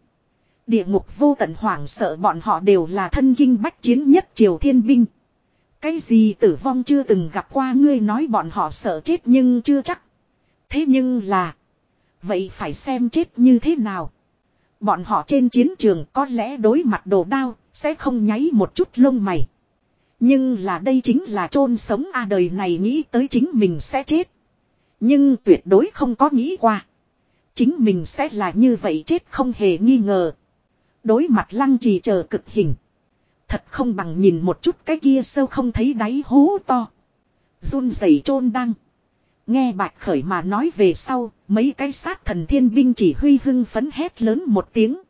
Địa ngục vô tận hoảng sợ bọn họ đều là thân kinh bách chiến nhất triều thiên binh. Cái gì tử vong chưa từng gặp qua ngươi nói bọn họ sợ chết nhưng chưa chắc. Thế nhưng là. Vậy phải xem chết như thế nào. Bọn họ trên chiến trường có lẽ đối mặt đồ đao, sẽ không nháy một chút lông mày. Nhưng là đây chính là chôn sống a đời này nghĩ tới chính mình sẽ chết. Nhưng tuyệt đối không có nghĩ qua. Chính mình sẽ là như vậy chết không hề nghi ngờ. Đối mặt lăng trì chờ cực hình. Thật không bằng nhìn một chút cái kia sâu không thấy đáy hố to. run rẩy chôn đăng. Nghe bạch khởi mà nói về sau, mấy cái sát thần thiên binh chỉ huy hưng phấn hét lớn một tiếng.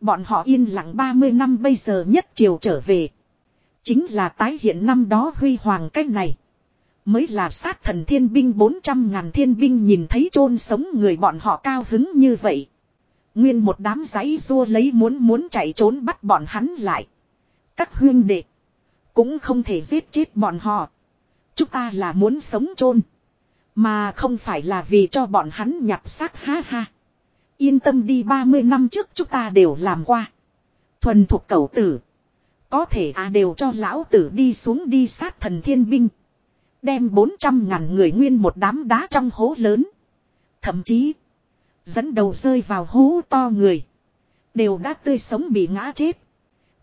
Bọn họ yên lặng 30 năm bây giờ nhất triều trở về. Chính là tái hiện năm đó huy hoàng cách này. Mới là sát thần thiên binh 400 ngàn thiên binh nhìn thấy chôn sống người bọn họ cao hứng như vậy. Nguyên một đám giấy rua lấy muốn muốn chạy trốn bắt bọn hắn lại. Các huyên đệ. Cũng không thể giết chết bọn họ. Chúng ta là muốn sống chôn, Mà không phải là vì cho bọn hắn nhặt xác, ha ha. Yên tâm đi 30 năm trước chúng ta đều làm qua. Thuần thuộc cầu tử. Có thể à đều cho lão tử đi xuống đi sát thần thiên binh. Đem 400 ngàn người nguyên một đám đá trong hố lớn. Thậm chí. Dẫn đầu rơi vào hố to người. Đều đã tươi sống bị ngã chết.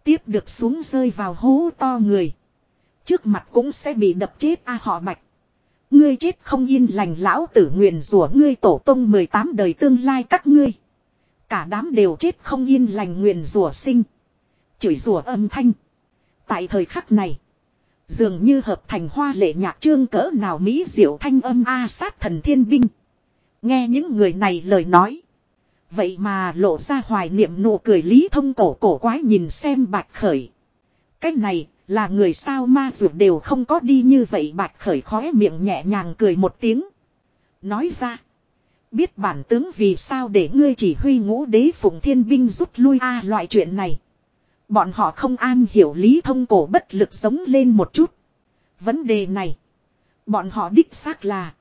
Tiếp được xuống rơi vào hố to người. Trước mặt cũng sẽ bị đập chết a họ bạch. Ngươi chết không yên lành lão tử nguyện rủa ngươi tổ tông 18 đời tương lai các ngươi. Cả đám đều chết không yên lành nguyện rủa sinh. Chửi rủa âm thanh. Tại thời khắc này. Dường như hợp thành hoa lệ nhạc trương cỡ nào mỹ diệu thanh âm A sát thần thiên binh. Nghe những người này lời nói. Vậy mà lộ ra hoài niệm nụ cười lý thông cổ cổ quái nhìn xem bạch khởi. Cái này là người sao ma ruột đều không có đi như vậy bạch khởi khóe miệng nhẹ nhàng cười một tiếng. Nói ra. Biết bản tướng vì sao để ngươi chỉ huy ngũ đế phụng thiên binh rút lui a loại chuyện này. Bọn họ không an hiểu lý thông cổ bất lực giống lên một chút. Vấn đề này. Bọn họ đích xác là.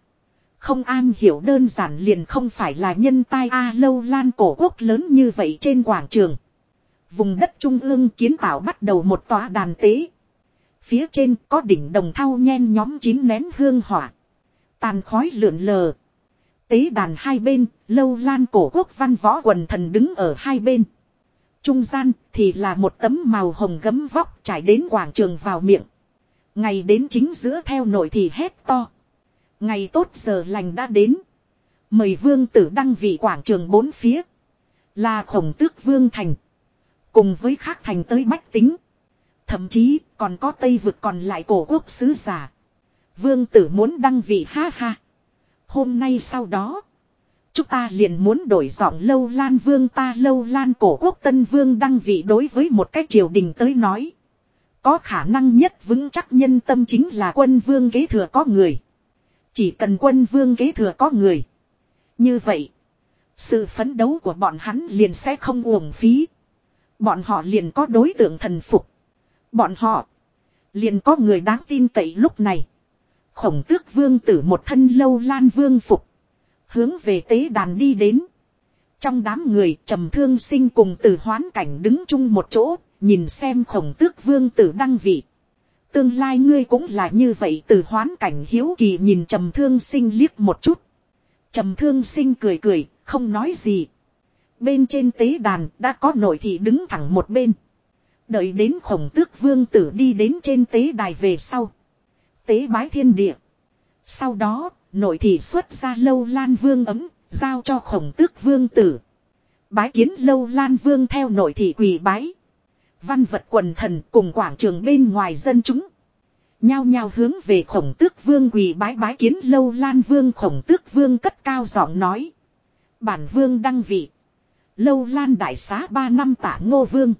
Không an hiểu đơn giản liền không phải là nhân tai A lâu lan cổ quốc lớn như vậy trên quảng trường. Vùng đất trung ương kiến tạo bắt đầu một tòa đàn tế. Phía trên có đỉnh đồng thau nhen nhóm chín nén hương hỏa. Tàn khói lượn lờ. Tế đàn hai bên, lâu lan cổ quốc văn võ quần thần đứng ở hai bên. Trung gian thì là một tấm màu hồng gấm vóc trải đến quảng trường vào miệng. Ngày đến chính giữa theo nội thì hét to. Ngày tốt giờ lành đã đến. Mời vương tử đăng vị quảng trường bốn phía. Là khổng tước vương thành. Cùng với khác thành tới bách tính. Thậm chí còn có tây vực còn lại cổ quốc sứ giả. Vương tử muốn đăng vị ha ha. Hôm nay sau đó. Chúng ta liền muốn đổi giọng lâu lan vương ta lâu lan cổ quốc tân vương đăng vị đối với một cái triều đình tới nói. Có khả năng nhất vững chắc nhân tâm chính là quân vương kế thừa có người. Chỉ cần quân vương kế thừa có người. Như vậy. Sự phấn đấu của bọn hắn liền sẽ không uổng phí. Bọn họ liền có đối tượng thần phục. Bọn họ. Liền có người đáng tin cậy lúc này. Khổng tước vương tử một thân lâu lan vương phục. Hướng về tế đàn đi đến. Trong đám người trầm thương sinh cùng từ hoán cảnh đứng chung một chỗ. Nhìn xem khổng tước vương tử đăng vị. Tương lai ngươi cũng là như vậy từ hoán cảnh hiếu kỳ nhìn trầm thương sinh liếc một chút. Trầm thương sinh cười cười, không nói gì. Bên trên tế đàn đã có nội thị đứng thẳng một bên. Đợi đến khổng tước vương tử đi đến trên tế đài về sau. Tế bái thiên địa. Sau đó, nội thị xuất ra lâu lan vương ấm, giao cho khổng tước vương tử. Bái kiến lâu lan vương theo nội thị quỳ bái. Văn vật quần thần cùng quảng trường bên ngoài dân chúng. Nhao nhao hướng về khổng tước vương quỳ bái bái kiến lâu lan vương khổng tước vương cất cao giọng nói. Bản vương đăng vị. Lâu lan đại xá ba năm tả ngô vương.